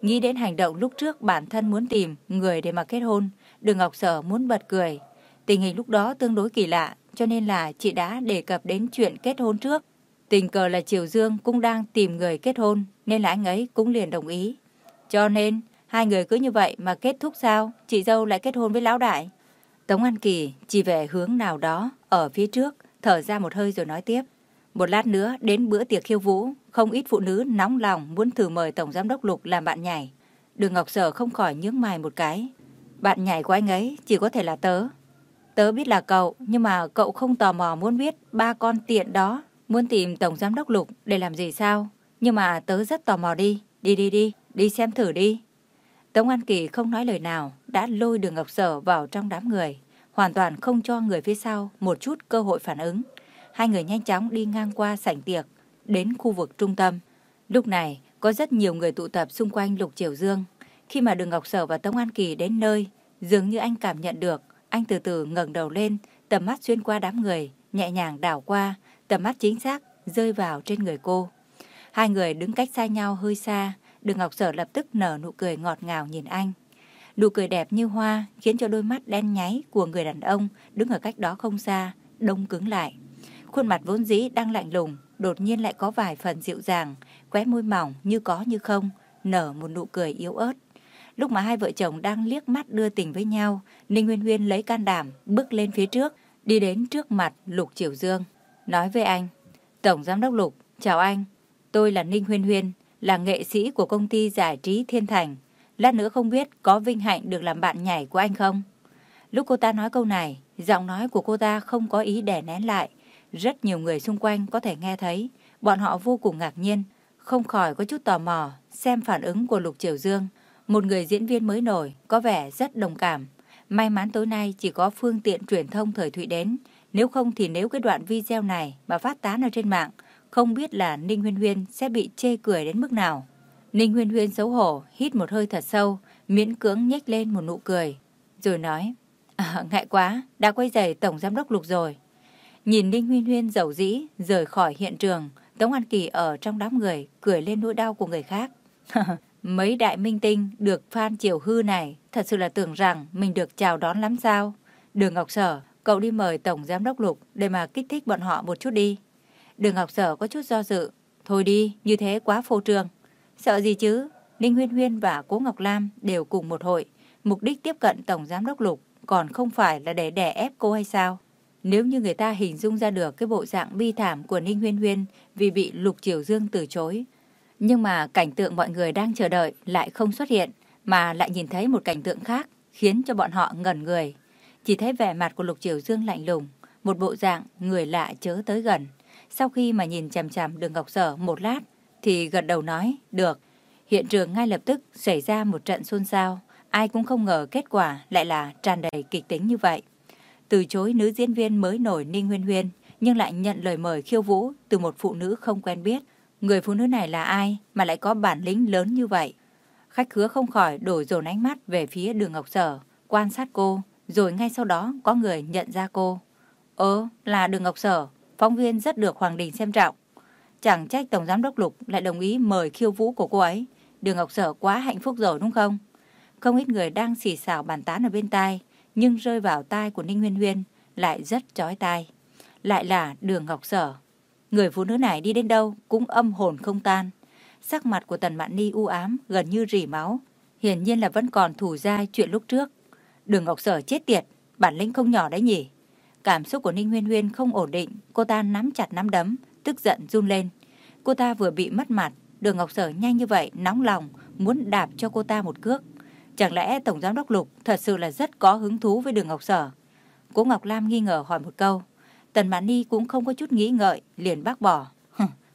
Nghĩ đến hành động lúc trước bản thân muốn tìm người để mà kết hôn, Đường Ngọc Sở muốn bật cười. Tình hình lúc đó tương đối kỳ lạ, cho nên là chị đã đề cập đến chuyện kết hôn trước. Tình cờ là Triều Dương cũng đang tìm người kết hôn, nên là anh ấy cũng liền đồng ý. Cho nên, hai người cứ như vậy mà kết thúc sao, chị dâu lại kết hôn với lão đại. Tống An Kỳ chỉ về hướng nào đó, ở phía trước, thở ra một hơi rồi nói tiếp. Một lát nữa, đến bữa tiệc khiêu vũ, không ít phụ nữ nóng lòng muốn thử mời Tổng Giám đốc Lục làm bạn nhảy. Đường Ngọc Sở không khỏi nhướng mày một cái. Bạn nhảy của anh ấy chỉ có thể là tớ. Tớ biết là cậu, nhưng mà cậu không tò mò muốn biết ba con tiện đó muốn tìm Tổng Giám đốc Lục để làm gì sao? Nhưng mà tớ rất tò mò đi, đi đi đi, đi xem thử đi. Tống An Kỳ không nói lời nào, đã lôi đường Ngọc Sở vào trong đám người, hoàn toàn không cho người phía sau một chút cơ hội phản ứng. Hai người nhanh chóng đi ngang qua sảnh tiệc, đến khu vực trung tâm. Lúc này, có rất nhiều người tụ tập xung quanh Lục Triều Dương. Khi mà đường Ngọc Sở và Tống An Kỳ đến nơi, dường như anh cảm nhận được, anh từ từ ngẩng đầu lên, tầm mắt xuyên qua đám người, nhẹ nhàng đảo qua, tầm mắt chính xác rơi vào trên người cô. Hai người đứng cách xa nhau hơi xa, đường Ngọc Sở lập tức nở nụ cười ngọt ngào nhìn anh. Nụ cười đẹp như hoa khiến cho đôi mắt đen nháy của người đàn ông đứng ở cách đó không xa, đông cứng lại. Khuôn mặt vốn dĩ đang lạnh lùng, đột nhiên lại có vài phần dịu dàng, khóe môi mỏng như có như không, nở một nụ cười yếu ớt. Lúc mà hai vợ chồng đang liếc mắt đưa tình với nhau, Ninh Nguyên Huyên lấy can đảm, bước lên phía trước, đi đến trước mặt Lục Triều Dương. Nói với anh, Tổng Giám đốc Lục, chào anh, tôi là Ninh Huyên Huyên, là nghệ sĩ của công ty giải trí Thiên Thành. Lát nữa không biết có vinh hạnh được làm bạn nhảy của anh không? Lúc cô ta nói câu này, giọng nói của cô ta không có ý đè nén lại. Rất nhiều người xung quanh có thể nghe thấy. Bọn họ vô cùng ngạc nhiên, không khỏi có chút tò mò xem phản ứng của Lục Triều Dương. Một người diễn viên mới nổi, có vẻ rất đồng cảm. May mắn tối nay chỉ có phương tiện truyền thông thời Thụy đến. Nếu không thì nếu cái đoạn video này mà phát tán ở trên mạng, không biết là Ninh Huyên Huyên sẽ bị chê cười đến mức nào. Ninh Huyên Huyên xấu hổ, hít một hơi thật sâu, miễn cưỡng nhếch lên một nụ cười. Rồi nói, à, ngại quá, đã quay giày Tổng Giám đốc Lục rồi. Nhìn Ninh Huyên Huyên dầu dĩ, rời khỏi hiện trường, Tống An Kỳ ở trong đám người, cười lên nỗi đau của người khác. Mấy đại minh tinh được fan chiều hư này thật sự là tưởng rằng mình được chào đón lắm sao. Đường Ngọc Sở, cậu đi mời Tổng Giám đốc Lục để mà kích thích bọn họ một chút đi. Đường Ngọc Sở có chút do dự. Thôi đi, như thế quá phô trương. Sợ gì chứ? Ninh Huyên Huyên và Cố Ngọc Lam đều cùng một hội. Mục đích tiếp cận Tổng Giám đốc Lục còn không phải là để đè ép cô hay sao? Nếu như người ta hình dung ra được cái bộ dạng bi thảm của Ninh Huyên Huyên vì bị Lục Triều Dương từ chối. Nhưng mà cảnh tượng mọi người đang chờ đợi lại không xuất hiện, mà lại nhìn thấy một cảnh tượng khác khiến cho bọn họ ngẩn người. Chỉ thấy vẻ mặt của Lục Triều Dương lạnh lùng, một bộ dạng người lạ chớ tới gần. Sau khi mà nhìn chằm chằm đường Ngọc Sở một lát, thì gật đầu nói, được. Hiện trường ngay lập tức xảy ra một trận xôn xao. Ai cũng không ngờ kết quả lại là tràn đầy kịch tính như vậy. Từ chối nữ diễn viên mới nổi Ninh Huyên Huyên, nhưng lại nhận lời mời khiêu vũ từ một phụ nữ không quen biết. Người phụ nữ này là ai mà lại có bản lĩnh lớn như vậy? Khách khứa không khỏi đổ dồn ánh mắt về phía đường Ngọc Sở, quan sát cô, rồi ngay sau đó có người nhận ra cô. Ơ, là đường Ngọc Sở, phóng viên rất được Hoàng Đình xem trọng. Chẳng trách Tổng Giám đốc Lục lại đồng ý mời khiêu vũ của cô ấy. Đường Ngọc Sở quá hạnh phúc rồi đúng không? Không ít người đang xì xào bàn tán ở bên tai, nhưng rơi vào tai của Ninh Huyên Huyên lại rất chói tai. Lại là đường Ngọc Sở. Người phụ nữ này đi đến đâu cũng âm hồn không tan. Sắc mặt của Tần Mạn Ni u ám, gần như rỉ máu. Hiển nhiên là vẫn còn thủ dai chuyện lúc trước. Đường Ngọc Sở chết tiệt, bản lĩnh không nhỏ đấy nhỉ. Cảm xúc của Ninh Huyên Huyên không ổn định, cô ta nắm chặt nắm đấm, tức giận run lên. Cô ta vừa bị mất mặt, đường Ngọc Sở nhanh như vậy, nóng lòng, muốn đạp cho cô ta một cước. Chẳng lẽ Tổng Giám đốc Lục thật sự là rất có hứng thú với đường Ngọc Sở? Cố Ngọc Lam nghi ngờ hỏi một câu. Tần Mãn Ni cũng không có chút nghĩ ngợi, liền bác bỏ.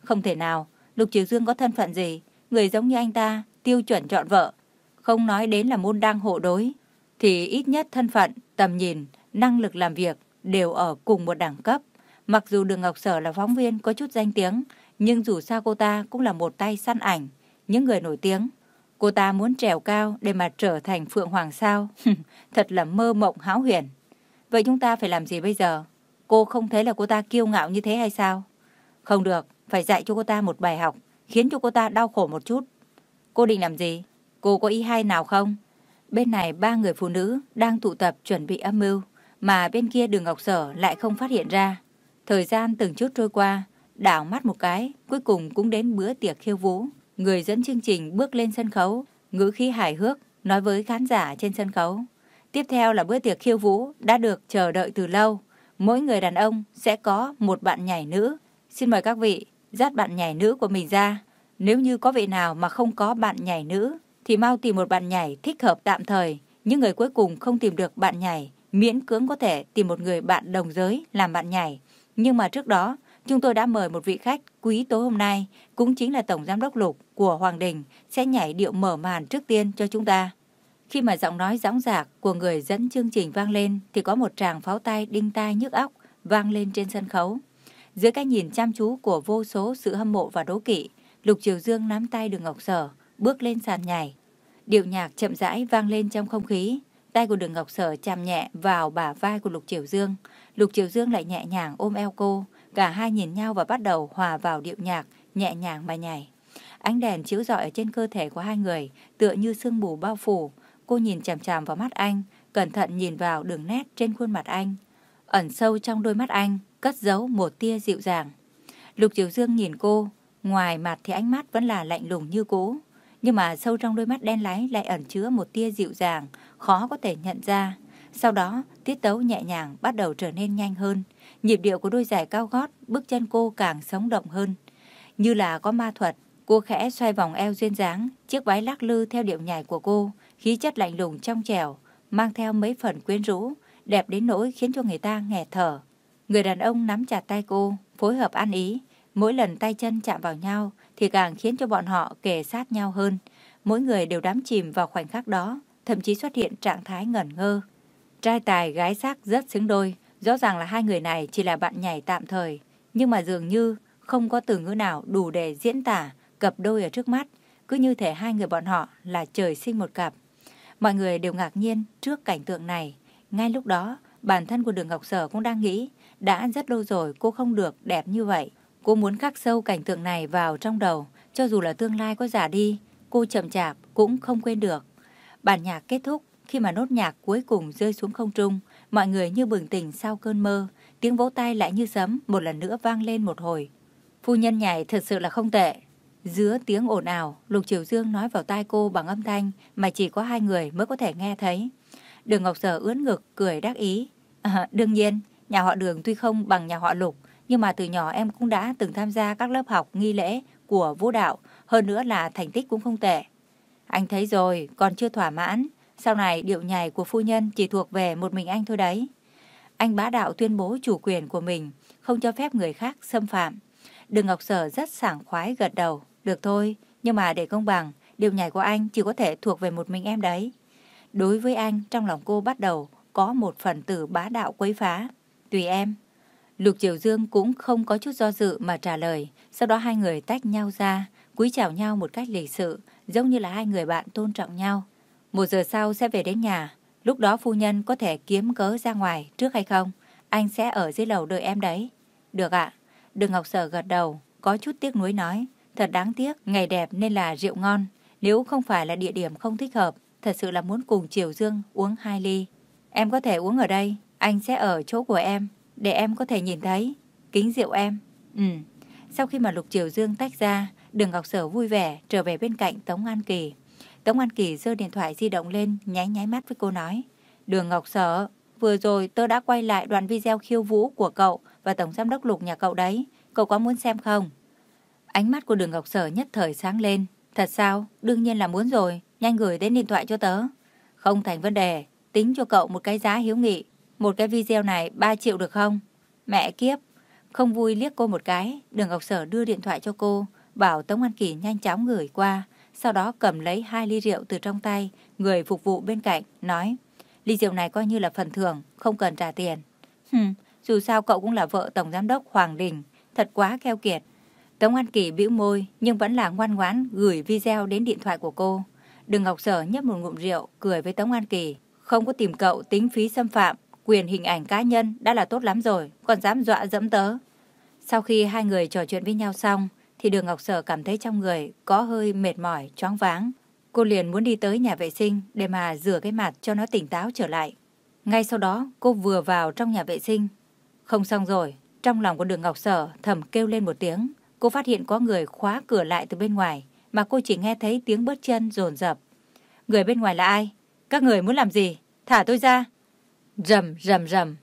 không thể nào, Lục Triều Dương có thân phận gì? Người giống như anh ta, tiêu chuẩn chọn vợ. Không nói đến là môn đăng hộ đối, thì ít nhất thân phận, tầm nhìn, năng lực làm việc đều ở cùng một đẳng cấp. Mặc dù Đường Ngọc Sở là phóng viên có chút danh tiếng, nhưng dù sao cô ta cũng là một tay săn ảnh, những người nổi tiếng. Cô ta muốn trèo cao để mà trở thành Phượng Hoàng sao? Thật là mơ mộng háo huyền. Vậy chúng ta phải làm gì bây giờ? Cô không thấy là cô ta kiêu ngạo như thế hay sao? Không được, phải dạy cho cô ta một bài học, khiến cho cô ta đau khổ một chút. Cô định làm gì? Cô có ý hay nào không? Bên này ba người phụ nữ đang tụ tập chuẩn bị âm mưu, mà bên kia đường Ngọc Sở lại không phát hiện ra. Thời gian từng chút trôi qua, đảo mắt một cái, cuối cùng cũng đến bữa tiệc khiêu vũ. Người dẫn chương trình bước lên sân khấu, ngữ khí hài hước, nói với khán giả trên sân khấu. Tiếp theo là bữa tiệc khiêu vũ đã được chờ đợi từ lâu. Mỗi người đàn ông sẽ có một bạn nhảy nữ. Xin mời các vị dắt bạn nhảy nữ của mình ra. Nếu như có vị nào mà không có bạn nhảy nữ, thì mau tìm một bạn nhảy thích hợp tạm thời. Những người cuối cùng không tìm được bạn nhảy, miễn cưỡng có thể tìm một người bạn đồng giới làm bạn nhảy. Nhưng mà trước đó, chúng tôi đã mời một vị khách quý tối hôm nay, cũng chính là Tổng Giám đốc Lục của Hoàng Đình, sẽ nhảy điệu mở màn trước tiên cho chúng ta. Khi mà giọng nói dõng dạc của người dẫn chương trình vang lên, thì có một tràng pháo tay đinh tai nhức óc vang lên trên sân khấu. Dưới cái nhìn chăm chú của vô số sự hâm mộ và đố kỵ, Lục Triều Dương nắm tay đường Ngọc Sở, bước lên sàn nhảy. Điệu nhạc chậm rãi vang lên trong không khí, tay của đường Ngọc Sở chạm nhẹ vào bả vai của Lục Triều Dương. Lục Triều Dương lại nhẹ nhàng ôm eo cô, cả hai nhìn nhau và bắt đầu hòa vào điệu nhạc, nhẹ nhàng mà nhảy. Ánh đèn chiếu rọi ở trên cơ thể của hai người, tựa như sương mù bao phủ. Cô nhìn chằm chằm vào mắt anh, cẩn thận nhìn vào đường nét trên khuôn mặt anh. Ẩn sâu trong đôi mắt anh, cất giấu một tia dịu dàng. Lục Triều Dương nhìn cô, ngoài mặt thì ánh mắt vẫn là lạnh lùng như cũ. Nhưng mà sâu trong đôi mắt đen láy lại ẩn chứa một tia dịu dàng, khó có thể nhận ra. Sau đó, tiết tấu nhẹ nhàng bắt đầu trở nên nhanh hơn. Nhịp điệu của đôi giày cao gót, bước chân cô càng sống động hơn. Như là có ma thuật, cô khẽ xoay vòng eo duyên dáng, chiếc váy lắc lư theo điệu nhảy của cô, khí chất lạnh lùng trong trẻo, mang theo mấy phần quyến rũ, đẹp đến nỗi khiến cho người ta nghẹt thở. Người đàn ông nắm chặt tay cô, phối hợp ăn ý. Mỗi lần tay chân chạm vào nhau thì càng khiến cho bọn họ kề sát nhau hơn. Mỗi người đều đắm chìm vào khoảnh khắc đó, thậm chí xuất hiện trạng thái ngẩn ngơ. Trai tài gái sắc rất xứng đôi, rõ ràng là hai người này chỉ là bạn nhảy tạm thời, nhưng mà dường như không có từ ngữ nào đủ để diễn tả cặp đôi ở trước mắt, cứ như thể hai người bọn họ là trời sinh một cặp. Mọi người đều ngạc nhiên trước cảnh tượng này. Ngay lúc đó, bản thân của Đường Ngọc Sở cũng đang nghĩ, đã rất lâu rồi cô không được đẹp như vậy. Cô muốn khắc sâu cảnh tượng này vào trong đầu, cho dù là tương lai có giả đi, cô chậm chạp cũng không quên được. Bản nhạc kết thúc, khi mà nốt nhạc cuối cùng rơi xuống không trung, mọi người như bừng tỉnh sau cơn mơ, tiếng vỗ tay lại như sấm một lần nữa vang lên một hồi. Phu nhân nhảy thật sự là không tệ. Giữa tiếng ồn ào, Lục Triều Dương nói vào tai cô bằng âm thanh mà chỉ có hai người mới có thể nghe thấy. Đường Ngọc Sở ướn ngực, cười đắc ý. À, đương nhiên, nhà họ Đường tuy không bằng nhà họ Lục, nhưng mà từ nhỏ em cũng đã từng tham gia các lớp học nghi lễ của vũ đạo, hơn nữa là thành tích cũng không tệ. Anh thấy rồi, còn chưa thỏa mãn. Sau này điệu nhảy của phu nhân chỉ thuộc về một mình anh thôi đấy. Anh bá đạo tuyên bố chủ quyền của mình, không cho phép người khác xâm phạm. Đường Ngọc Sở rất sảng khoái gật đầu. Được thôi, nhưng mà để công bằng, điệu nhảy của anh chỉ có thể thuộc về một mình em đấy. Đối với anh, trong lòng cô bắt đầu có một phần tử bá đạo quấy phá. Tùy em. Lục Triều Dương cũng không có chút do dự mà trả lời. Sau đó hai người tách nhau ra, cúi chào nhau một cách lịch sự, giống như là hai người bạn tôn trọng nhau. Một giờ sau sẽ về đến nhà. Lúc đó phu nhân có thể kiếm cớ ra ngoài trước hay không? Anh sẽ ở dưới lầu đợi em đấy. Được ạ. Đường Ngọc Sở gật đầu, có chút tiếc nuối nói. Thật đáng tiếc, ngày đẹp nên là rượu ngon. Nếu không phải là địa điểm không thích hợp, thật sự là muốn cùng Triều Dương uống hai ly. Em có thể uống ở đây, anh sẽ ở chỗ của em, để em có thể nhìn thấy. Kính rượu em. Ừ. Sau khi mà Lục Triều Dương tách ra, Đường Ngọc Sở vui vẻ trở về bên cạnh Tống An Kỳ. Tống An Kỳ giơ điện thoại di động lên, nháy nháy mắt với cô nói. Đường Ngọc Sở, vừa rồi tớ đã quay lại đoạn video khiêu vũ của cậu và Tổng Giám đốc Lục nhà cậu đấy. Cậu có muốn xem không? Ánh mắt của đường Ngọc Sở nhất thời sáng lên. Thật sao? Đương nhiên là muốn rồi. Nhanh gửi đến điện thoại cho tớ. Không thành vấn đề. Tính cho cậu một cái giá hiếu nghị. Một cái video này 3 triệu được không? Mẹ kiếp. Không vui liếc cô một cái. Đường Ngọc Sở đưa điện thoại cho cô. Bảo Tống An Kỳ nhanh chóng gửi qua. Sau đó cầm lấy hai ly rượu từ trong tay. Người phục vụ bên cạnh. Nói. Ly rượu này coi như là phần thưởng. Không cần trả tiền. Hừm. Dù sao cậu cũng là vợ Tổng Giám đốc Hoàng Đình. Thật quá keo kiệt. Tống An Kỳ bĩu môi nhưng vẫn là ngoan ngoãn gửi video đến điện thoại của cô. Đường Ngọc Sở nhấp một ngụm rượu, cười với Tống An Kỳ. Không có tìm cậu tính phí xâm phạm, quyền hình ảnh cá nhân đã là tốt lắm rồi, còn dám dọa dẫm tớ. Sau khi hai người trò chuyện với nhau xong, thì đường Ngọc Sở cảm thấy trong người có hơi mệt mỏi, choáng váng. Cô liền muốn đi tới nhà vệ sinh để mà rửa cái mặt cho nó tỉnh táo trở lại. Ngay sau đó, cô vừa vào trong nhà vệ sinh. Không xong rồi, trong lòng của đường Ngọc Sở thầm kêu lên một tiếng. Cô phát hiện có người khóa cửa lại từ bên ngoài, mà cô chỉ nghe thấy tiếng bước chân rồn rập. Người bên ngoài là ai? Các người muốn làm gì? Thả tôi ra. Rầm, rầm, rầm.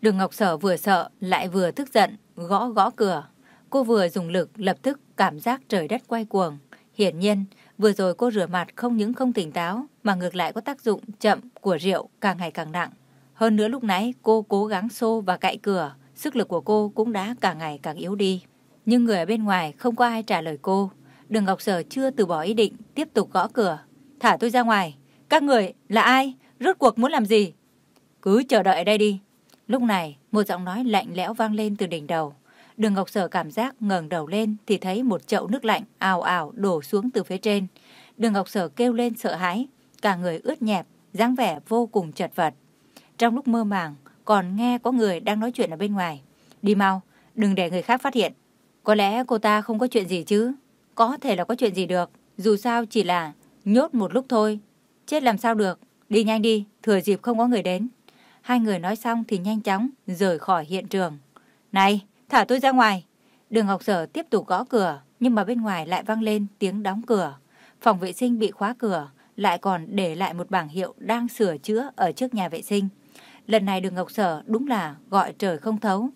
Đường Ngọc Sở vừa sợ, lại vừa tức giận, gõ gõ cửa. Cô vừa dùng lực, lập tức cảm giác trời đất quay cuồng. Hiển nhiên, vừa rồi cô rửa mặt không những không tỉnh táo, mà ngược lại có tác dụng chậm của rượu càng ngày càng nặng. Hơn nữa lúc nãy cô cố gắng xô và cạy cửa, sức lực của cô cũng đã càng ngày càng yếu đi. Nhưng người ở bên ngoài không có ai trả lời cô. Đường Ngọc Sở chưa từ bỏ ý định tiếp tục gõ cửa. Thả tôi ra ngoài. Các người là ai? Rốt cuộc muốn làm gì? Cứ chờ đợi ở đây đi. Lúc này, một giọng nói lạnh lẽo vang lên từ đỉnh đầu. Đường Ngọc Sở cảm giác ngẩng đầu lên thì thấy một chậu nước lạnh ào ào đổ xuống từ phía trên. Đường Ngọc Sở kêu lên sợ hãi, cả người ướt nhẹp, dáng vẻ vô cùng chật vật. Trong lúc mơ màng, còn nghe có người đang nói chuyện ở bên ngoài. Đi mau, đừng để người khác phát hiện. Có lẽ cô ta không có chuyện gì chứ. Có thể là có chuyện gì được. Dù sao chỉ là nhốt một lúc thôi. Chết làm sao được. Đi nhanh đi, thừa dịp không có người đến. Hai người nói xong thì nhanh chóng rời khỏi hiện trường. Này, thả tôi ra ngoài. Đường Ngọc Sở tiếp tục gõ cửa, nhưng mà bên ngoài lại vang lên tiếng đóng cửa. Phòng vệ sinh bị khóa cửa, lại còn để lại một bảng hiệu đang sửa chữa ở trước nhà vệ sinh. Lần này đường Ngọc Sở đúng là gọi trời không thấu,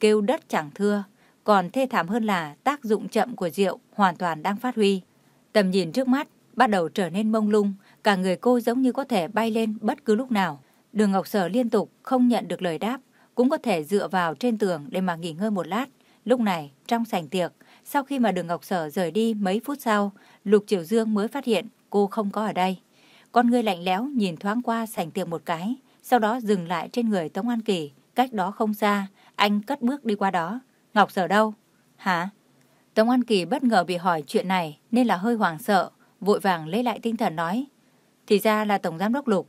kêu đất chẳng thưa, còn thê thảm hơn là tác dụng chậm của rượu hoàn toàn đang phát huy. Tầm nhìn trước mắt bắt đầu trở nên mông lung, cả người cô giống như có thể bay lên bất cứ lúc nào. Đường Ngọc Sở liên tục không nhận được lời đáp, cũng có thể dựa vào trên tường để mà nghỉ ngơi một lát. Lúc này, trong sảnh tiệc, sau khi mà Đường Ngọc Sở rời đi mấy phút sau, Lục Triều Dương mới phát hiện cô không có ở đây. Con người lạnh lẽo nhìn thoáng qua sảnh tiệc một cái, sau đó dừng lại trên người Tống An Kỳ, cách đó không xa, anh cất bước đi qua đó. Ngọc Sở đâu? Hả? Tống An Kỳ bất ngờ bị hỏi chuyện này nên là hơi hoảng sợ, vội vàng lấy lại tinh thần nói. Thì ra là Tổng Giám Đốc Lục.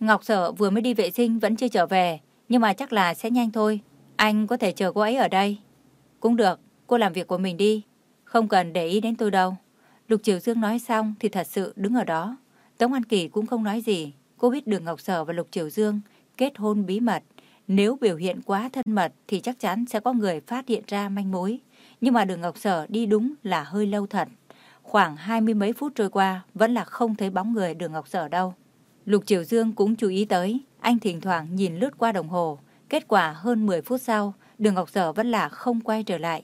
Ngọc Sở vừa mới đi vệ sinh vẫn chưa trở về, nhưng mà chắc là sẽ nhanh thôi. Anh có thể chờ cô ấy ở đây. Cũng được, cô làm việc của mình đi. Không cần để ý đến tôi đâu. Lục Triều Dương nói xong thì thật sự đứng ở đó. Tống An Kỳ cũng không nói gì. Cô biết Đường Ngọc Sở và Lục Triều Dương kết hôn bí mật. Nếu biểu hiện quá thân mật thì chắc chắn sẽ có người phát hiện ra manh mối. Nhưng mà Đường Ngọc Sở đi đúng là hơi lâu thật. Khoảng hai mươi mấy phút trôi qua vẫn là không thấy bóng người Đường Ngọc Sở đâu. Lục Triều Dương cũng chú ý tới, anh thỉnh thoảng nhìn lướt qua đồng hồ. Kết quả hơn 10 phút sau, Đường Ngọc Sở vẫn là không quay trở lại.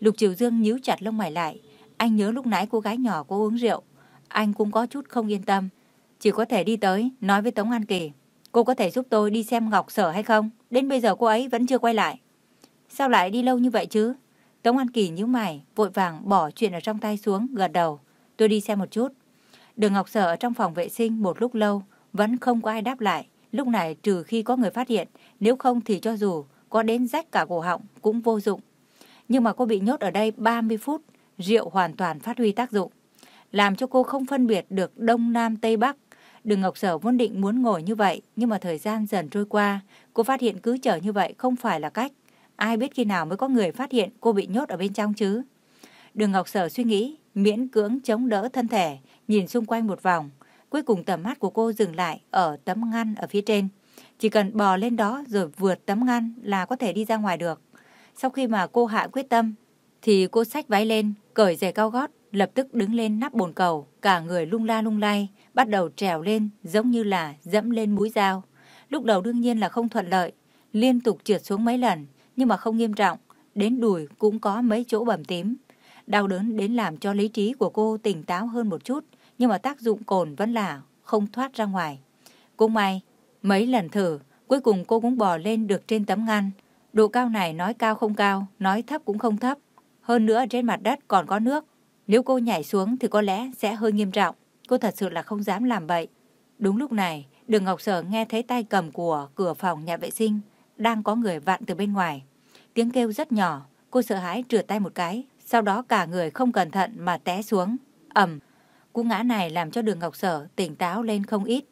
Lục Triều Dương nhíu chặt lông mày lại. Anh nhớ lúc nãy cô gái nhỏ có uống rượu. Anh cũng có chút không yên tâm. Chỉ có thể đi tới, nói với Tống An Kỳ. Cô có thể giúp tôi đi xem Ngọc Sở hay không? Đến bây giờ cô ấy vẫn chưa quay lại. Sao lại đi lâu như vậy chứ? Tống An Kỳ nhíu mày, vội vàng bỏ chuyện ở trong tay xuống, gật đầu. Tôi đi xem một chút. Đường Ngọc Sở ở trong phòng vệ sinh một lúc lâu, vẫn không có ai đáp lại. Lúc này trừ khi có người phát hiện, nếu không thì cho dù có đến rách cả cổ họng cũng vô dụng. Nhưng mà cô bị nhốt ở đây 30 phút, rượu hoàn toàn phát huy tác dụng. Làm cho cô không phân biệt được Đông Nam Tây Bắc. Đường Ngọc Sở vốn định muốn ngồi như vậy, nhưng mà thời gian dần trôi qua, cô phát hiện cứ chờ như vậy không phải là cách. Ai biết khi nào mới có người phát hiện cô bị nhốt ở bên trong chứ? Đường Ngọc Sở suy nghĩ, miễn cưỡng chống đỡ thân thể, nhìn xung quanh một vòng. Cuối cùng tầm mắt của cô dừng lại ở tấm ngăn ở phía trên. Chỉ cần bò lên đó rồi vượt tấm ngăn là có thể đi ra ngoài được. Sau khi mà cô hạ quyết tâm, thì cô xách váy lên, cởi giày cao gót, lập tức đứng lên nắp bồn cầu, cả người lung la lung lay, bắt đầu trèo lên giống như là dẫm lên mũi dao. Lúc đầu đương nhiên là không thuận lợi, liên tục trượt xuống mấy lần, nhưng mà không nghiêm trọng, đến đùi cũng có mấy chỗ bầm tím. Đau đớn đến làm cho lý trí của cô tỉnh táo hơn một chút, nhưng mà tác dụng cồn vẫn là không thoát ra ngoài. Cũng may, mấy lần thử, cuối cùng cô cũng bò lên được trên tấm ngăn. Độ cao này nói cao không cao, nói thấp cũng không thấp. Hơn nữa trên mặt đất còn có nước. Nếu cô nhảy xuống thì có lẽ sẽ hơi nghiêm trọng. Cô thật sự là không dám làm vậy. Đúng lúc này, đường Ngọc Sở nghe thấy tay cầm của cửa phòng nhà vệ sinh đang có người vặn từ bên ngoài. Tiếng kêu rất nhỏ, cô sợ hãi trượt tay một cái, sau đó cả người không cẩn thận mà té xuống. ầm, cú ngã này làm cho đường Ngọc Sở tỉnh táo lên không ít.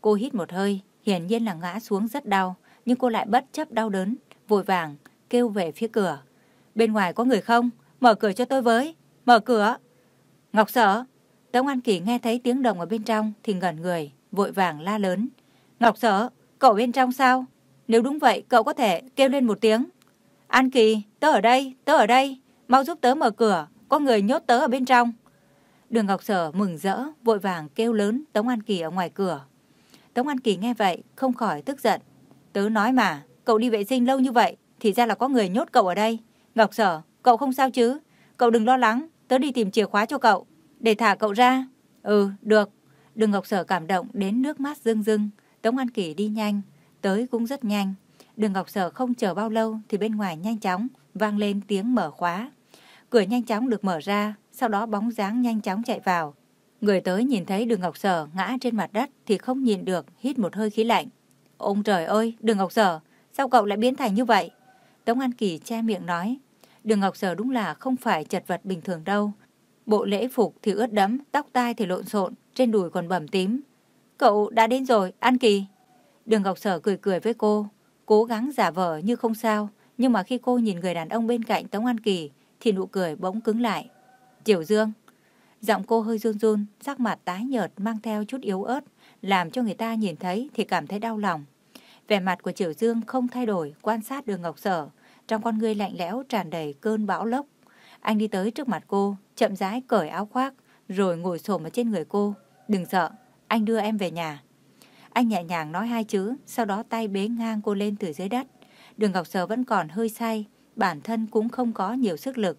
Cô hít một hơi, hiển nhiên là ngã xuống rất đau, nhưng cô lại bất chấp đau đớn, vội vàng kêu về phía cửa. Bên ngoài có người không? Mở cửa cho tôi với. Mở cửa. Ngọc Sở. Tống An Kỳ nghe thấy tiếng động ở bên trong thì ngẩn người, vội vàng la lớn. Ngọc Sở, cậu bên trong sao? Nếu đúng vậy, cậu có thể kêu lên một tiếng. An Kỳ, tớ ở đây, tớ ở đây. Mau giúp tớ mở cửa, có người nhốt tớ ở bên trong. Đường Ngọc Sở mừng rỡ, vội vàng kêu lớn Tống An Kỳ ở ngoài cửa. Tống An Kỳ nghe vậy, không khỏi tức giận. Tớ nói mà, cậu đi vệ sinh lâu như vậy, thì ra là có người nhốt cậu ở đây. Ngọc Sở, cậu không sao chứ? Cậu đừng lo lắng, tớ đi tìm chìa khóa cho cậu, để thả cậu ra. Ừ, được. Đường Ngọc Sở cảm động đến nước mắt rưng rưng. Tống An Kỳ đi nhanh, tới cũng rất nhanh. Đường Ngọc Sở không chờ bao lâu thì bên ngoài nhanh chóng vang lên tiếng mở khóa. Cửa nhanh chóng được mở ra, sau đó bóng dáng nhanh chóng chạy vào. Người tới nhìn thấy đường Ngọc Sở ngã trên mặt đất thì không nhìn được, hít một hơi khí lạnh. Ông trời ơi, đường Ngọc Sở, sao cậu lại biến thành như vậy? Tống An Kỳ che miệng nói. Đường Ngọc Sở đúng là không phải chật vật bình thường đâu. Bộ lễ phục thì ướt đẫm, tóc tai thì lộn xộn, trên đùi còn bầm tím. Cậu đã đến rồi, An Kỳ. Đường Ngọc Sở cười cười với cô, cố gắng giả vờ như không sao, nhưng mà khi cô nhìn người đàn ông bên cạnh Tống An Kỳ thì nụ cười bỗng cứng lại. Tiểu Dương. Giọng cô hơi run run, sắc mặt tái nhợt mang theo chút yếu ớt, làm cho người ta nhìn thấy thì cảm thấy đau lòng. Vẻ mặt của Triều Dương không thay đổi, quan sát đường Ngọc Sở, trong con ngươi lạnh lẽo tràn đầy cơn bão lốc. Anh đi tới trước mặt cô, chậm rãi cởi áo khoác, rồi ngồi xổm ở trên người cô. Đừng sợ, anh đưa em về nhà. Anh nhẹ nhàng nói hai chữ, sau đó tay bế ngang cô lên từ dưới đất. Đường Ngọc Sở vẫn còn hơi say, bản thân cũng không có nhiều sức lực.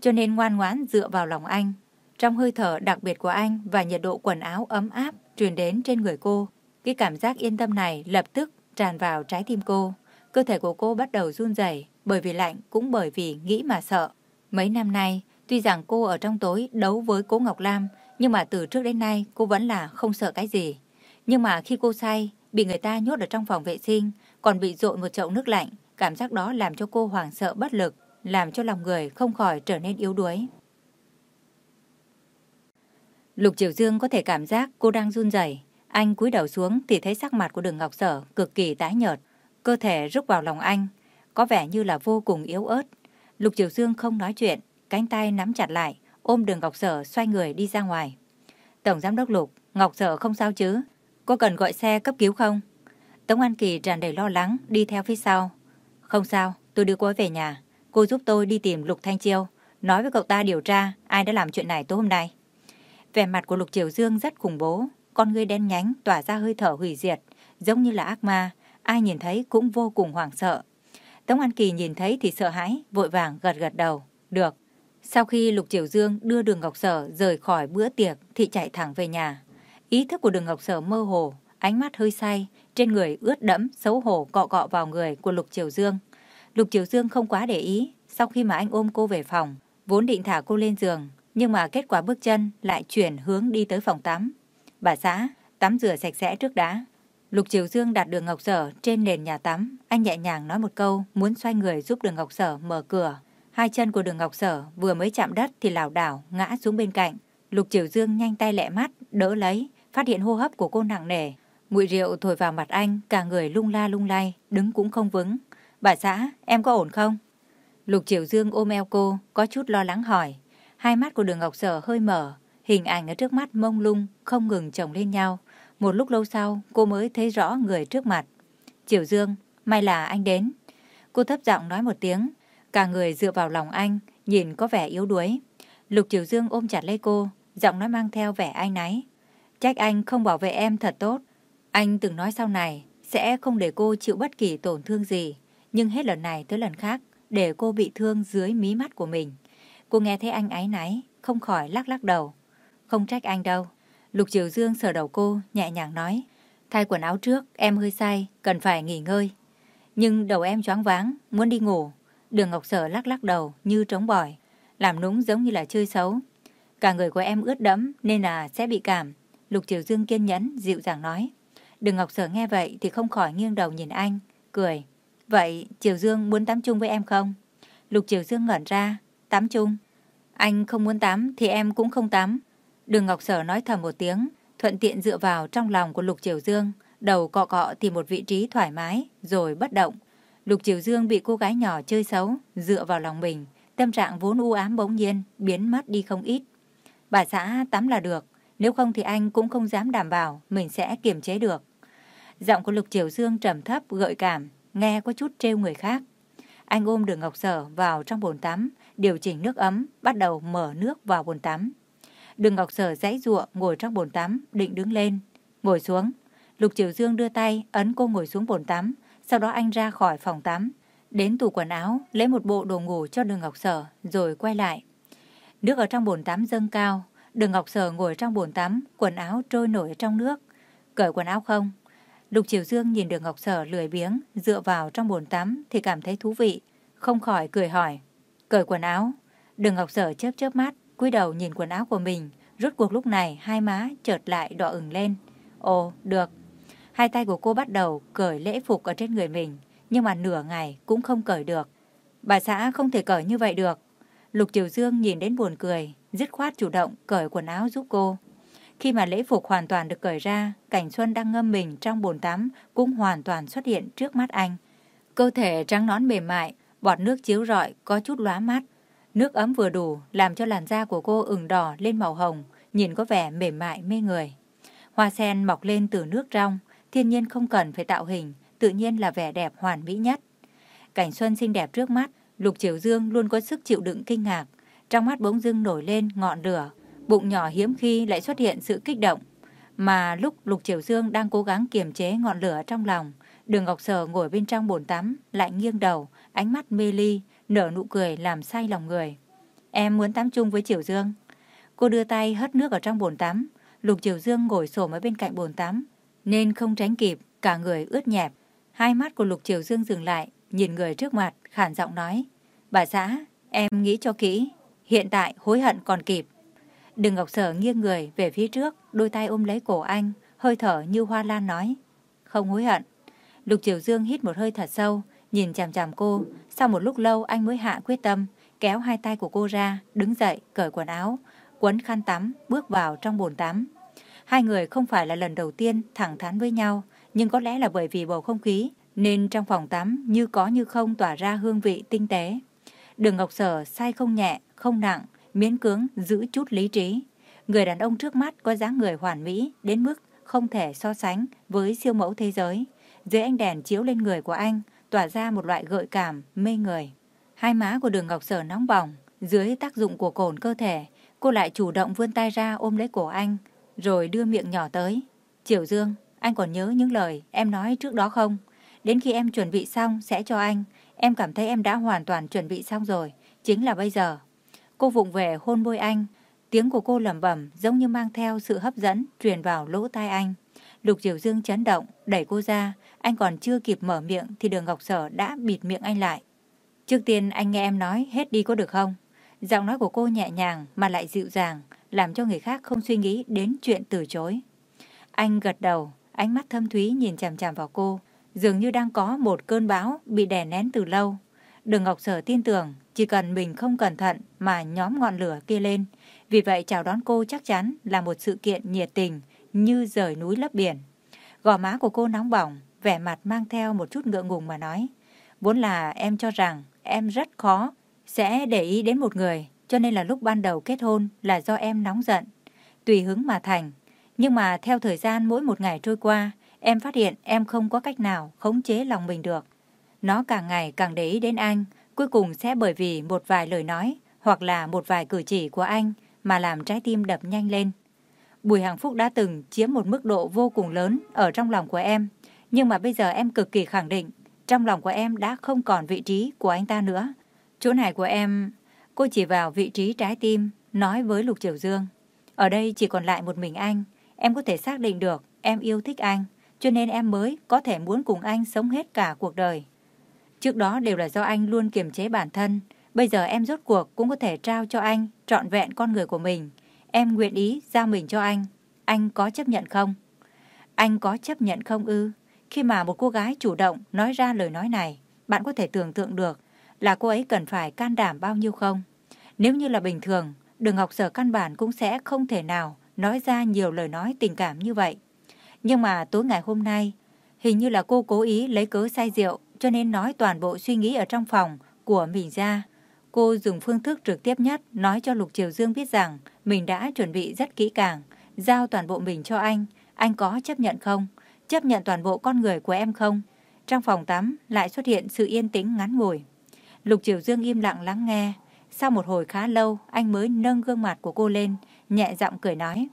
Cho nên ngoan ngoãn dựa vào lòng anh. Trong hơi thở đặc biệt của anh và nhiệt độ quần áo ấm áp truyền đến trên người cô, cái cảm giác yên tâm này lập tức tràn vào trái tim cô. Cơ thể của cô bắt đầu run rẩy bởi vì lạnh cũng bởi vì nghĩ mà sợ. Mấy năm nay, tuy rằng cô ở trong tối đấu với cố Ngọc Lam, nhưng mà từ trước đến nay cô vẫn là không sợ cái gì. Nhưng mà khi cô say, bị người ta nhốt ở trong phòng vệ sinh, còn bị dội một chậu nước lạnh, cảm giác đó làm cho cô hoảng sợ bất lực, làm cho lòng người không khỏi trở nên yếu đuối. Lục Triều Dương có thể cảm giác cô đang run rẩy. Anh cúi đầu xuống thì thấy sắc mặt của Đường Ngọc Sở cực kỳ tái nhợt, cơ thể rúc vào lòng anh, có vẻ như là vô cùng yếu ớt. Lục Triều Dương không nói chuyện, cánh tay nắm chặt lại, ôm Đường Ngọc Sở xoay người đi ra ngoài. Tổng giám đốc Lục, Ngọc Sở không sao chứ? Có cần gọi xe cấp cứu không? Tống An Kỳ tràn đầy lo lắng đi theo phía sau. Không sao, tôi đưa cô ấy về nhà. Cô giúp tôi đi tìm Lục Thanh Chiêu, nói với cậu ta điều tra ai đã làm chuyện này tối hôm nay. Vẻ mặt của Lục Triều Dương rất khủng bố, con ngươi đen nhánh tỏa ra hơi thở hủy diệt, giống như là ác ma, ai nhìn thấy cũng vô cùng hoảng sợ. Tống An Kỳ nhìn thấy thì sợ hãi, vội vàng gật gật đầu. Được. Sau khi Lục Triều Dương đưa đường Ngọc Sở rời khỏi bữa tiệc thì chạy thẳng về nhà. Ý thức của đường Ngọc Sở mơ hồ, ánh mắt hơi say, trên người ướt đẫm, xấu hổ cọ cọ vào người của Lục Triều Dương. Lục Triều Dương không quá để ý, sau khi mà anh ôm cô về phòng, vốn định thả cô lên giường, nhưng mà kết quả bước chân lại chuyển hướng đi tới phòng tắm. Bà xã, tắm rửa sạch sẽ trước đã. Lục Triều Dương đặt đường Ngọc Sở trên nền nhà tắm, anh nhẹ nhàng nói một câu, muốn xoay người giúp đường Ngọc Sở mở cửa. Hai chân của đường Ngọc Sở vừa mới chạm đất thì lảo đảo ngã xuống bên cạnh. Lục Triều Dương nhanh tay lẹ mắt, đỡ lấy, phát hiện hô hấp của cô nặng nề. Mùi rượu thổi vào mặt anh, cả người lung la lung lay, đứng cũng không vững. Bà xã, em có ổn không? Lục Triều Dương ôm eo cô, có chút lo lắng hỏi. Hai mắt của đường Ngọc Sở hơi mở, hình ảnh ở trước mắt mông lung, không ngừng chồng lên nhau. Một lúc lâu sau, cô mới thấy rõ người trước mặt. Triều Dương, may là anh đến. Cô thấp giọng nói một tiếng, cả người dựa vào lòng anh, nhìn có vẻ yếu đuối. Lục Triều Dương ôm chặt lấy cô, giọng nói mang theo vẻ anh náy. Trách anh không bảo vệ em thật tốt. Anh từng nói sau này sẽ không để cô chịu bất kỳ tổn thương gì, nhưng hết lần này tới lần khác để cô bị thương dưới mí mắt của mình. Cô nghe thấy anh áy náy, không khỏi lắc lắc đầu. Không trách anh đâu. Lục Triều Dương sờ đầu cô, nhẹ nhàng nói. Thay quần áo trước, em hơi say, cần phải nghỉ ngơi. Nhưng đầu em choáng váng, muốn đi ngủ. Đường Ngọc Sở lắc lắc đầu như trống bỏi, làm núng giống như là chơi xấu. Cả người của em ướt đẫm nên là sẽ bị cảm. Lục Triều Dương kiên nhẫn, dịu dàng nói. Đường Ngọc Sở nghe vậy thì không khỏi nghiêng đầu nhìn anh, cười. Vậy Triều Dương muốn tắm chung với em không? Lục Triều Dương ngẩn ra, tắm chung. Anh không muốn tắm thì em cũng không tắm. Đường Ngọc Sở nói thầm một tiếng, thuận tiện dựa vào trong lòng của Lục Triều Dương, đầu cọ cọ tìm một vị trí thoải mái, rồi bất động. Lục Triều Dương bị cô gái nhỏ chơi xấu, dựa vào lòng mình, tâm trạng vốn u ám bỗng nhiên, biến mất đi không ít. Bà xã tắm là được, nếu không thì anh cũng không dám đảm bảo mình sẽ kiềm chế được. Giọng của Lục Triều Dương trầm thấp, gợi cảm, nghe có chút trêu người khác. Anh ôm đường Ngọc Sở vào trong bồn tắm, điều chỉnh nước ấm, bắt đầu mở nước vào bồn tắm. Đường Ngọc Sở dãy ruộng ngồi trong bồn tắm, định đứng lên. Ngồi xuống. Lục Triều Dương đưa tay, ấn cô ngồi xuống bồn tắm. Sau đó anh ra khỏi phòng tắm. Đến tủ quần áo, lấy một bộ đồ ngủ cho đường Ngọc Sở, rồi quay lại. Nước ở trong bồn tắm dâng cao. Đường Ngọc Sở ngồi trong bồn tắm, quần áo trôi nổi trong nước. Cởi quần áo không? Lục Triều Dương nhìn đường Ngọc Sở lười biếng, dựa vào trong bồn tắm thì cảm thấy thú vị. Không khỏi cười hỏi. Cởi quần áo. Đường Ngọc Sở chớp chớp mắt, cúi đầu nhìn quần áo của mình. Rốt cuộc lúc này hai má chợt lại đỏ ửng lên. Ồ, được. Hai tay của cô bắt đầu cởi lễ phục ở trên người mình, nhưng mà nửa ngày cũng không cởi được. Bà xã không thể cởi như vậy được. Lục Triều Dương nhìn đến buồn cười, dứt khoát chủ động cởi quần áo giúp cô. Khi mà lễ phục hoàn toàn được cởi ra, Cảnh Xuân đang ngâm mình trong bồn tắm cũng hoàn toàn xuất hiện trước mắt anh. Cơ thể trắng nón mềm mại, bọt nước chiếu rọi có chút lóa mắt. Nước ấm vừa đủ làm cho làn da của cô ửng đỏ lên màu hồng, nhìn có vẻ mềm mại mê người. Hoa sen mọc lên từ nước trong, thiên nhiên không cần phải tạo hình, tự nhiên là vẻ đẹp hoàn mỹ nhất. Cảnh xuân xinh đẹp trước mắt, Lục Triều Dương luôn có sức chịu đựng kinh ngạc. Trong mắt bỗng dưng nổi lên ngọn lửa, bụng nhỏ hiếm khi lại xuất hiện sự kích động. Mà lúc Lục Triều Dương đang cố gắng kiềm chế ngọn lửa trong lòng, Đường Ngọc Sở ngồi bên trong bồn tắm, lại nghiêng đầu, ánh mắt mê ly, nở nụ cười làm say lòng người. Em muốn tắm chung với Triều Dương. Cô đưa tay hất nước ở trong bồn tắm. Lục Triều Dương ngồi xổm ở bên cạnh bồn tắm, nên không tránh kịp, cả người ướt nhẹp. Hai mắt của Lục Triều Dương dừng lại, nhìn người trước mặt, khản giọng nói. Bà xã, em nghĩ cho kỹ, hiện tại hối hận còn kịp. Đừng Ngọc Sở nghiêng người về phía trước, đôi tay ôm lấy cổ anh, hơi thở như hoa lan nói. Không hối hận. Lục Triều Dương hít một hơi thật sâu, nhìn chằm chằm cô. Sau một lúc lâu anh mới hạ quyết tâm, kéo hai tay của cô ra, đứng dậy, cởi quần áo, quấn khăn tắm, bước vào trong bồn tắm. Hai người không phải là lần đầu tiên thẳng thắn với nhau, nhưng có lẽ là bởi vì bầu không khí, nên trong phòng tắm như có như không tỏa ra hương vị tinh tế. Đường Ngọc Sở say không nhẹ, không nặng, miễn cưỡng giữ chút lý trí. Người đàn ông trước mắt có dáng người hoàn mỹ đến mức không thể so sánh với siêu mẫu thế giới. Dưới ánh đèn chiếu lên người của anh, tỏa ra một loại gợi cảm, mê người. Hai má của đường Ngọc Sở nóng bỏng, dưới tác dụng của cồn cơ thể, cô lại chủ động vươn tay ra ôm lấy cổ anh, rồi đưa miệng nhỏ tới. Triều Dương, anh còn nhớ những lời em nói trước đó không? Đến khi em chuẩn bị xong sẽ cho anh. Em cảm thấy em đã hoàn toàn chuẩn bị xong rồi. Chính là bây giờ. Cô vụng về hôn môi anh. Tiếng của cô lẩm bẩm giống như mang theo sự hấp dẫn truyền vào lỗ tai anh. Lục Diệu Dương chấn động, đẩy cô ra. Anh còn chưa kịp mở miệng thì đường Ngọc Sở đã bịt miệng anh lại. Trước tiên anh nghe em nói hết đi có được không? Giọng nói của cô nhẹ nhàng mà lại dịu dàng, làm cho người khác không suy nghĩ đến chuyện từ chối. Anh gật đầu, ánh mắt thâm thúy nhìn chằm chằm vào cô, dường như đang có một cơn bão bị đè nén từ lâu. Đường Ngọc Sở tin tưởng, chỉ cần mình không cẩn thận mà nhóm ngọn lửa kia lên. Vì vậy chào đón cô chắc chắn là một sự kiện nhiệt tình như rời núi lấp biển. Gò má của cô nóng bỏng, vẻ mặt mang theo một chút ngượng ngùng mà nói. Vốn là em cho rằng em rất khó sẽ để ý đến một người, cho nên là lúc ban đầu kết hôn là do em nóng giận, tùy hứng mà thành. Nhưng mà theo thời gian mỗi một ngày trôi qua, em phát hiện em không có cách nào khống chế lòng mình được. Nó càng ngày càng để ý đến anh, cuối cùng sẽ bởi vì một vài lời nói hoặc là một vài cử chỉ của anh mà làm trái tim đập nhanh lên. Bùi Hằng Phúc đã từng chiếm một mức độ vô cùng lớn ở trong lòng của em, nhưng mà bây giờ em cực kỳ khẳng định trong lòng của em đã không còn vị trí của anh ta nữa. Chỗ này của em, cô chỉ vào vị trí trái tim, nói với Lục Triều Dương. Ở đây chỉ còn lại một mình anh, em có thể xác định được em yêu thích anh, cho nên em mới có thể muốn cùng anh sống hết cả cuộc đời. Trước đó đều là do anh luôn kiềm chế bản thân, bây giờ em rốt cuộc cũng có thể trao cho anh trọn vẹn con người của mình. Em nguyện ý giao mình cho anh, anh có chấp nhận không? Anh có chấp nhận không ư? Khi mà một cô gái chủ động nói ra lời nói này, bạn có thể tưởng tượng được là cô ấy cần phải can đảm bao nhiêu không? Nếu như là bình thường, đường học sở căn bản cũng sẽ không thể nào nói ra nhiều lời nói tình cảm như vậy. Nhưng mà tối ngày hôm nay, hình như là cô cố ý lấy cớ say rượu cho nên nói toàn bộ suy nghĩ ở trong phòng của mình ra. Cô dùng phương thức trực tiếp nhất nói cho Lục Triều Dương biết rằng mình đã chuẩn bị rất kỹ càng, giao toàn bộ mình cho anh. Anh có chấp nhận không? Chấp nhận toàn bộ con người của em không? Trong phòng tắm lại xuất hiện sự yên tĩnh ngắn ngủi. Lục Triều Dương im lặng lắng nghe. Sau một hồi khá lâu, anh mới nâng gương mặt của cô lên, nhẹ giọng cười nói.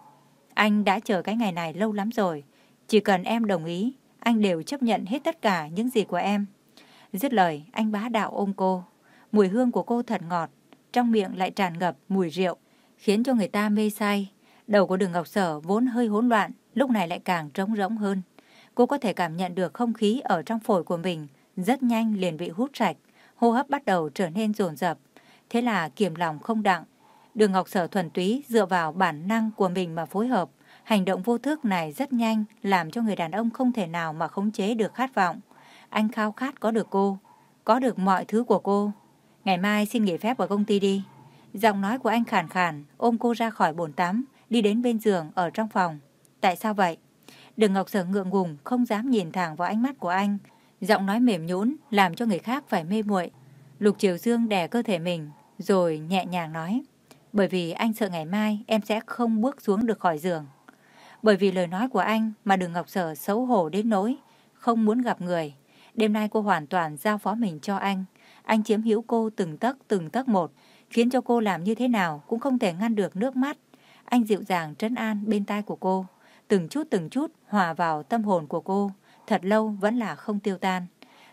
Anh đã chờ cái ngày này lâu lắm rồi. Chỉ cần em đồng ý, anh đều chấp nhận hết tất cả những gì của em. Dứt lời, anh bá đạo ôm cô. Mùi hương của cô thật ngọt, trong miệng lại tràn ngập mùi rượu, khiến cho người ta mê say. Đầu của đường Ngọc Sở vốn hơi hỗn loạn, lúc này lại càng trống rỗng hơn. Cô có thể cảm nhận được không khí ở trong phổi của mình, rất nhanh liền bị hút sạch, hô hấp bắt đầu trở nên dồn dập. Thế là kiềm lòng không đặng. Đường Ngọc Sở thuần túy dựa vào bản năng của mình mà phối hợp. Hành động vô thức này rất nhanh, làm cho người đàn ông không thể nào mà khống chế được khát vọng. Anh khao khát có được cô, có được mọi thứ của cô. Ngày mai xin nghỉ phép ở công ty đi. Giọng nói của anh khàn khàn, ôm cô ra khỏi bồn tắm, đi đến bên giường ở trong phòng. Tại sao vậy? Đường Ngọc Sở ngượng ngùng, không dám nhìn thẳng vào ánh mắt của anh. Giọng nói mềm nhũn làm cho người khác phải mê muội. Lục Triều Dương đè cơ thể mình, rồi nhẹ nhàng nói. Bởi vì anh sợ ngày mai em sẽ không bước xuống được khỏi giường. Bởi vì lời nói của anh mà đường Ngọc Sở xấu hổ đến nỗi, không muốn gặp người. Đêm nay cô hoàn toàn giao phó mình cho anh. Anh chiếm hữu cô từng tấc từng tấc một, khiến cho cô làm như thế nào cũng không thể ngăn được nước mắt. Anh dịu dàng trấn an bên tai của cô, từng chút từng chút hòa vào tâm hồn của cô, thật lâu vẫn là không tiêu tan.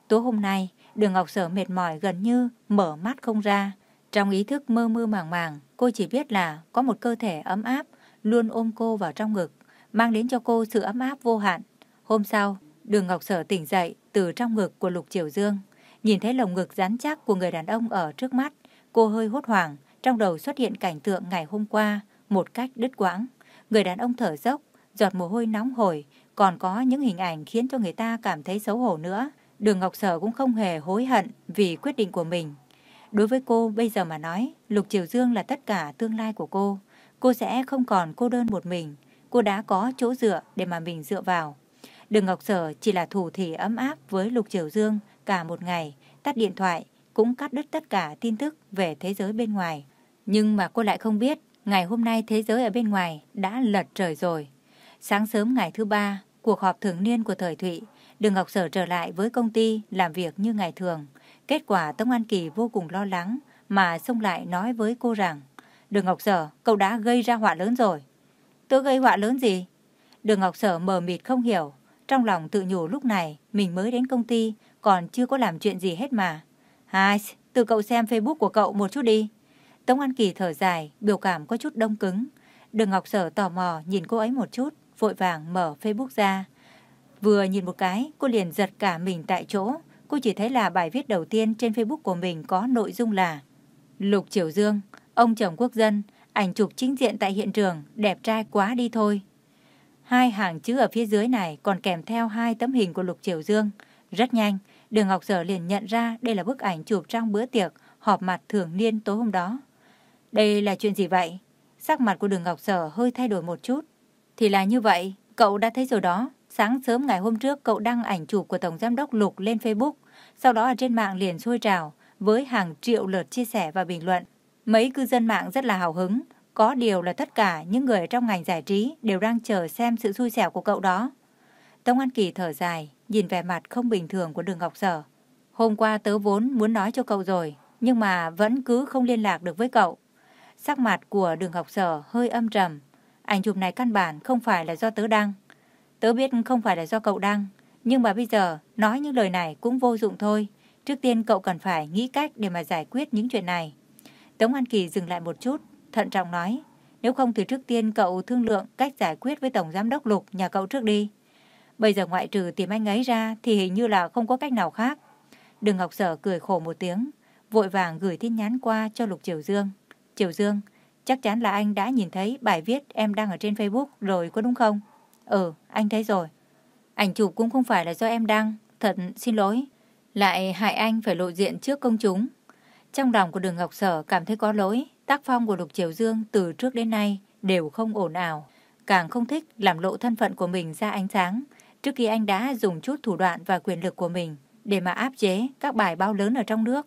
Tối hôm nay, đường Ngọc Sở mệt mỏi gần như mở mắt không ra. Trong ý thức mơ mơ màng màng, cô chỉ biết là có một cơ thể ấm áp luôn ôm cô vào trong ngực, mang đến cho cô sự ấm áp vô hạn. Hôm sau, Đường Ngọc Sở tỉnh dậy từ trong ngực của Lục Triều Dương. Nhìn thấy lồng ngực rắn chắc của người đàn ông ở trước mắt, cô hơi hốt hoảng, trong đầu xuất hiện cảnh tượng ngày hôm qua một cách đứt quãng. Người đàn ông thở dốc, giọt mồ hôi nóng hổi, còn có những hình ảnh khiến cho người ta cảm thấy xấu hổ nữa. Đường Ngọc Sở cũng không hề hối hận vì quyết định của mình. Đối với cô bây giờ mà nói, Lục Triều Dương là tất cả tương lai của cô. Cô sẽ không còn cô đơn một mình. Cô đã có chỗ dựa để mà mình dựa vào. Đường Ngọc Sở chỉ là thủ thỉ ấm áp với Lục Triều Dương cả một ngày, tắt điện thoại, cũng cắt đứt tất cả tin tức về thế giới bên ngoài. Nhưng mà cô lại không biết, ngày hôm nay thế giới ở bên ngoài đã lật trời rồi. Sáng sớm ngày thứ ba, cuộc họp thường niên của thời Thụy, Đường Ngọc Sở trở lại với công ty làm việc như ngày thường. Kết quả Tống An Kỳ vô cùng lo lắng mà xông lại nói với cô rằng Đường Ngọc Sở, cậu đã gây ra họa lớn rồi. tôi gây họa lớn gì? Đường Ngọc Sở mờ mịt không hiểu. Trong lòng tự nhủ lúc này mình mới đến công ty còn chưa có làm chuyện gì hết mà. Hai, từ cậu xem Facebook của cậu một chút đi. Tống An Kỳ thở dài, biểu cảm có chút đông cứng. Đường Ngọc Sở tò mò nhìn cô ấy một chút, vội vàng mở Facebook ra. Vừa nhìn một cái, cô liền giật cả mình tại chỗ. Cô chỉ thấy là bài viết đầu tiên trên Facebook của mình có nội dung là Lục Triều Dương, ông chồng quốc dân, ảnh chụp chính diện tại hiện trường, đẹp trai quá đi thôi. Hai hàng chữ ở phía dưới này còn kèm theo hai tấm hình của Lục Triều Dương. Rất nhanh, Đường Ngọc Sở liền nhận ra đây là bức ảnh chụp trong bữa tiệc họp mặt thường niên tối hôm đó. Đây là chuyện gì vậy? Sắc mặt của Đường Ngọc Sở hơi thay đổi một chút. Thì là như vậy, cậu đã thấy rồi đó. Sáng sớm ngày hôm trước cậu đăng ảnh chụp của Tổng Giám đốc Lục lên Facebook. Sau đó ở trên mạng liền sôi trào với hàng triệu lượt chia sẻ và bình luận. Mấy cư dân mạng rất là hào hứng. Có điều là tất cả những người trong ngành giải trí đều đang chờ xem sự xui xẻo của cậu đó. Tống An Kỳ thở dài, nhìn vẻ mặt không bình thường của Đường Ngọc Sở. Hôm qua tớ vốn muốn nói cho cậu rồi, nhưng mà vẫn cứ không liên lạc được với cậu. Sắc mặt của Đường Ngọc Sở hơi âm trầm. Ảnh chụp này căn bản không phải là do tớ đăng. Tớ biết không phải là do cậu đăng, nhưng mà bây giờ nói những lời này cũng vô dụng thôi. Trước tiên cậu cần phải nghĩ cách để mà giải quyết những chuyện này. Tống An Kỳ dừng lại một chút, thận trọng nói. Nếu không thì trước tiên cậu thương lượng cách giải quyết với Tổng Giám đốc Lục nhà cậu trước đi. Bây giờ ngoại trừ tìm anh ấy ra thì hình như là không có cách nào khác. Đường Ngọc Sở cười khổ một tiếng, vội vàng gửi tin nhắn qua cho Lục Triều Dương. Triều Dương, chắc chắn là anh đã nhìn thấy bài viết em đăng ở trên Facebook rồi có đúng không? Ừ, anh thấy rồi. Ảnh chụp cũng không phải là do em đăng, thật xin lỗi. Lại hại anh phải lộ diện trước công chúng. Trong lòng của đường Ngọc Sở cảm thấy có lỗi, tác phong của Lục Triều Dương từ trước đến nay đều không ổn ảo. Càng không thích làm lộ thân phận của mình ra ánh sáng. Trước khi anh đã dùng chút thủ đoạn và quyền lực của mình để mà áp chế các bài báo lớn ở trong nước.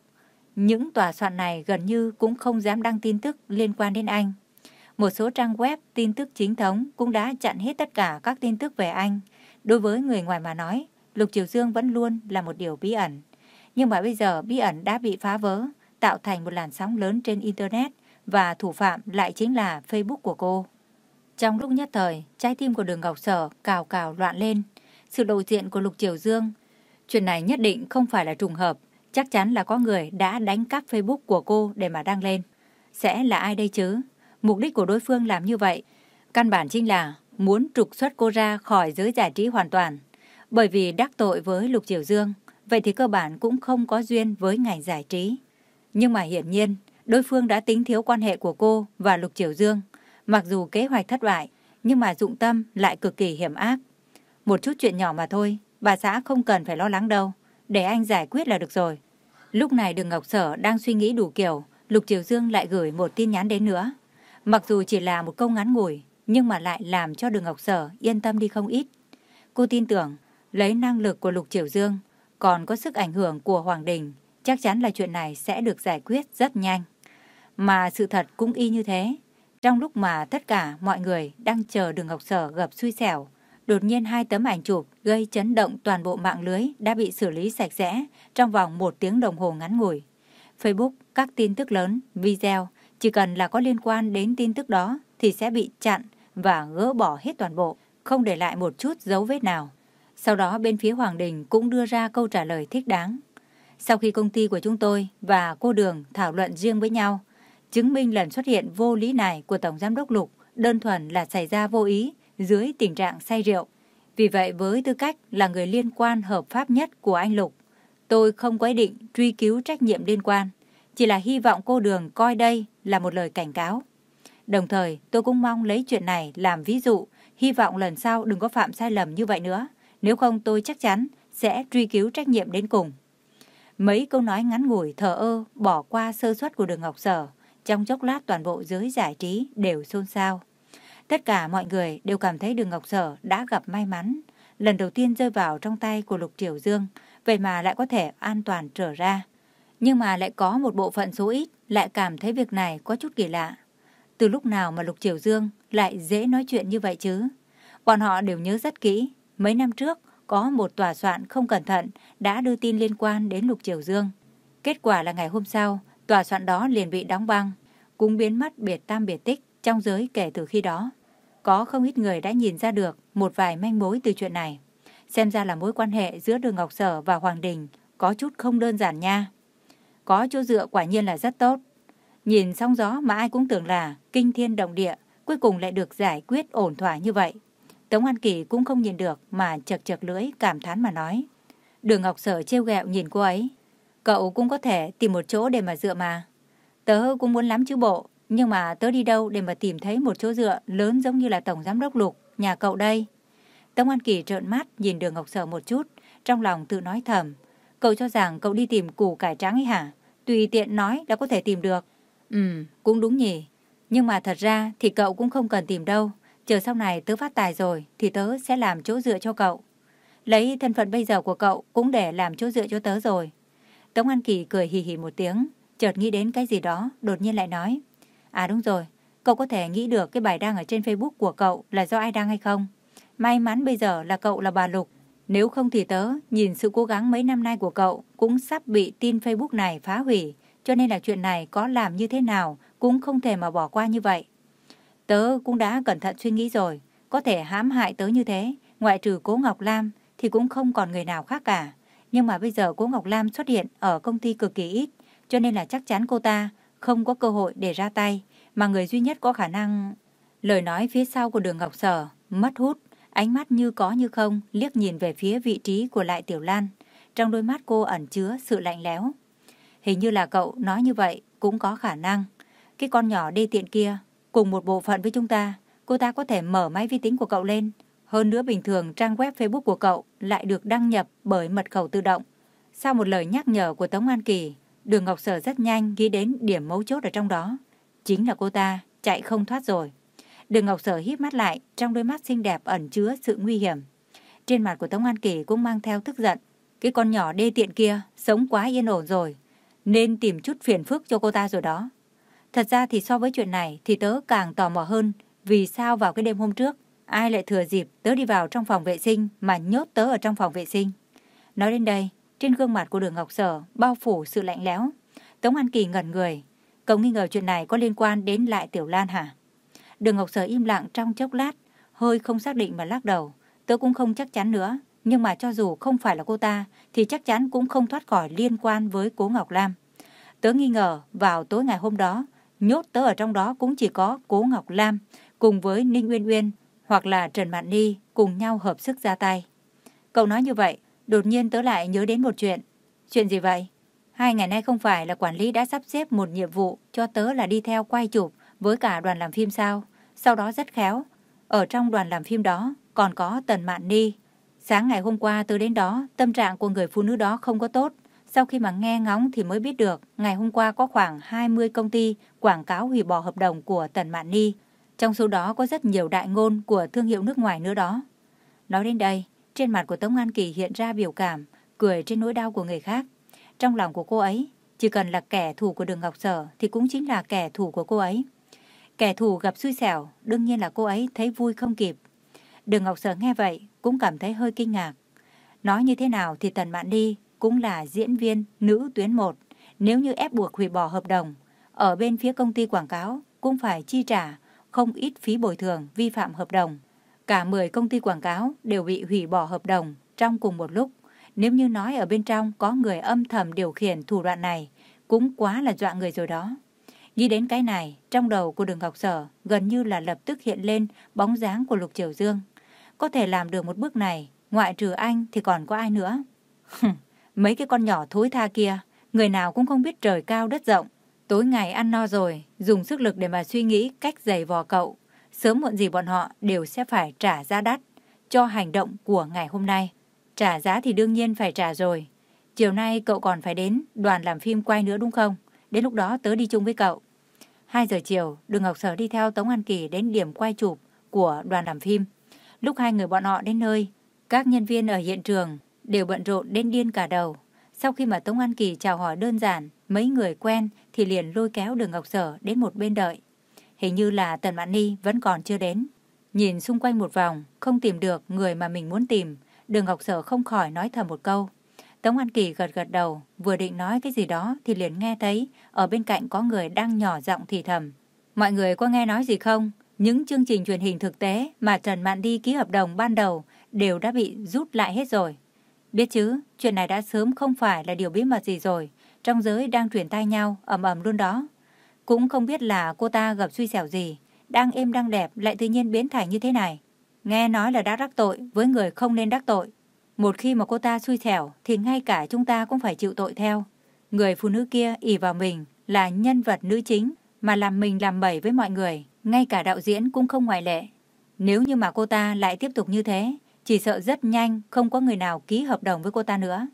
Những tòa soạn này gần như cũng không dám đăng tin tức liên quan đến anh. Một số trang web tin tức chính thống cũng đã chặn hết tất cả các tin tức về anh. Đối với người ngoài mà nói, Lục Triều Dương vẫn luôn là một điều bí ẩn. Nhưng mà bây giờ bí ẩn đã bị phá vỡ, tạo thành một làn sóng lớn trên Internet và thủ phạm lại chính là Facebook của cô. Trong lúc nhất thời, trái tim của đường Ngọc Sở cào cào loạn lên. Sự lộ diện của Lục Triều Dương. Chuyện này nhất định không phải là trùng hợp. Chắc chắn là có người đã đánh cắp Facebook của cô để mà đăng lên. Sẽ là ai đây chứ? Mục đích của đối phương làm như vậy, căn bản chính là muốn trục xuất cô ra khỏi giới giải trí hoàn toàn. Bởi vì đắc tội với Lục Triều Dương, vậy thì cơ bản cũng không có duyên với ngành giải trí. Nhưng mà hiển nhiên, đối phương đã tính thiếu quan hệ của cô và Lục Triều Dương. Mặc dù kế hoạch thất bại, nhưng mà dụng tâm lại cực kỳ hiểm ác. Một chút chuyện nhỏ mà thôi, bà xã không cần phải lo lắng đâu. Để anh giải quyết là được rồi. Lúc này đường Ngọc Sở đang suy nghĩ đủ kiểu, Lục Triều Dương lại gửi một tin nhắn đến nữa. Mặc dù chỉ là một câu ngắn ngủi, nhưng mà lại làm cho đường Ngọc Sở yên tâm đi không ít. Cô tin tưởng, lấy năng lực của Lục Triều Dương, còn có sức ảnh hưởng của Hoàng Đình, chắc chắn là chuyện này sẽ được giải quyết rất nhanh. Mà sự thật cũng y như thế. Trong lúc mà tất cả mọi người đang chờ đường Ngọc Sở gặp xui xẻo, đột nhiên hai tấm ảnh chụp gây chấn động toàn bộ mạng lưới đã bị xử lý sạch sẽ trong vòng một tiếng đồng hồ ngắn ngủi. Facebook, các tin tức lớn, video, chỉ cần là có liên quan đến tin tức đó thì sẽ bị chặn và gỡ bỏ hết toàn bộ, không để lại một chút dấu vết nào. Sau đó bên phía Hoàng Đình cũng đưa ra câu trả lời thích đáng. Sau khi công ty của chúng tôi và cô Đường thảo luận riêng với nhau, chứng minh lần xuất hiện vô lý này của Tổng Giám đốc Lục đơn thuần là xảy ra vô ý dưới tình trạng say rượu. Vì vậy với tư cách là người liên quan hợp pháp nhất của anh Lục, tôi không có ý định truy cứu trách nhiệm liên quan, chỉ là hy vọng cô Đường coi đây là một lời cảnh cáo. Đồng thời tôi cũng mong lấy chuyện này làm ví dụ, hy vọng lần sau đừng có phạm sai lầm như vậy nữa, nếu không tôi chắc chắn sẽ truy cứu trách nhiệm đến cùng. Mấy câu nói ngắn ngủi thờ ơ bỏ qua sơ suất của đường Ngọc Sở, trong chốc lát toàn bộ giới giải trí đều xôn xao. Tất cả mọi người đều cảm thấy đường Ngọc Sở đã gặp may mắn, lần đầu tiên rơi vào trong tay của Lục Triều Dương, vậy mà lại có thể an toàn trở ra. Nhưng mà lại có một bộ phận số ít lại cảm thấy việc này có chút kỳ lạ. Từ lúc nào mà Lục Triều Dương lại dễ nói chuyện như vậy chứ? Bọn họ đều nhớ rất kỹ, mấy năm trước có một tòa soạn không cẩn thận đã đưa tin liên quan đến Lục Triều Dương. Kết quả là ngày hôm sau, tòa soạn đó liền bị đóng băng, cũng biến mất biệt tam biệt tích trong giới kể từ khi đó. Có không ít người đã nhìn ra được một vài manh mối từ chuyện này. Xem ra là mối quan hệ giữa Đường Ngọc Sở và Hoàng Đình có chút không đơn giản nha. Có chỗ dựa quả nhiên là rất tốt. Nhìn sóng gió mà ai cũng tưởng là kinh thiên động địa, cuối cùng lại được giải quyết ổn thỏa như vậy. Tống An Kỳ cũng không nhìn được mà chật chật lưỡi cảm thán mà nói. Đường Ngọc Sở trêu ghẹo nhìn cô ấy. Cậu cũng có thể tìm một chỗ để mà dựa mà. Tớ cũng muốn lắm chứ bộ, nhưng mà tớ đi đâu để mà tìm thấy một chỗ dựa lớn giống như là Tổng Giám Đốc Lục, nhà cậu đây. Tống An Kỳ trợn mắt nhìn đường Ngọc Sở một chút, trong lòng tự nói thầm. Cậu cho rằng cậu đi tìm củ cải trắng ấy hả? Tùy tiện nói đã có thể tìm được. Ừ, cũng đúng nhỉ. Nhưng mà thật ra thì cậu cũng không cần tìm đâu. Chờ sau này tớ phát tài rồi thì tớ sẽ làm chỗ dựa cho cậu. Lấy thân phận bây giờ của cậu cũng để làm chỗ dựa cho tớ rồi. Tống An Kỳ cười hì hì một tiếng, chợt nghĩ đến cái gì đó, đột nhiên lại nói. À đúng rồi, cậu có thể nghĩ được cái bài đăng ở trên Facebook của cậu là do ai đăng hay không? May mắn bây giờ là cậu là bà Lục. Nếu không thì tớ, nhìn sự cố gắng mấy năm nay của cậu cũng sắp bị tin Facebook này phá hủy. Cho nên là chuyện này có làm như thế nào cũng không thể mà bỏ qua như vậy. Tớ cũng đã cẩn thận suy nghĩ rồi. Có thể hãm hại tớ như thế, ngoại trừ cố Ngọc Lam thì cũng không còn người nào khác cả. Nhưng mà bây giờ cố Ngọc Lam xuất hiện ở công ty cực kỳ ít. Cho nên là chắc chắn cô ta không có cơ hội để ra tay. Mà người duy nhất có khả năng... Lời nói phía sau của đường Ngọc Sở, mất hút, Ánh mắt như có như không, liếc nhìn về phía vị trí của lại Tiểu Lan. Trong đôi mắt cô ẩn chứa sự lạnh lẽo. Hình như là cậu nói như vậy cũng có khả năng. Cái con nhỏ đê tiện kia, cùng một bộ phận với chúng ta. Cô ta có thể mở máy vi tính của cậu lên. Hơn nữa bình thường trang web Facebook của cậu lại được đăng nhập bởi mật khẩu tự động. Sau một lời nhắc nhở của Tống An Kỳ, Đường Ngọc Sở rất nhanh nghĩ đến điểm mấu chốt ở trong đó. Chính là cô ta chạy không thoát rồi. Đường Ngọc Sở híp mắt lại, trong đôi mắt xinh đẹp ẩn chứa sự nguy hiểm. Trên mặt của Tống An Kỳ cũng mang theo tức giận. Cái con nhỏ đê tiện kia sống quá yên ổn rồi, nên tìm chút phiền phức cho cô ta rồi đó. Thật ra thì so với chuyện này thì tớ càng tò mò hơn vì sao vào cái đêm hôm trước ai lại thừa dịp tớ đi vào trong phòng vệ sinh mà nhốt tớ ở trong phòng vệ sinh. Nói đến đây, trên gương mặt của đường Ngọc Sở bao phủ sự lạnh lẽo. Tống An Kỳ ngẩn người. Cậu nghi ngờ chuyện này có liên quan đến lại Tiểu Lan hả? Đường Ngọc Sở im lặng trong chốc lát, hơi không xác định mà lắc đầu. Tớ cũng không chắc chắn nữa, nhưng mà cho dù không phải là cô ta, thì chắc chắn cũng không thoát khỏi liên quan với cố Ngọc Lam. Tớ nghi ngờ vào tối ngày hôm đó, nhốt tớ ở trong đó cũng chỉ có cố Ngọc Lam cùng với Ninh Uyên Uyên hoặc là Trần Mạn Ni cùng nhau hợp sức ra tay. Cậu nói như vậy, đột nhiên tớ lại nhớ đến một chuyện. Chuyện gì vậy? Hai ngày nay không phải là quản lý đã sắp xếp một nhiệm vụ cho tớ là đi theo quay chụp với cả đoàn làm phim sao. Sau đó rất khéo. Ở trong đoàn làm phim đó còn có Tần Mạn Ni. Sáng ngày hôm qua tớ đến đó, tâm trạng của người phụ nữ đó không có tốt. Sau khi mà nghe ngóng thì mới biết được ngày hôm qua có khoảng 20 công ty quảng cáo hủy bỏ hợp đồng của Tần Mạn Ni. Trong số đó có rất nhiều đại ngôn của thương hiệu nước ngoài nữa đó. Nói đến đây, trên mặt của Tống An Kỳ hiện ra biểu cảm, cười trên nỗi đau của người khác. Trong lòng của cô ấy, chỉ cần là kẻ thù của đường Ngọc Sở thì cũng chính là kẻ thù của cô ấy. Kẻ thù gặp xui xẻo, đương nhiên là cô ấy thấy vui không kịp. Đường Ngọc Sở nghe vậy, cũng cảm thấy hơi kinh ngạc. Nói như thế nào thì Tần Mạn Đi cũng là diễn viên nữ tuyến một. Nếu như ép buộc hủy bỏ hợp đồng, ở bên phía công ty quảng cáo cũng phải chi trả không ít phí bồi thường vi phạm hợp đồng. Cả 10 công ty quảng cáo đều bị hủy bỏ hợp đồng trong cùng một lúc. Nếu như nói ở bên trong có người âm thầm điều khiển thủ đoạn này, cũng quá là dọa người rồi đó. Nghĩ đến cái này, trong đầu của đường Ngọc Sở gần như là lập tức hiện lên bóng dáng của Lục Triều Dương. có thể làm được một bước này, ngoại trừ anh thì còn có ai nữa. Mấy cái con nhỏ thối tha kia, người nào cũng không biết trời cao đất rộng. Tối ngày ăn no rồi, dùng sức lực để mà suy nghĩ cách giày vò cậu. Sớm muộn gì bọn họ đều sẽ phải trả giá đắt cho hành động của ngày hôm nay. Trả giá thì đương nhiên phải trả rồi. Chiều nay cậu còn phải đến đoàn làm phim quay nữa đúng không? Đến lúc đó tớ đi chung với cậu. 2 giờ chiều, Đường Ngọc Sở đi theo Tống An Kỳ đến điểm quay chụp của đoàn làm phim. Lúc hai người bọn họ đến nơi, các nhân viên ở hiện trường đều bận rộn đến điên cả đầu. Sau khi mà Tống An Kỳ chào hỏi đơn giản, mấy người quen thì liền lôi kéo Đường Ngọc Sở đến một bên đợi. Hình như là Tần Mạn Ni vẫn còn chưa đến. Nhìn xung quanh một vòng, không tìm được người mà mình muốn tìm, Đường Ngọc Sở không khỏi nói thầm một câu. Tống An Kỳ gật gật đầu, vừa định nói cái gì đó thì liền nghe thấy ở bên cạnh có người đang nhỏ giọng thì thầm. Mọi người có nghe nói gì không? Những chương trình truyền hình thực tế mà Trần Mạn Đi ký hợp đồng ban đầu đều đã bị rút lại hết rồi. Biết chứ, chuyện này đã sớm không phải là điều bí mật gì rồi. Trong giới đang truyền tai nhau, ầm ầm luôn đó. Cũng không biết là cô ta gặp suy xẻo gì. Đang êm đang đẹp lại tự nhiên biến thành như thế này. Nghe nói là đã đắc tội với người không nên đắc tội. Một khi mà cô ta xui xẻo thì ngay cả chúng ta cũng phải chịu tội theo. Người phụ nữ kia ỉ vào mình là nhân vật nữ chính mà làm mình làm bẩy với mọi người. Ngay cả đạo diễn cũng không ngoại lệ. Nếu như mà cô ta lại tiếp tục như thế, chỉ sợ rất nhanh không có người nào ký hợp đồng với cô ta nữa.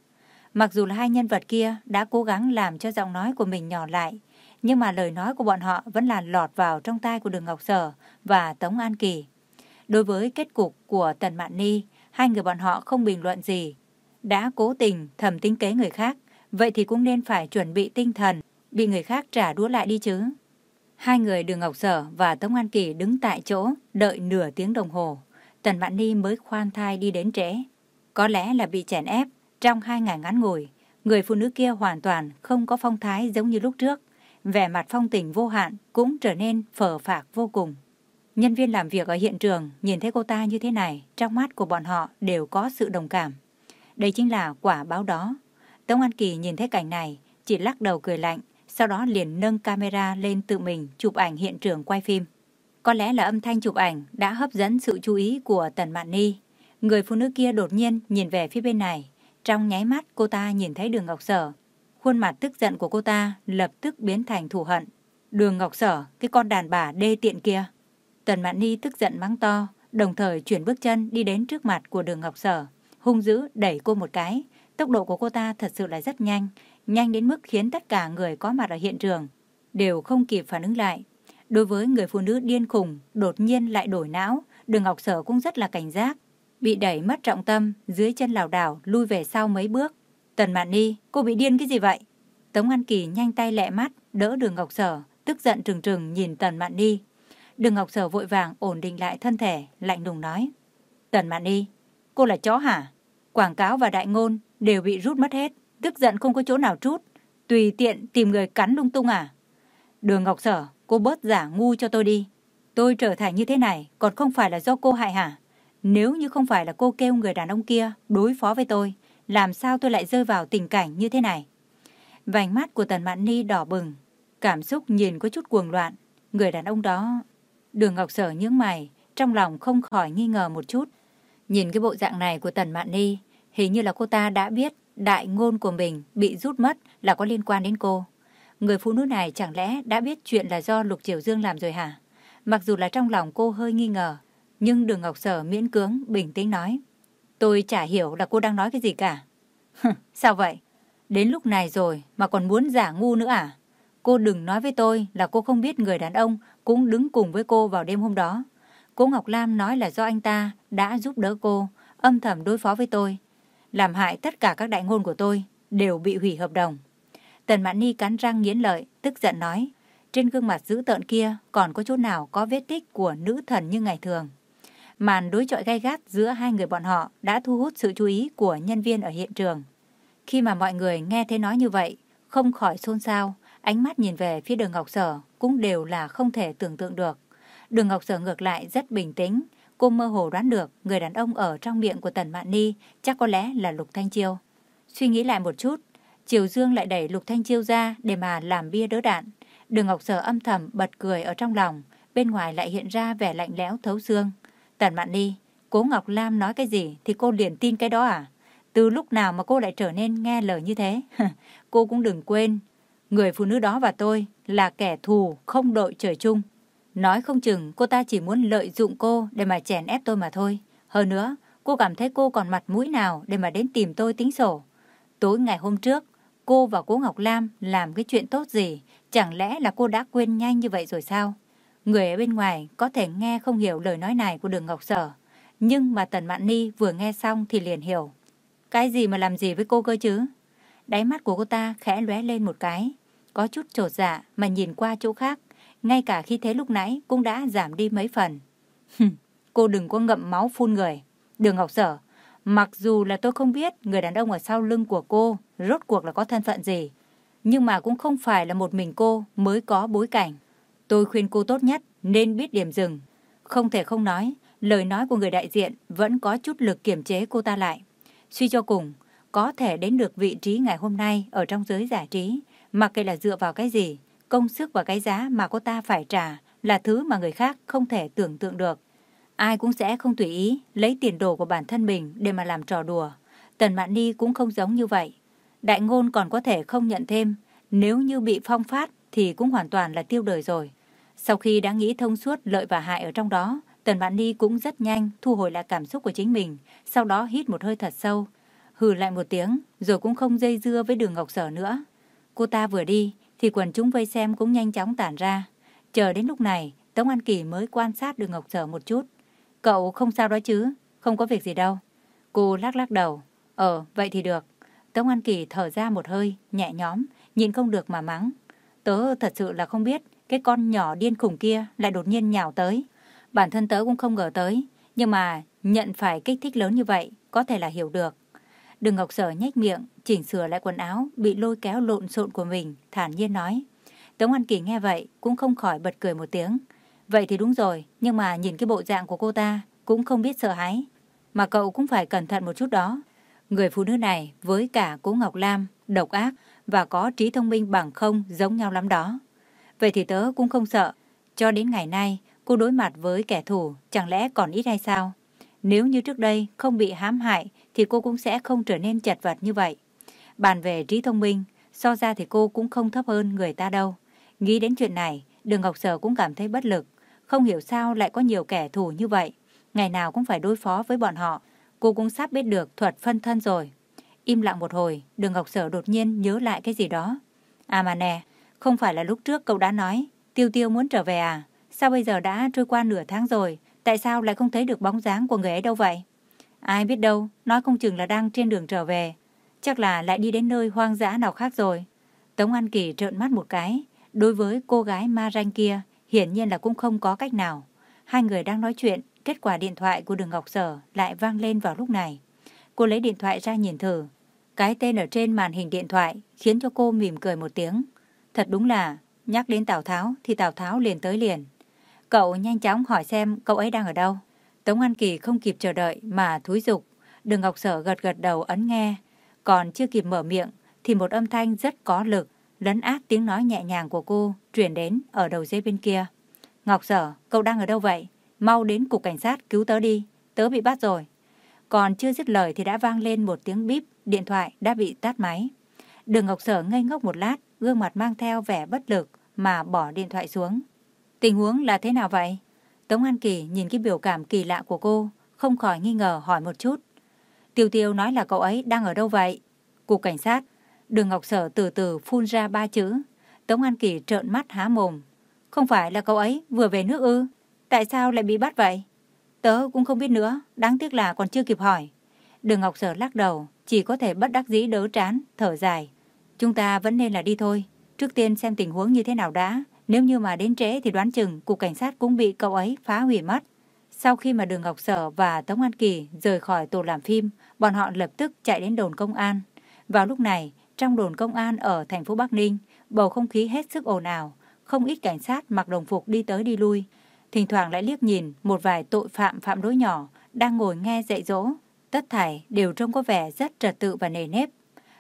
Mặc dù là hai nhân vật kia đã cố gắng làm cho giọng nói của mình nhỏ lại, nhưng mà lời nói của bọn họ vẫn là lọt vào trong tai của Đường Ngọc Sở và Tống An Kỳ. Đối với kết cục của Tần Mạn Ni, hai người bọn họ không bình luận gì. Đã cố tình thầm tính kế người khác, vậy thì cũng nên phải chuẩn bị tinh thần, bị người khác trả đũa lại đi chứ. Hai người Đường Ngọc Sở và Tống An Kỳ đứng tại chỗ, đợi nửa tiếng đồng hồ. Tần Mạn Ni mới khoan thai đi đến trễ. Có lẽ là bị chèn ép trong hai ngày ngắn ngủi. Người phụ nữ kia hoàn toàn không có phong thái giống như lúc trước. Vẻ mặt phong tình vô hạn cũng trở nên phở phạc vô cùng. Nhân viên làm việc ở hiện trường nhìn thấy cô ta như thế này, trong mắt của bọn họ đều có sự đồng cảm. Đây chính là quả báo đó. Tống An Kỳ nhìn thấy cảnh này, chỉ lắc đầu cười lạnh, sau đó liền nâng camera lên tự mình chụp ảnh hiện trường quay phim. Có lẽ là âm thanh chụp ảnh đã hấp dẫn sự chú ý của Tần Mạn Ni. Người phụ nữ kia đột nhiên nhìn về phía bên này. Trong nháy mắt cô ta nhìn thấy đường Ngọc Sở. Khuôn mặt tức giận của cô ta lập tức biến thành thù hận. Đường Ngọc Sở, cái con đàn bà đê tiện kia. Tần Mạn Ni tức giận mắng to, đồng thời chuyển bước chân đi đến trước mặt của đường Ngọc Sở. Hung dữ đẩy cô một cái. Tốc độ của cô ta thật sự là rất nhanh, nhanh đến mức khiến tất cả người có mặt ở hiện trường đều không kịp phản ứng lại. Đối với người phụ nữ điên khùng, đột nhiên lại đổi não, đường Ngọc Sở cũng rất là cảnh giác. Bị đẩy mất trọng tâm, dưới chân lảo đảo lui về sau mấy bước. Tần Mạn Ni, cô bị điên cái gì vậy? Tống An Kỳ nhanh tay lẹ mắt, đỡ đường Ngọc Sở, tức giận trừng trừng nhìn Tần Mạn Ni. Đường Ngọc Sở vội vàng ổn định lại thân thể, lạnh lùng nói. Tần Mạn Ni, cô là chó hả? Quảng cáo và đại ngôn đều bị rút mất hết, tức giận không có chỗ nào trút. Tùy tiện tìm người cắn lung tung à? Đường Ngọc Sở, cô bớt giả ngu cho tôi đi. Tôi trở thành như thế này còn không phải là do cô hại hả? Nếu như không phải là cô kêu người đàn ông kia đối phó với tôi, làm sao tôi lại rơi vào tình cảnh như thế này? Vành mắt của Tần Mạn Ni đỏ bừng, cảm xúc nhìn có chút cuồng loạn. Người đàn ông đó... Đường Ngọc Sở nhướng mày, trong lòng không khỏi nghi ngờ một chút. Nhìn cái bộ dạng này của Tần Mạn Ni, hình như là cô ta đã biết đại ngôn của mình bị rút mất là có liên quan đến cô. Người phụ nữ này chẳng lẽ đã biết chuyện là do Lục Triều Dương làm rồi hả? Mặc dù là trong lòng cô hơi nghi ngờ, nhưng Đường Ngọc Sở miễn cưỡng, bình tĩnh nói. Tôi chả hiểu là cô đang nói cái gì cả. Sao vậy? Đến lúc này rồi mà còn muốn giả ngu nữa à? Cô đừng nói với tôi là cô không biết người đàn ông cũng đứng cùng với cô vào đêm hôm đó. Cô Ngọc Lam nói là do anh ta đã giúp đỡ cô, âm thầm đối phó với tôi. Làm hại tất cả các đại ngôn của tôi đều bị hủy hợp đồng. Tần Mạn Ni cắn răng nghiến lợi, tức giận nói. Trên gương mặt dữ tợn kia còn có chỗ nào có vết tích của nữ thần như ngày thường. Màn đối chọi gay gắt giữa hai người bọn họ đã thu hút sự chú ý của nhân viên ở hiện trường. Khi mà mọi người nghe thấy nói như vậy, không khỏi xôn xao, ánh mắt nhìn về phía đường Ngọc Sở cũng đều là không thể tưởng tượng được. Đường Ngọc Sở ngược lại rất bình tĩnh, cô mơ hồ đoán được người đàn ông ở trong miệng của Tần Mạn Ni chắc có lẽ là Lục Thanh Chiêu. Suy nghĩ lại một chút, Triều Dương lại đẩy Lục Thanh Chiêu ra để mà làm bia đỡ đạn. Đường Ngọc Sở âm thầm bật cười ở trong lòng, bên ngoài lại hiện ra vẻ lạnh lẽo thấu xương. Tần Mạn Ly, Cố Ngọc Lam nói cái gì thì cô liền tin cái đó à? Từ lúc nào mà cô lại trở nên nghe lời như thế? cô cũng đừng quên, người phụ nữ đó và tôi là kẻ thù không đội trời chung. Nói không chừng cô ta chỉ muốn lợi dụng cô để mà chèn ép tôi mà thôi. Hơn nữa, cô cảm thấy cô còn mặt mũi nào để mà đến tìm tôi tính sổ. Tối ngày hôm trước, cô và cô Ngọc Lam làm cái chuyện tốt gì? Chẳng lẽ là cô đã quên nhanh như vậy rồi sao? Người ở bên ngoài có thể nghe không hiểu lời nói này của đường Ngọc Sở. Nhưng mà Tần Mạn Ni vừa nghe xong thì liền hiểu. Cái gì mà làm gì với cô cơ chứ? Đáy mắt của cô ta khẽ lóe lên một cái. Có chút trột dạ mà nhìn qua chỗ khác. Ngay cả khi thế lúc nãy cũng đã giảm đi mấy phần. cô đừng có ngậm máu phun người. Đường Ngọc Sở, mặc dù là tôi không biết người đàn ông ở sau lưng của cô rốt cuộc là có thân phận gì. Nhưng mà cũng không phải là một mình cô mới có bối cảnh. Tôi khuyên cô tốt nhất nên biết điểm dừng. Không thể không nói, lời nói của người đại diện vẫn có chút lực kiểm chế cô ta lại. Suy cho cùng, có thể đến được vị trí ngày hôm nay ở trong giới giải trí, mặc kệ là dựa vào cái gì, công sức và cái giá mà cô ta phải trả là thứ mà người khác không thể tưởng tượng được. Ai cũng sẽ không tùy ý lấy tiền đồ của bản thân mình để mà làm trò đùa. Tần Mạn Ni cũng không giống như vậy. Đại ngôn còn có thể không nhận thêm, nếu như bị phong phát thì cũng hoàn toàn là tiêu đời rồi. Sau khi đã nghĩ thông suốt lợi và hại ở trong đó, Tần Mạn Ni cũng rất nhanh thu hồi lại cảm xúc của chính mình, sau đó hít một hơi thật sâu, hừ lại một tiếng, rồi cũng không dây dưa với đường Ngọc Sở nữa. Cô ta vừa đi, thì quần chúng vây xem cũng nhanh chóng tản ra. Chờ đến lúc này, Tống An Kỳ mới quan sát đường Ngọc Sở một chút. Cậu không sao đó chứ, không có việc gì đâu. Cô lắc lắc đầu. Ờ, vậy thì được. Tống An Kỳ thở ra một hơi, nhẹ nhõm, nhìn không được mà mắng. Tớ thật sự là không biết cái con nhỏ điên khủng kia lại đột nhiên nhào tới. Bản thân tớ cũng không ngờ tới, nhưng mà nhận phải kích thích lớn như vậy có thể là hiểu được. Đường Ngọc Sở nhếch miệng, chỉnh sửa lại quần áo bị lôi kéo lộn xộn của mình, thản nhiên nói. Tống An Kỳ nghe vậy cũng không khỏi bật cười một tiếng. Vậy thì đúng rồi, nhưng mà nhìn cái bộ dạng của cô ta cũng không biết sợ hãi. Mà cậu cũng phải cẩn thận một chút đó. Người phụ nữ này với cả cố Ngọc Lam, độc ác và có trí thông minh bằng không giống nhau lắm đó. Vậy thì tớ cũng không sợ. Cho đến ngày nay, cô đối mặt với kẻ thù chẳng lẽ còn ít hay sao? Nếu như trước đây không bị hãm hại thì cô cũng sẽ không trở nên chật vật như vậy. Bàn về trí thông minh, so ra thì cô cũng không thấp hơn người ta đâu. Nghĩ đến chuyện này, Đường Ngọc Sở cũng cảm thấy bất lực. Không hiểu sao lại có nhiều kẻ thù như vậy. Ngày nào cũng phải đối phó với bọn họ. Cô cũng sắp biết được thuật phân thân rồi. Im lặng một hồi, Đường Ngọc Sở đột nhiên nhớ lại cái gì đó. À mà nè, không phải là lúc trước cậu đã nói Tiêu Tiêu muốn trở về à? Sao bây giờ đã trôi qua nửa tháng rồi, tại sao lại không thấy được bóng dáng của người ấy đâu vậy? Ai biết đâu, nói không chừng là đang trên đường trở về. Chắc là lại đi đến nơi hoang dã nào khác rồi. Tống An Kỳ trợn mắt một cái. Đối với cô gái ma ranh kia, hiển nhiên là cũng không có cách nào. Hai người đang nói chuyện, kết quả điện thoại của đường Ngọc Sở lại vang lên vào lúc này. Cô lấy điện thoại ra nhìn thử. Cái tên ở trên màn hình điện thoại khiến cho cô mỉm cười một tiếng. Thật đúng là, nhắc đến Tào Tháo thì Tào Tháo liền tới liền. Cậu nhanh chóng hỏi xem cậu ấy đang ở đâu. Tống An Kỳ không kịp chờ đợi mà thúi dục. Đường Ngọc Sở gật gật đầu ấn nghe. Còn chưa kịp mở miệng thì một âm thanh rất có lực, lấn át tiếng nói nhẹ nhàng của cô truyền đến ở đầu dây bên kia. Ngọc Sở, cậu đang ở đâu vậy? Mau đến cục cảnh sát cứu tớ đi, tớ bị bắt rồi. Còn chưa dứt lời thì đã vang lên một tiếng bíp, điện thoại đã bị tắt máy. Đường Ngọc Sở ngây ngốc một lát, gương mặt mang theo vẻ bất lực mà bỏ điện thoại xuống. Tình huống là thế nào vậy? Tống An Kỳ nhìn cái biểu cảm kỳ lạ của cô, không khỏi nghi ngờ hỏi một chút. Tiêu Tiêu nói là cậu ấy đang ở đâu vậy? Cục cảnh sát. Đường Ngọc Sở từ từ phun ra ba chữ. Tống An Kỳ trợn mắt há mồm. Không phải là cậu ấy vừa về nước ư? Tại sao lại bị bắt vậy? Tớ cũng không biết nữa, đáng tiếc là còn chưa kịp hỏi. Đường Ngọc Sở lắc đầu, chỉ có thể bất đắc dĩ đớ trán, thở dài. Chúng ta vẫn nên là đi thôi. Trước tiên xem tình huống như thế nào đã. Nếu như mà đến trễ thì đoán chừng cục cảnh sát cũng bị cậu ấy phá hủy mất. Sau khi mà Đường Ngọc Sở và Tống An Kỳ rời khỏi tổ làm phim, bọn họ lập tức chạy đến đồn công an. Vào lúc này, trong đồn công an ở thành phố Bắc Ninh, bầu không khí hết sức ồn ào, không ít cảnh sát mặc đồng phục đi tới đi lui. Thỉnh thoảng lại liếc nhìn một vài tội phạm phạm lỗi nhỏ đang ngồi nghe dạy dỗ. Tất thảy đều trông có vẻ rất trật tự và nề nếp.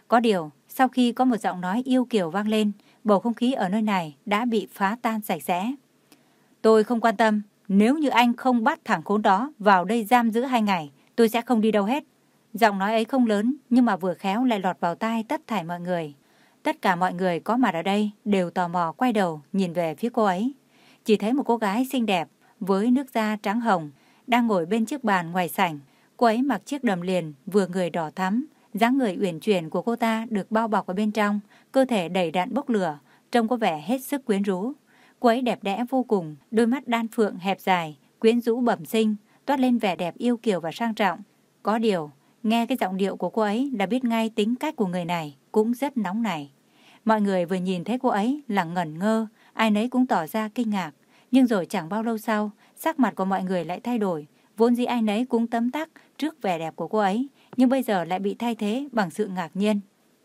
Có điều, sau khi có một giọng nói yêu kiều vang lên, bầu không khí ở nơi này đã bị phá tan sạch sẽ. Tôi không quan tâm, nếu như anh không bắt thằng khốn đó vào đây giam giữ hai ngày, tôi sẽ không đi đâu hết. Giọng nói ấy không lớn, nhưng mà vừa khéo lại lọt vào tai tất thảy mọi người. Tất cả mọi người có mặt ở đây đều tò mò quay đầu nhìn về phía cô ấy. Chỉ thấy một cô gái xinh đẹp với nước da trắng hồng đang ngồi bên chiếc bàn ngoài sảnh. Cô ấy mặc chiếc đầm liền vừa người đỏ thắm, dáng người uyển chuyển của cô ta được bao bọc ở bên trong, cơ thể đầy đặn bốc lửa, trông có vẻ hết sức quyến rũ. Cô ấy đẹp đẽ vô cùng, đôi mắt đan phượng hẹp dài, quyến rũ bẩm sinh, toát lên vẻ đẹp yêu kiều và sang trọng. Có điều, nghe cái giọng điệu của cô ấy là biết ngay tính cách của người này cũng rất nóng nảy. Mọi người vừa nhìn thấy cô ấy là ngẩn ngơ, ai nấy cũng tỏ ra kinh ngạc. Nhưng rồi chẳng bao lâu sau, sắc mặt của mọi người lại thay đổi. Vốn dĩ ai nấy cũng tấm tắc trước vẻ đẹp của cô ấy, nhưng bây giờ lại bị thay thế bằng sự ngạc nhiên.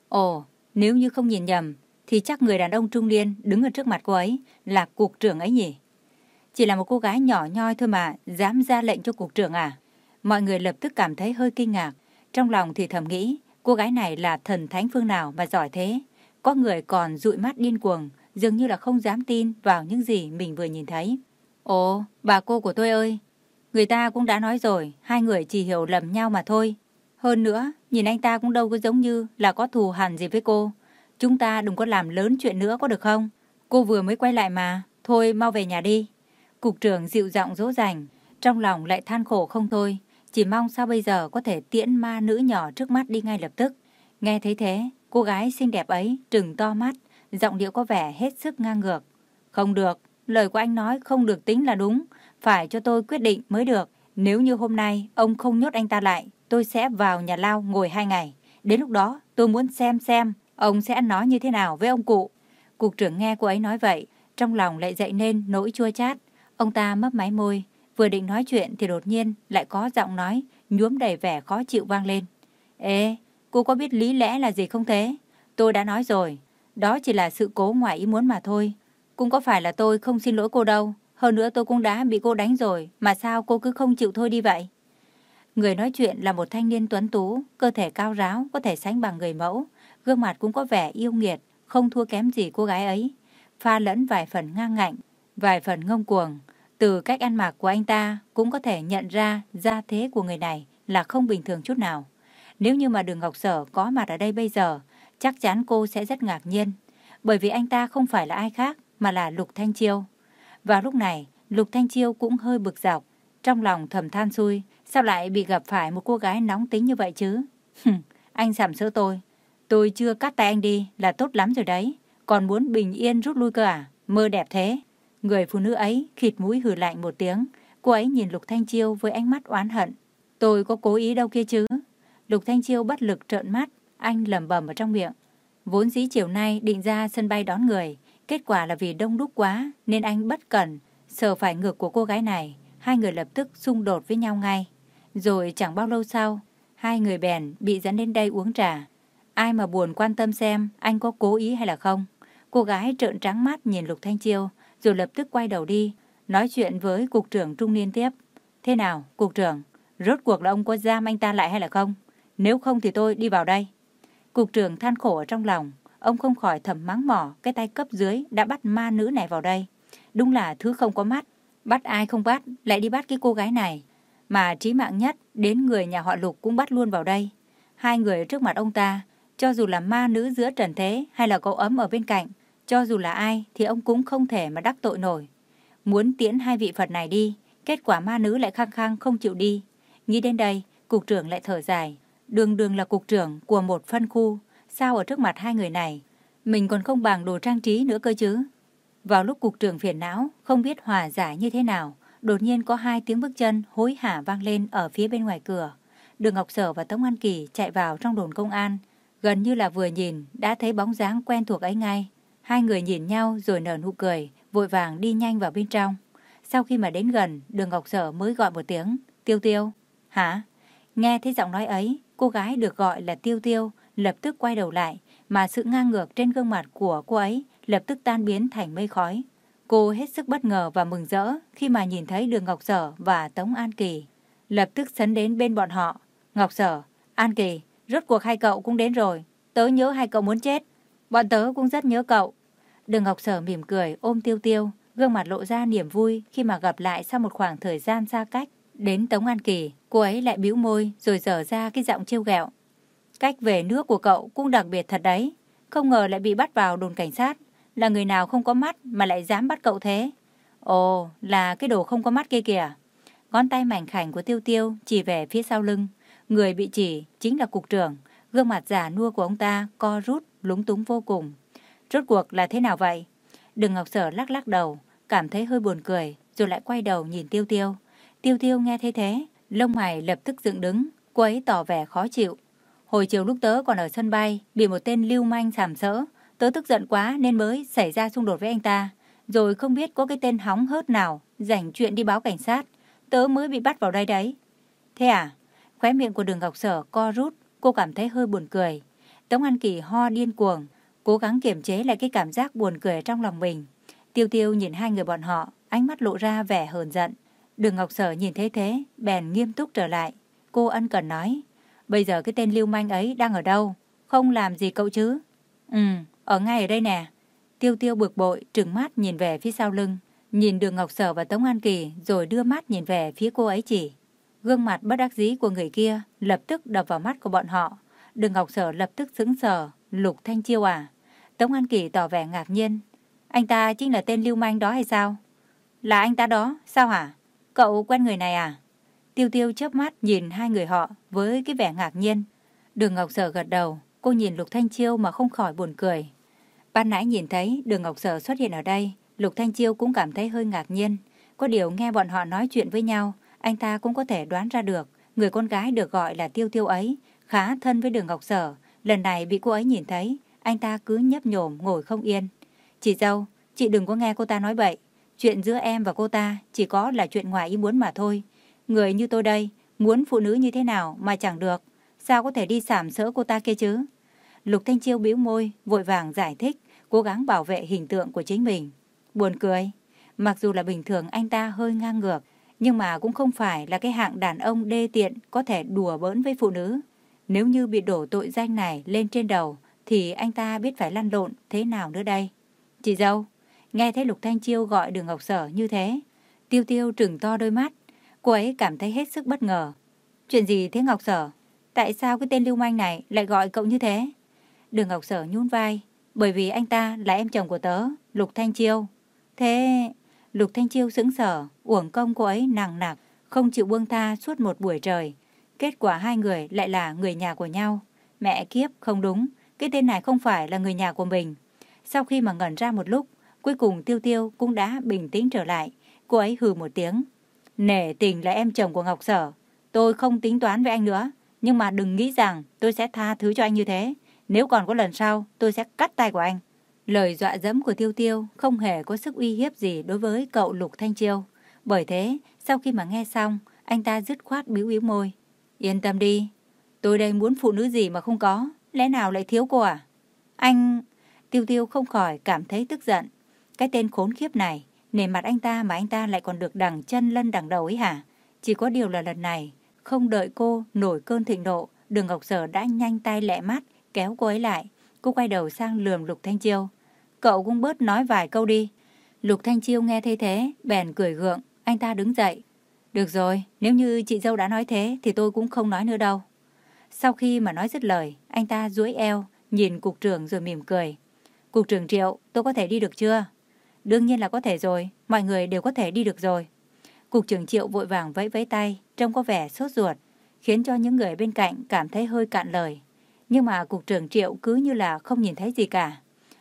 Ồ, nếu như không nhìn nhầm, thì chắc người đàn ông trung niên đứng ở trước mặt cô ấy là cục trưởng ấy nhỉ? Chỉ là một cô gái nhỏ nhoi thôi mà, dám ra lệnh cho cục trưởng à? Mọi người lập tức cảm thấy hơi kinh ngạc. Trong lòng thì thầm nghĩ, cô gái này là thần thánh phương nào mà giỏi thế? Có người còn dụi mắt điên cuồng, dường như là không dám tin vào những gì mình vừa nhìn thấy. Ồ, bà cô của tôi ơi, người ta cũng đã nói rồi, hai người chỉ hiểu lầm nhau mà thôi. Hơn nữa, nhìn anh ta cũng đâu có giống như là có thù hằn gì với cô. Chúng ta đừng có làm lớn chuyện nữa có được không? Cô vừa mới quay lại mà, thôi mau về nhà đi. Cục trưởng dịu giọng dỗ dành, trong lòng lại than khổ không thôi. Chỉ mong sao bây giờ có thể tiễn ma nữ nhỏ trước mắt đi ngay lập tức. Nghe thấy thế, cô gái xinh đẹp ấy trừng to mắt, giọng điệu có vẻ hết sức ngang ngược. Không được, lời của anh nói không được tính là đúng, phải cho tôi quyết định mới được. Nếu như hôm nay ông không nhốt anh ta lại, tôi sẽ vào nhà lao ngồi hai ngày. Đến lúc đó tôi muốn xem xem ông sẽ nói như thế nào với ông cụ. Cục trưởng nghe cô ấy nói vậy, trong lòng lại dậy nên nỗi chua chát. Ông ta mấp máy môi, vừa định nói chuyện thì đột nhiên lại có giọng nói nhuốm đầy vẻ khó chịu vang lên. Ê, cô có biết lý lẽ là gì không thế? Tôi đã nói rồi, đó chỉ là sự cố ngoài ý muốn mà thôi. Cũng có phải là tôi không xin lỗi cô đâu. Hơn nữa tôi cũng đã bị cô đánh rồi, mà sao cô cứ không chịu thôi đi vậy? Người nói chuyện là một thanh niên tuấn tú, cơ thể cao ráo, có thể sánh bằng người mẫu. Gương mặt cũng có vẻ yêu nghiệt, không thua kém gì cô gái ấy. Pha lẫn vài phần ngang ngạnh, vài phần ngông cuồng. Từ cách ăn mặc của anh ta cũng có thể nhận ra gia thế của người này là không bình thường chút nào. Nếu như mà đường Ngọc Sở có mặt ở đây bây giờ, chắc chắn cô sẽ rất ngạc nhiên. Bởi vì anh ta không phải là ai khác mà là Lục Thanh Chiêu. Vào lúc này, Lục Thanh Chiêu cũng hơi bực dọc. Trong lòng thầm than xui, sao lại bị gặp phải một cô gái nóng tính như vậy chứ? anh sảm sỡ tôi. Tôi chưa cắt tay anh đi là tốt lắm rồi đấy. Còn muốn bình yên rút lui cơ à? Mơ đẹp thế. Người phụ nữ ấy khịt mũi hừ lạnh một tiếng. Cô ấy nhìn Lục Thanh Chiêu với ánh mắt oán hận. Tôi có cố ý đâu kia chứ. Lục Thanh Chiêu bất lực trợn mắt. Anh lẩm bẩm ở trong miệng. Vốn dĩ chiều nay định ra sân bay đón người. Kết quả là vì đông đúc quá nên anh bất cẩn. Sờ phải ngực của cô gái này. Hai người lập tức xung đột với nhau ngay. Rồi chẳng bao lâu sau, hai người bèn bị dẫn đến đây uống trà. Ai mà buồn quan tâm xem anh có cố ý hay là không. Cô gái trợn trắng mắt nhìn Lục Thanh Chiêu rồi lập tức quay đầu đi, nói chuyện với cục trưởng trung niên tiếp. Thế nào, cục trưởng, rốt cuộc là ông có giam anh ta lại hay là không? Nếu không thì tôi đi vào đây. Cục trưởng than khổ ở trong lòng, ông không khỏi thầm mắng mỏ cái tay cấp dưới đã bắt ma nữ này vào đây. Đúng là thứ không có mắt, bắt ai không bắt, lại đi bắt cái cô gái này. Mà trí mạng nhất, đến người nhà họ Lục cũng bắt luôn vào đây. Hai người trước mặt ông ta, cho dù là ma nữ giữa trần thế hay là cậu ấm ở bên cạnh, cho dù là ai thì ông cũng không thể mà đắc tội nổi. Muốn tiễn hai vị Phật này đi, kết quả ma nữ lại khăng khăng không chịu đi. Nghĩ đến đây, cục trưởng lại thở dài. Đường đường là cục trưởng của một phân khu, sao ở trước mặt hai người này, mình còn không bằng đồ trang trí nữa cơ chứ. Vào lúc cục trưởng phiền não, không biết hòa giải như thế nào, đột nhiên có hai tiếng bước chân hối hả vang lên ở phía bên ngoài cửa. Đường Ngọc Sở và Tống An Kỳ chạy vào trong đồn công an, gần như là vừa nhìn đã thấy bóng dáng quen thuộc ấy ngay. Hai người nhìn nhau rồi nở nụ cười, vội vàng đi nhanh vào bên trong. Sau khi mà đến gần, đường Ngọc Sở mới gọi một tiếng, tiêu tiêu. Hả? Nghe thấy giọng nói ấy, cô gái được gọi là tiêu tiêu, lập tức quay đầu lại, mà sự ngang ngược trên gương mặt của cô ấy lập tức tan biến thành mây khói. Cô hết sức bất ngờ và mừng rỡ khi mà nhìn thấy đường Ngọc Sở và Tống An Kỳ. Lập tức sấn đến bên bọn họ. Ngọc Sở, An Kỳ, rốt cuộc hai cậu cũng đến rồi. Tớ nhớ hai cậu muốn chết. Bọn tớ cũng rất nhớ cậu. Đường Ngọc Sở mỉm cười ôm tiêu tiêu, gương mặt lộ ra niềm vui khi mà gặp lại sau một khoảng thời gian xa cách. Đến Tống An Kỳ, cô ấy lại bĩu môi rồi dở ra cái giọng trêu ghẹo. Cách về nước của cậu cũng đặc biệt thật đấy. Không ngờ lại bị bắt vào đồn cảnh sát. Là người nào không có mắt mà lại dám bắt cậu thế? Ồ, là cái đồ không có mắt kia kìa. Ngón tay mảnh khảnh của Tiêu Tiêu chỉ về phía sau lưng. Người bị chỉ chính là cục trưởng. Gương mặt giả nua của ông ta co rút, lúng túng vô cùng. Rốt cuộc là thế nào vậy? Đừng Ngọc Sở lắc lắc đầu, cảm thấy hơi buồn cười, rồi lại quay đầu nhìn Tiêu Tiêu. Tiêu Tiêu nghe thấy thế, lông mày lập tức dựng đứng, cô ấy tỏ vẻ khó chịu. Hồi chiều lúc tớ còn ở sân bay, bị một tên lưu manh sàm sỡ. Tớ tức giận quá nên mới xảy ra xung đột với anh ta. Rồi không biết có cái tên hóng hớt nào, rảnh chuyện đi báo cảnh sát. Tớ mới bị bắt vào đây đấy. Thế à? Khóe miệng của đường Ngọc Sở co rút, cô cảm thấy hơi buồn cười. Tống An Kỳ ho điên cuồng, cố gắng kiềm chế lại cái cảm giác buồn cười trong lòng mình. Tiêu tiêu nhìn hai người bọn họ, ánh mắt lộ ra vẻ hờn giận. Đường Ngọc Sở nhìn thấy thế, bèn nghiêm túc trở lại. Cô ân cần nói, bây giờ cái tên lưu manh ấy đang ở đâu? Không làm gì cậu chứ? Ừ, ở ngay ở đây nè. Tiêu tiêu bực bội, trừng mắt nhìn về phía sau lưng. Nhìn đường Ngọc Sở và Tống An Kỳ rồi đưa mắt nhìn về phía cô ấy chỉ. Gương mặt bất đắc dĩ của người kia lập tức đập vào mắt của bọn họ. Đường Ngọc Sở lập tức sững sờ, Lục Thanh Chiêu à? Tống An Kỳ tỏ vẻ ngạc nhiên. Anh ta chính là tên lưu manh đó hay sao? Là anh ta đó, sao hả? Cậu quen người này à? Tiêu tiêu chớp mắt nhìn hai người họ với cái vẻ ngạc nhiên. Đường Ngọc Sở gật đầu, cô nhìn Lục Thanh Chiêu mà không khỏi buồn cười. Ban nãy nhìn thấy đường Ngọc Sở xuất hiện ở đây, Lục Thanh Chiêu cũng cảm thấy hơi ngạc nhiên. Có điều nghe bọn họ nói chuyện với nhau, anh ta cũng có thể đoán ra được người con gái được gọi là Tiêu Tiêu ấy khá thân với đường Ngọc Sở. Lần này bị cô ấy nhìn thấy, anh ta cứ nhấp nhổm ngồi không yên. Chị dâu, chị đừng có nghe cô ta nói bậy. Chuyện giữa em và cô ta chỉ có là chuyện ngoài ý muốn mà thôi. Người như tôi đây, muốn phụ nữ như thế nào mà chẳng được. Sao có thể đi sảm sỡ cô ta kia chứ? Lục Thanh Chiêu bĩu môi, vội vàng giải thích, cố gắng bảo vệ hình tượng của chính mình. Buồn cười. Mặc dù là bình thường anh ta hơi ngang ngược, nhưng mà cũng không phải là cái hạng đàn ông đê tiện có thể đùa bỡn với phụ nữ. Nếu như bị đổ tội danh này lên trên đầu, thì anh ta biết phải lăn lộn thế nào nữa đây. Chị dâu, nghe thấy Lục Thanh Chiêu gọi đường Ngọc Sở như thế, Tiêu Tiêu trừng to đôi mắt, cô ấy cảm thấy hết sức bất ngờ. Chuyện gì thế Ngọc Sở? Tại sao cái tên lưu manh này lại gọi cậu như thế? Đường Ngọc Sở nhún vai, bởi vì anh ta là em chồng của tớ, Lục Thanh Chiêu. Thế... Lục Thanh Chiêu sững sở, uổng công cô ấy nặng nặc, không chịu buông tha suốt một buổi trời. Kết quả hai người lại là người nhà của nhau. Mẹ kiếp, không đúng, cái tên này không phải là người nhà của mình. Sau khi mà ngẩn ra một lúc, cuối cùng Tiêu Tiêu cũng đã bình tĩnh trở lại. Cô ấy hừ một tiếng. Nể tình là em chồng của Ngọc Sở. Tôi không tính toán với anh nữa. Nhưng mà đừng nghĩ rằng tôi sẽ tha thứ cho anh như thế. Nếu còn có lần sau, tôi sẽ cắt tay của anh. Lời dọa dẫm của Tiêu Tiêu không hề có sức uy hiếp gì đối với cậu Lục Thanh Chiêu. Bởi thế, sau khi mà nghe xong, anh ta dứt khoát biếu bĩu môi. Yên tâm đi, tôi đây muốn phụ nữ gì mà không có, lẽ nào lại thiếu cô à? Anh... Tiêu Tiêu không khỏi cảm thấy tức giận. Cái tên khốn khiếp này, nề mặt anh ta mà anh ta lại còn được đằng chân lân đằng đầu ấy hả? Chỉ có điều là lần này, không đợi cô nổi cơn thịnh nộ, đường Ngọc Sở đã nhanh tay lẹ mắt, kéo cô ấy lại. Cô quay đầu sang lườm Lục Thanh Chiêu. Cậu cũng bớt nói vài câu đi. Lục Thanh Chiêu nghe thấy thế, bèn cười gượng, anh ta đứng dậy. Được rồi, nếu như chị dâu đã nói thế thì tôi cũng không nói nữa đâu. Sau khi mà nói dứt lời, anh ta duỗi eo, nhìn cục trưởng rồi mỉm cười. Cục trưởng Triệu, tôi có thể đi được chưa? Đương nhiên là có thể rồi, mọi người đều có thể đi được rồi. Cục trưởng Triệu vội vàng vẫy vẫy tay, trông có vẻ sốt ruột, khiến cho những người bên cạnh cảm thấy hơi cạn lời. Nhưng mà cục trưởng Triệu cứ như là không nhìn thấy gì cả.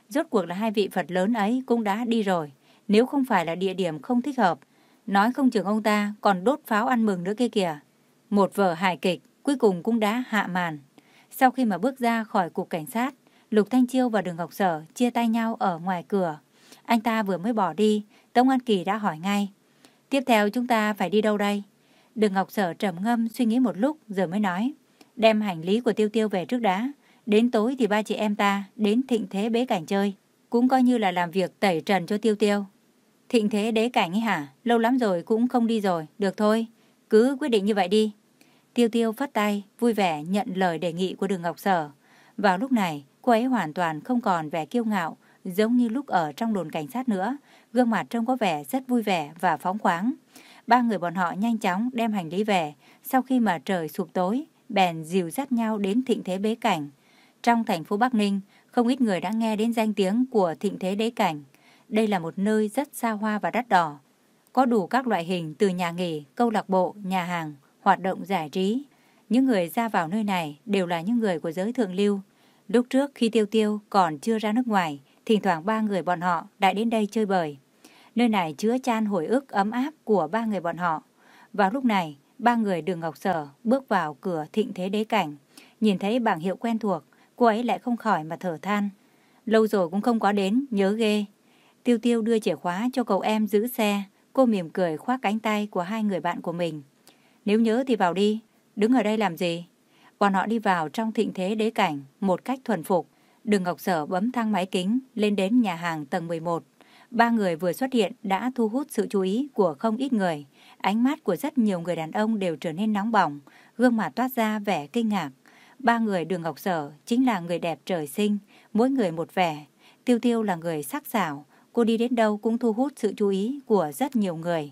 Rốt cuộc là hai vị Phật lớn ấy cũng đã đi rồi. Nếu không phải là địa điểm không thích hợp, nói không chừng ông ta còn đốt pháo ăn mừng nữa kia kìa. Một vở hài kịch cuối cùng cũng đã hạ màn. Sau khi mà bước ra khỏi cục cảnh sát, Lục Thanh Chiêu và Đường Ngọc Sở chia tay nhau ở ngoài cửa. Anh ta vừa mới bỏ đi, Tống An Kỳ đã hỏi ngay. Tiếp theo chúng ta phải đi đâu đây? Đường Ngọc Sở trầm ngâm suy nghĩ một lúc rồi mới nói. Đem hành lý của Tiêu Tiêu về trước đã. Đến tối thì ba chị em ta đến thịnh thế bế cảnh chơi. Cũng coi như là làm việc tẩy trần cho Tiêu Tiêu. Thịnh thế đế cảnh ấy hả? Lâu lắm rồi cũng không đi rồi. Được thôi, cứ quyết định như vậy đi. Tiêu Tiêu phất tay, vui vẻ nhận lời đề nghị của đường Ngọc Sở. Vào lúc này, cô ấy hoàn toàn không còn vẻ kiêu ngạo, giống như lúc ở trong đồn cảnh sát nữa, gương mặt trông có vẻ rất vui vẻ và phóng khoáng. Ba người bọn họ nhanh chóng đem hành lý về, sau khi mà trời sụp tối, bèn dìu dắt nhau đến thịnh thế bế cảnh. Trong thành phố Bắc Ninh, không ít người đã nghe đến danh tiếng của thịnh thế đế cảnh. Đây là một nơi rất xa hoa và đắt đỏ. Có đủ các loại hình từ nhà nghỉ, câu lạc bộ, nhà hàng, hoạt động giải trí. Những người ra vào nơi này đều là những người của giới thượng lưu. Lúc trước khi Tiêu Tiêu còn chưa ra nước ngoài, thỉnh thoảng ba người bọn họ đã đến đây chơi bời. Nơi này chứa chan hồi ức ấm áp của ba người bọn họ. Vào lúc này, ba người đường Ngọc Sở bước vào cửa thịnh thế đế cảnh. Nhìn thấy bảng hiệu quen thuộc, cô ấy lại không khỏi mà thở than. Lâu rồi cũng không có đến, nhớ ghê. Tiêu Tiêu đưa chìa khóa cho cậu em giữ xe. Cô mỉm cười khoác cánh tay của hai người bạn của mình. Nếu nhớ thì vào đi, đứng ở đây làm gì? Bọn họ đi vào trong thịnh thế đế cảnh một cách thuần phục. Đường Ngọc Sở bấm thang máy kính lên đến nhà hàng tầng 11. Ba người vừa xuất hiện đã thu hút sự chú ý của không ít người. Ánh mắt của rất nhiều người đàn ông đều trở nên nóng bỏng, gương mặt toát ra vẻ kinh ngạc. Ba người đường Ngọc Sở chính là người đẹp trời sinh, mỗi người một vẻ. Tiêu Tiêu là người sắc sảo, cô đi đến đâu cũng thu hút sự chú ý của rất nhiều người.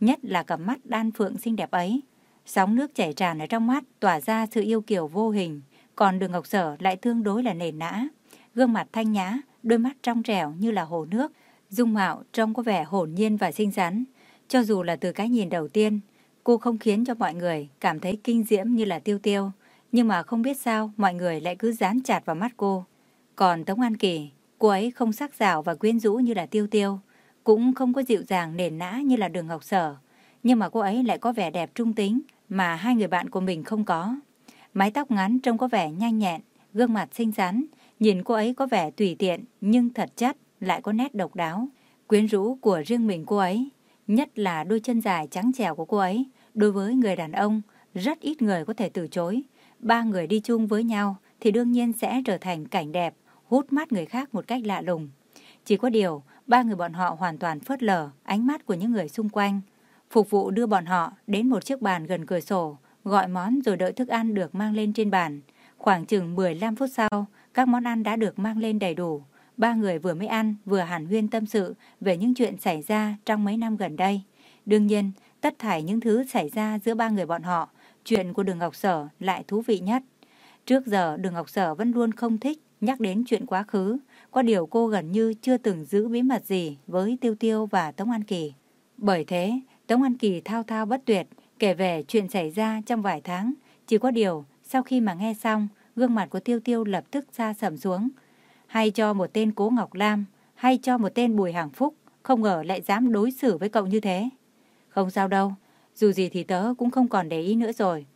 Nhất là cặp mắt đan phượng xinh đẹp ấy. Sóng nước chảy tràn ở trong mắt tỏa ra sự yêu kiều vô hình, còn đường Ngọc Sở lại tương đối là nền nã. Gương mặt thanh nhã, đôi mắt trong trẻo như là hồ nước, dung mạo trông có vẻ hồn nhiên và xinh xắn. Cho dù là từ cái nhìn đầu tiên, cô không khiến cho mọi người cảm thấy kinh diễm như là tiêu tiêu, nhưng mà không biết sao mọi người lại cứ dán chặt vào mắt cô. Còn Tống An Kỳ, cô ấy không sắc sảo và quyến rũ như là tiêu tiêu, cũng không có dịu dàng nền nã như là đường Ngọc Sở, nhưng mà cô ấy lại có vẻ đẹp trung tính mà hai người bạn của mình không có. Mái tóc ngắn trông có vẻ nhanh nhẹn, gương mặt xinh xắn, nhìn cô ấy có vẻ tùy tiện nhưng thật chất lại có nét độc đáo, quyến rũ của riêng mình cô ấy. Nhất là đôi chân dài trắng trẻo của cô ấy, đối với người đàn ông, rất ít người có thể từ chối. Ba người đi chung với nhau thì đương nhiên sẽ trở thành cảnh đẹp, hút mắt người khác một cách lạ lùng. Chỉ có điều, ba người bọn họ hoàn toàn phớt lờ ánh mắt của những người xung quanh. Phục vụ đưa bọn họ đến một chiếc bàn gần cửa sổ, gọi món rồi đợi thức ăn được mang lên trên bàn. Khoảng chừng 15 phút sau, các món ăn đã được mang lên đầy đủ. Ba người vừa mới ăn, vừa hàn huyên tâm sự về những chuyện xảy ra trong mấy năm gần đây. Đương nhiên, tất thảy những thứ xảy ra giữa ba người bọn họ, chuyện của Đường Ngọc Sở lại thú vị nhất. Trước giờ Đường Ngọc Sở vẫn luôn không thích nhắc đến chuyện quá khứ, có điều cô gần như chưa từng giữ bí mật gì với Tiêu Tiêu và Tống An Kỳ. Bởi thế, Tống An Kỳ thao thao bất tuyệt, kể về chuyện xảy ra trong vài tháng. Chỉ có điều, sau khi mà nghe xong, gương mặt của Tiêu Tiêu lập tức xa sầm xuống. Hay cho một tên Cố Ngọc Lam, hay cho một tên Bùi Hàng Phúc, không ngờ lại dám đối xử với cậu như thế. Không sao đâu, dù gì thì tớ cũng không còn để ý nữa rồi.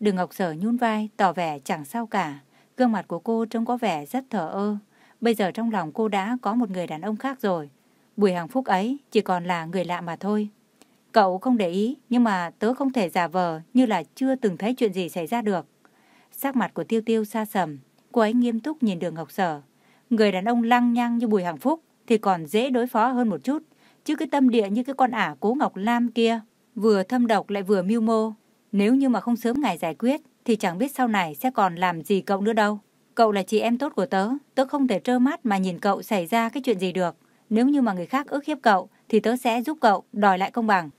Đường Ngọc Sở nhún vai, tỏ vẻ chẳng sao cả. Gương mặt của cô trông có vẻ rất thở ơ. Bây giờ trong lòng cô đã có một người đàn ông khác rồi. Bùi Hàng Phúc ấy chỉ còn là người lạ mà thôi. Cậu không để ý, nhưng mà tớ không thể giả vờ như là chưa từng thấy chuyện gì xảy ra được. Sắc mặt của Tiêu Tiêu xa sầm, cô ấy nghiêm túc nhìn đường Ngọc Sở. Người đàn ông lăng nhăng như Bùi Hằng Phúc thì còn dễ đối phó hơn một chút. Chứ cái tâm địa như cái con ả cố Ngọc Lam kia, vừa thâm độc lại vừa mưu mô. Nếu như mà không sớm ngài giải quyết, thì chẳng biết sau này sẽ còn làm gì cậu nữa đâu. Cậu là chị em tốt của tớ, tớ không thể trơ mắt mà nhìn cậu xảy ra cái chuyện gì được. Nếu như mà người khác ức hiếp cậu, thì tớ sẽ giúp cậu đòi lại công bằng.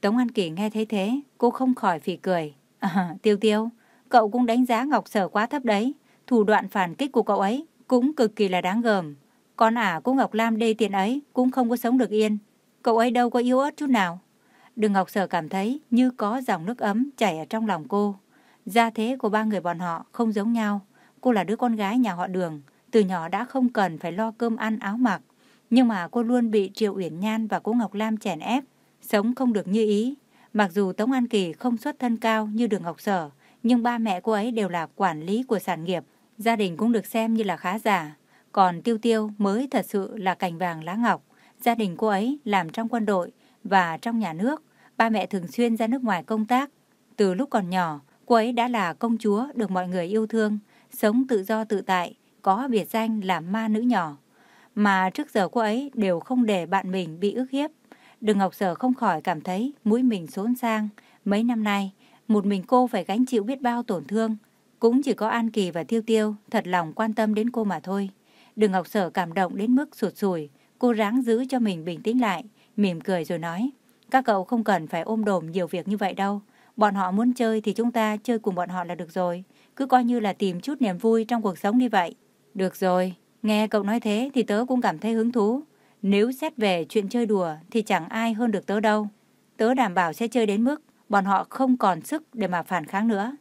Tống An Kỳ nghe thấy thế, cô không khỏi phì cười. À, tiêu tiêu, cậu cũng đánh giá Ngọc Sở quá thấp đấy. Thủ đoạn phản kích của cậu ấy cũng cực kỳ là đáng gờm. Con ả của Ngọc Lam đê tiện ấy cũng không có sống được yên. Cậu ấy đâu có yếu ớt chút nào. Đường Ngọc Sở cảm thấy như có dòng nước ấm chảy ở trong lòng cô. Gia thế của ba người bọn họ không giống nhau. Cô là đứa con gái nhà họ đường, từ nhỏ đã không cần phải lo cơm ăn áo mặc. Nhưng mà cô luôn bị Triệu Uyển Nhan và cô Ngọc Lam chèn ép, sống không được như ý. Mặc dù Tống An Kỳ không xuất thân cao như đường Ngọc Sở, nhưng ba mẹ cô ấy đều là quản lý của sản nghiệp, gia đình cũng được xem như là khá giả. Còn Tiêu Tiêu mới thật sự là cành vàng lá ngọc, gia đình cô ấy làm trong quân đội và trong nhà nước, ba mẹ thường xuyên ra nước ngoài công tác. Từ lúc còn nhỏ, cô ấy đã là công chúa được mọi người yêu thương, sống tự do tự tại, có biệt danh là ma nữ nhỏ. Mà trước giờ cô ấy đều không để bạn mình bị ức hiếp. Đường Ngọc Sở không khỏi cảm thấy mũi mình xốn sang. Mấy năm nay, một mình cô phải gánh chịu biết bao tổn thương. Cũng chỉ có An Kỳ và Tiêu Tiêu thật lòng quan tâm đến cô mà thôi. Đường Ngọc Sở cảm động đến mức sụt sùi. Cô ráng giữ cho mình bình tĩnh lại, mỉm cười rồi nói. Các cậu không cần phải ôm đồm nhiều việc như vậy đâu. Bọn họ muốn chơi thì chúng ta chơi cùng bọn họ là được rồi. Cứ coi như là tìm chút niềm vui trong cuộc sống đi vậy. Được rồi, nghe cậu nói thế thì tớ cũng cảm thấy hứng thú. Nếu xét về chuyện chơi đùa thì chẳng ai hơn được tớ đâu. Tớ đảm bảo sẽ chơi đến mức bọn họ không còn sức để mà phản kháng nữa.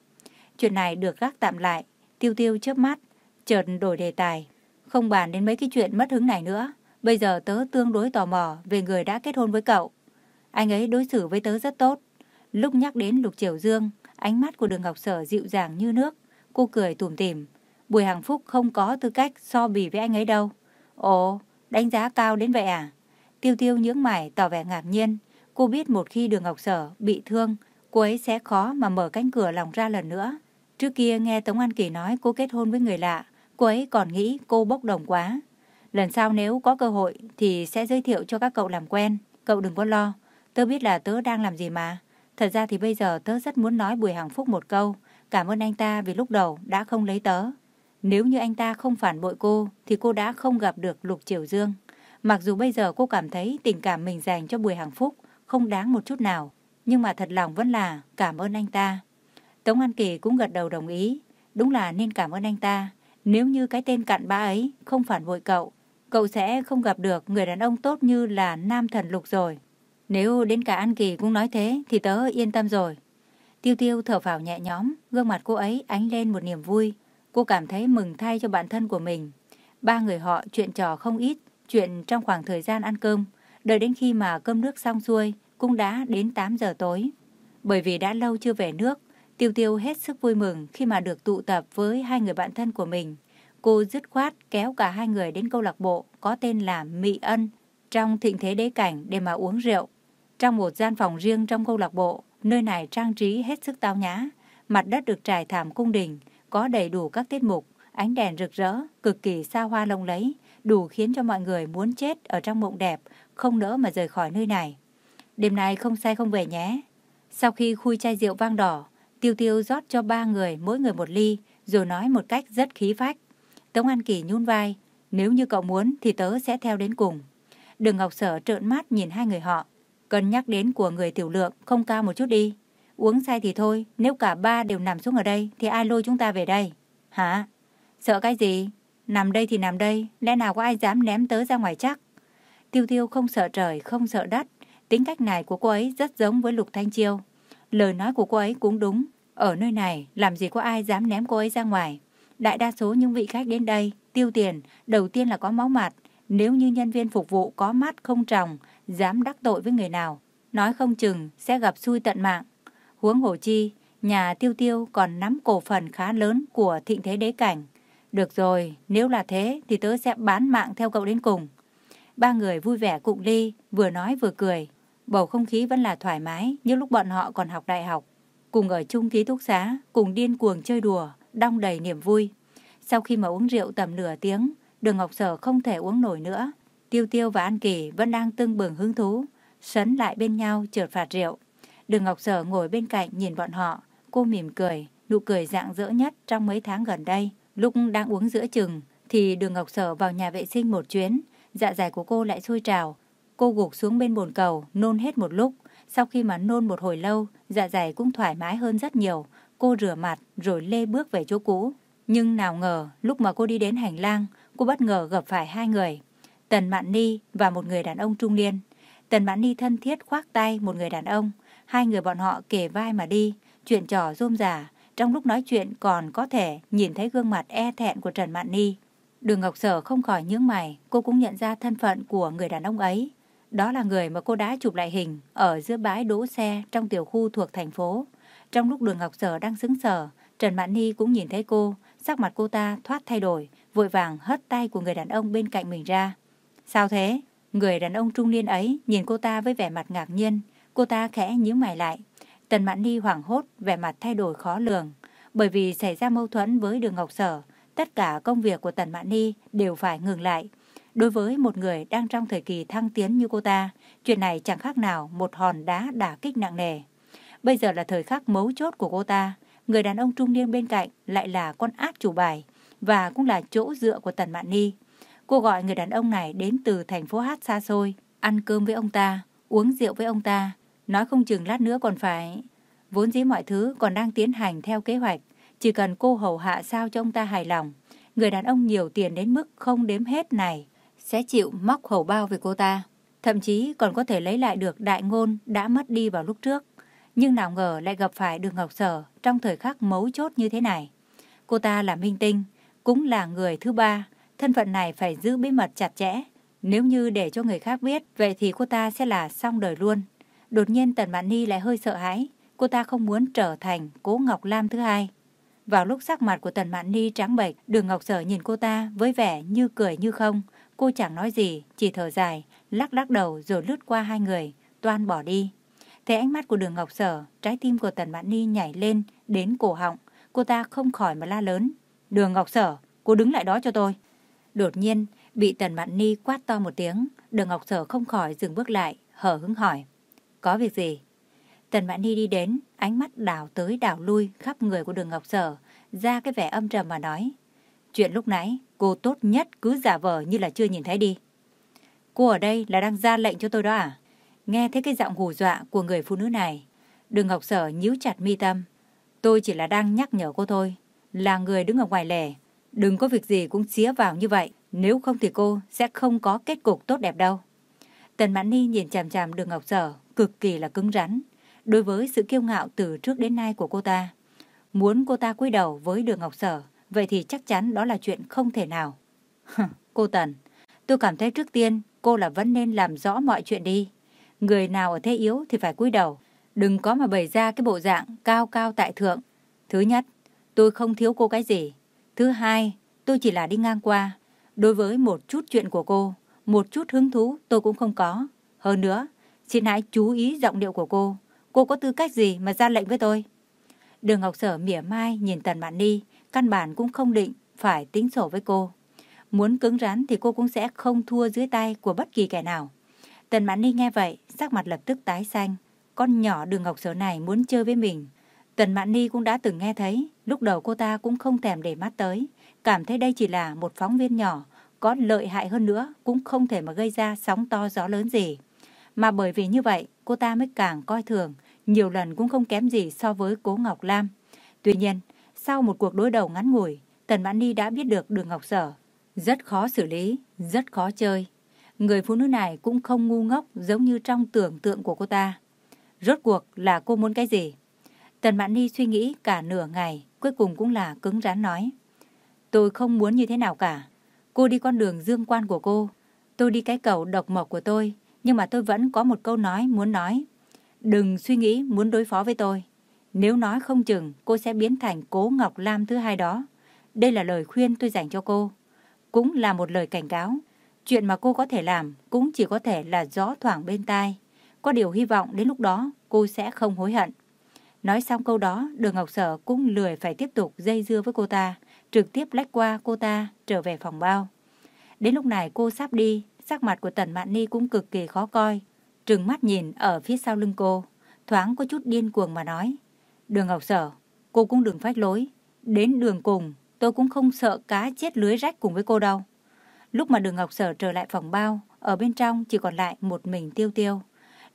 Chuyện này được gác tạm lại, tiêu tiêu chớp mắt, chợt đổi đề tài. Không bàn đến mấy cái chuyện mất hứng này nữa. Bây giờ tớ tương đối tò mò về người đã kết hôn với cậu. Anh ấy đối xử với tớ rất tốt. Lúc nhắc đến Lục Triều Dương, ánh mắt của đường Ngọc Sở dịu dàng như nước. Cô cười tủm tỉm. Bùi Hàng Phúc không có tư cách so bì với anh ấy đâu. Ồ, đánh giá cao đến vậy à? Tiêu tiêu nhướng mày tỏ vẻ ngạc nhiên. Cô biết một khi đường Ngọc Sở bị thương, cô ấy sẽ khó mà mở cánh cửa lòng ra lần nữa. Trước kia nghe Tống An Kỳ nói cô kết hôn với người lạ, cô ấy còn nghĩ cô bốc đồng quá. Lần sau nếu có cơ hội thì sẽ giới thiệu cho các cậu làm quen. Cậu đừng có lo, tớ biết là tớ đang làm gì mà. Thật ra thì bây giờ tớ rất muốn nói Bùi Hằng Phúc một câu. Cảm ơn anh ta vì lúc đầu đã không lấy tớ. Nếu như anh ta không phản bội cô thì cô đã không gặp được Lục Triều Dương. Mặc dù bây giờ cô cảm thấy tình cảm mình dành cho Bùi Hằng Phúc không đáng một chút nào. Nhưng mà thật lòng vẫn là cảm ơn anh ta. Tống An Kỳ cũng gật đầu đồng ý. Đúng là nên cảm ơn anh ta. Nếu như cái tên cặn bã ấy không phản bội cậu, cậu sẽ không gặp được người đàn ông tốt như là Nam Thần Lục rồi. Nếu đến cả An Kỳ cũng nói thế thì tớ yên tâm rồi. Tiêu tiêu thở phào nhẹ nhõm, gương mặt cô ấy ánh lên một niềm vui. Cô cảm thấy mừng thay cho bản thân của mình. Ba người họ chuyện trò không ít, chuyện trong khoảng thời gian ăn cơm. Đợi đến khi mà cơm nước xong xuôi, cũng đã đến 8 giờ tối. Bởi vì đã lâu chưa về nước, Tiêu Tiêu hết sức vui mừng khi mà được tụ tập với hai người bạn thân của mình. Cô dứt khoát kéo cả hai người đến câu lạc bộ có tên là Mỹ Ân trong thịnh thế đế cảnh để mà uống rượu. Trong một gian phòng riêng trong câu lạc bộ, nơi này trang trí hết sức tao nhã, mặt đất được trải thảm cung đình, có đầy đủ các tiết mục, ánh đèn rực rỡ, cực kỳ xa hoa lộng lẫy, đủ khiến cho mọi người muốn chết ở trong mộng đẹp, không nỡ mà rời khỏi nơi này. Đêm nay không say không về nhé. Sau khi khui chai rượu vang đỏ, Tiêu Tiêu rót cho ba người mỗi người một ly, rồi nói một cách rất khí phách. Tống An Kỳ nhún vai, nếu như cậu muốn thì tớ sẽ theo đến cùng. Đường Ngọc Sở trợn mắt nhìn hai người họ. Cần nhắc đến của người tiểu lượng không cao một chút đi. Uống say thì thôi, nếu cả ba đều nằm xuống ở đây thì ai lôi chúng ta về đây? Hả? Sợ cái gì? Nằm đây thì nằm đây, lẽ nào có ai dám ném tớ ra ngoài chắc? Tiêu Tiêu không sợ trời, không sợ đất. Tính cách này của cô ấy rất giống với Lục Thanh Chiêu. Lời nói của cô ấy cũng đúng. Ở nơi này, làm gì có ai dám ném cô ấy ra ngoài. Đại đa số những vị khách đến đây, tiêu tiền, đầu tiên là có máu mặt. Nếu như nhân viên phục vụ có mắt không tròng, dám đắc tội với người nào, nói không chừng sẽ gặp xui tận mạng. Huống hồ chi, nhà tiêu tiêu còn nắm cổ phần khá lớn của thịnh thế đế cảnh. Được rồi, nếu là thế thì tớ sẽ bán mạng theo cậu đến cùng. Ba người vui vẻ cụng ly, vừa nói vừa cười. Bầu không khí vẫn là thoải mái như lúc bọn họ còn học đại học. Cùng ở chung ký túc xá, cùng điên cuồng chơi đùa, đong đầy niềm vui. Sau khi mà uống rượu tầm nửa tiếng, đường Ngọc Sở không thể uống nổi nữa. Tiêu Tiêu và An Kỳ vẫn đang tưng bừng hứng thú, sấn lại bên nhau trượt phạt rượu. Đường Ngọc Sở ngồi bên cạnh nhìn bọn họ, cô mỉm cười, nụ cười dạng dỡ nhất trong mấy tháng gần đây. Lúc đang uống giữa chừng, thì đường Ngọc Sở vào nhà vệ sinh một chuyến, dạ dày của cô lại sôi trào, Cô gục xuống bên bồn cầu, nôn hết một lúc. Sau khi mà nôn một hồi lâu, dạ dày cũng thoải mái hơn rất nhiều. Cô rửa mặt rồi lê bước về chỗ cũ. Nhưng nào ngờ, lúc mà cô đi đến hành lang, cô bất ngờ gặp phải hai người. Tần Mạn Ni và một người đàn ông trung niên. Tần Mạn Ni thân thiết khoác tay một người đàn ông. Hai người bọn họ kề vai mà đi, chuyện trò rôm rả. Trong lúc nói chuyện còn có thể nhìn thấy gương mặt e thẹn của Trần Mạn Ni. Đường Ngọc Sở không khỏi nhướng mày, cô cũng nhận ra thân phận của người đàn ông ấy. Đó là người mà cô đã chụp lại hình ở giữa bãi đỗ xe trong tiểu khu thuộc thành phố. Trong lúc đường Ngọc Sở đang xứng sở, Trần Mạn Ni cũng nhìn thấy cô, sắc mặt cô ta thoát thay đổi, vội vàng hất tay của người đàn ông bên cạnh mình ra. Sao thế? Người đàn ông trung niên ấy nhìn cô ta với vẻ mặt ngạc nhiên, cô ta khẽ nhíu mày lại. Tần Mạn Ni hoảng hốt, vẻ mặt thay đổi khó lường. Bởi vì xảy ra mâu thuẫn với đường Ngọc Sở, tất cả công việc của Tần Mạn Ni đều phải ngừng lại. Đối với một người đang trong thời kỳ thăng tiến như cô ta, chuyện này chẳng khác nào một hòn đá đả kích nặng nề. Bây giờ là thời khắc mấu chốt của cô ta, người đàn ông trung niên bên cạnh lại là con át chủ bài và cũng là chỗ dựa của Tần Mạn Ni. Cô gọi người đàn ông này đến từ thành phố Hát xa xôi, ăn cơm với ông ta, uống rượu với ông ta, nói không chừng lát nữa còn phải... Vốn dĩ mọi thứ còn đang tiến hành theo kế hoạch, chỉ cần cô hầu hạ sao cho ông ta hài lòng. Người đàn ông nhiều tiền đến mức không đếm hết này, sẽ chịu móc hầu bao về cô ta. Thậm chí còn có thể lấy lại được đại ngôn đã mất đi vào lúc trước. Nhưng nào ngờ lại gặp phải đường Ngọc Sở trong thời khắc mấu chốt như thế này. Cô ta là minh tinh, cũng là người thứ ba. Thân phận này phải giữ bí mật chặt chẽ. Nếu như để cho người khác biết, vậy thì cô ta sẽ là xong đời luôn. Đột nhiên Tần Mạn Ni lại hơi sợ hãi. Cô ta không muốn trở thành cố Ngọc Lam thứ hai. Vào lúc sắc mặt của Tần Mạn Ni trắng bệch, đường Ngọc Sở nhìn cô ta với vẻ như cười như không. Cô chẳng nói gì, chỉ thở dài, lắc lắc đầu rồi lướt qua hai người, toan bỏ đi. Thấy ánh mắt của đường Ngọc Sở, trái tim của Tần Mạn Ni nhảy lên đến cổ họng. Cô ta không khỏi mà la lớn. Đường Ngọc Sở, cô đứng lại đó cho tôi. Đột nhiên, bị Tần Mạn Ni quát to một tiếng. Đường Ngọc Sở không khỏi dừng bước lại, hở hứng hỏi. Có việc gì? Tần Mạn Ni đi đến, ánh mắt đảo tới đảo lui khắp người của đường Ngọc Sở, ra cái vẻ âm trầm mà nói. Chuyện lúc nãy, cô tốt nhất cứ giả vờ như là chưa nhìn thấy đi. Cô ở đây là đang ra lệnh cho tôi đó à? Nghe thấy cái giọng hù dọa của người phụ nữ này, đường Ngọc Sở nhíu chặt mi tâm. Tôi chỉ là đang nhắc nhở cô thôi, là người đứng ở ngoài lề. Đừng có việc gì cũng xía vào như vậy, nếu không thì cô sẽ không có kết cục tốt đẹp đâu. Tần Mãn Ni nhìn chằm chằm đường Ngọc Sở, cực kỳ là cứng rắn, đối với sự kiêu ngạo từ trước đến nay của cô ta. Muốn cô ta cúi đầu với đường Ngọc Sở, vậy thì chắc chắn đó là chuyện không thể nào. cô Tần, tôi cảm thấy trước tiên cô là vẫn nên làm rõ mọi chuyện đi. Người nào ở thế yếu thì phải cúi đầu. Đừng có mà bày ra cái bộ dạng cao cao tại thượng. Thứ nhất, tôi không thiếu cô cái gì. Thứ hai, tôi chỉ là đi ngang qua. Đối với một chút chuyện của cô, một chút hứng thú tôi cũng không có. Hơn nữa, xin hãy chú ý giọng điệu của cô. Cô có tư cách gì mà ra lệnh với tôi? Đường Ngọc Sở mỉa mai nhìn Tần Mạn Ni, căn bản cũng không định phải tính sổ với cô. Muốn cứng rắn thì cô cũng sẽ không thua dưới tay của bất kỳ kẻ nào. Tần Mạn Ni nghe vậy, sắc mặt lập tức tái xanh. Con nhỏ đường Ngọc Sở này muốn chơi với mình. Tần Mạn Ni cũng đã từng nghe thấy, lúc đầu cô ta cũng không thèm để mắt tới, cảm thấy đây chỉ là một phóng viên nhỏ, có lợi hại hơn nữa cũng không thể mà gây ra sóng to gió lớn gì. Mà bởi vì như vậy, cô ta mới càng coi thường, nhiều lần cũng không kém gì so với Cố Ngọc Lam. Tuy nhiên, sau một cuộc đối đầu ngắn ngủi, Tần Mãn Ni đã biết được đường Ngọc Sở. Rất khó xử lý, rất khó chơi. Người phụ nữ này cũng không ngu ngốc giống như trong tưởng tượng của cô ta. Rốt cuộc là cô muốn cái gì? Tần Mãn Ni suy nghĩ cả nửa ngày, cuối cùng cũng là cứng rắn nói. Tôi không muốn như thế nào cả. Cô đi con đường dương quan của cô. Tôi đi cái cầu độc mộc của tôi. Nhưng mà tôi vẫn có một câu nói muốn nói. Đừng suy nghĩ muốn đối phó với tôi. Nếu nói không chừng, cô sẽ biến thành cố Ngọc Lam thứ hai đó. Đây là lời khuyên tôi dành cho cô. Cũng là một lời cảnh cáo. Chuyện mà cô có thể làm cũng chỉ có thể là gió thoảng bên tai. Có điều hy vọng đến lúc đó cô sẽ không hối hận. Nói xong câu đó, đường Ngọc Sở cũng lười phải tiếp tục dây dưa với cô ta, trực tiếp lách qua cô ta trở về phòng bao. Đến lúc này cô sắp đi, sắc mặt của Tần Mạn Ni cũng cực kỳ khó coi. Trừng mắt nhìn ở phía sau lưng cô, thoáng có chút điên cuồng mà nói. Đường Ngọc Sở, cô cũng đừng phách lối. Đến đường cùng, tôi cũng không sợ cá chết lưới rách cùng với cô đâu. Lúc mà đường Ngọc Sở trở lại phòng bao, ở bên trong chỉ còn lại một mình tiêu tiêu.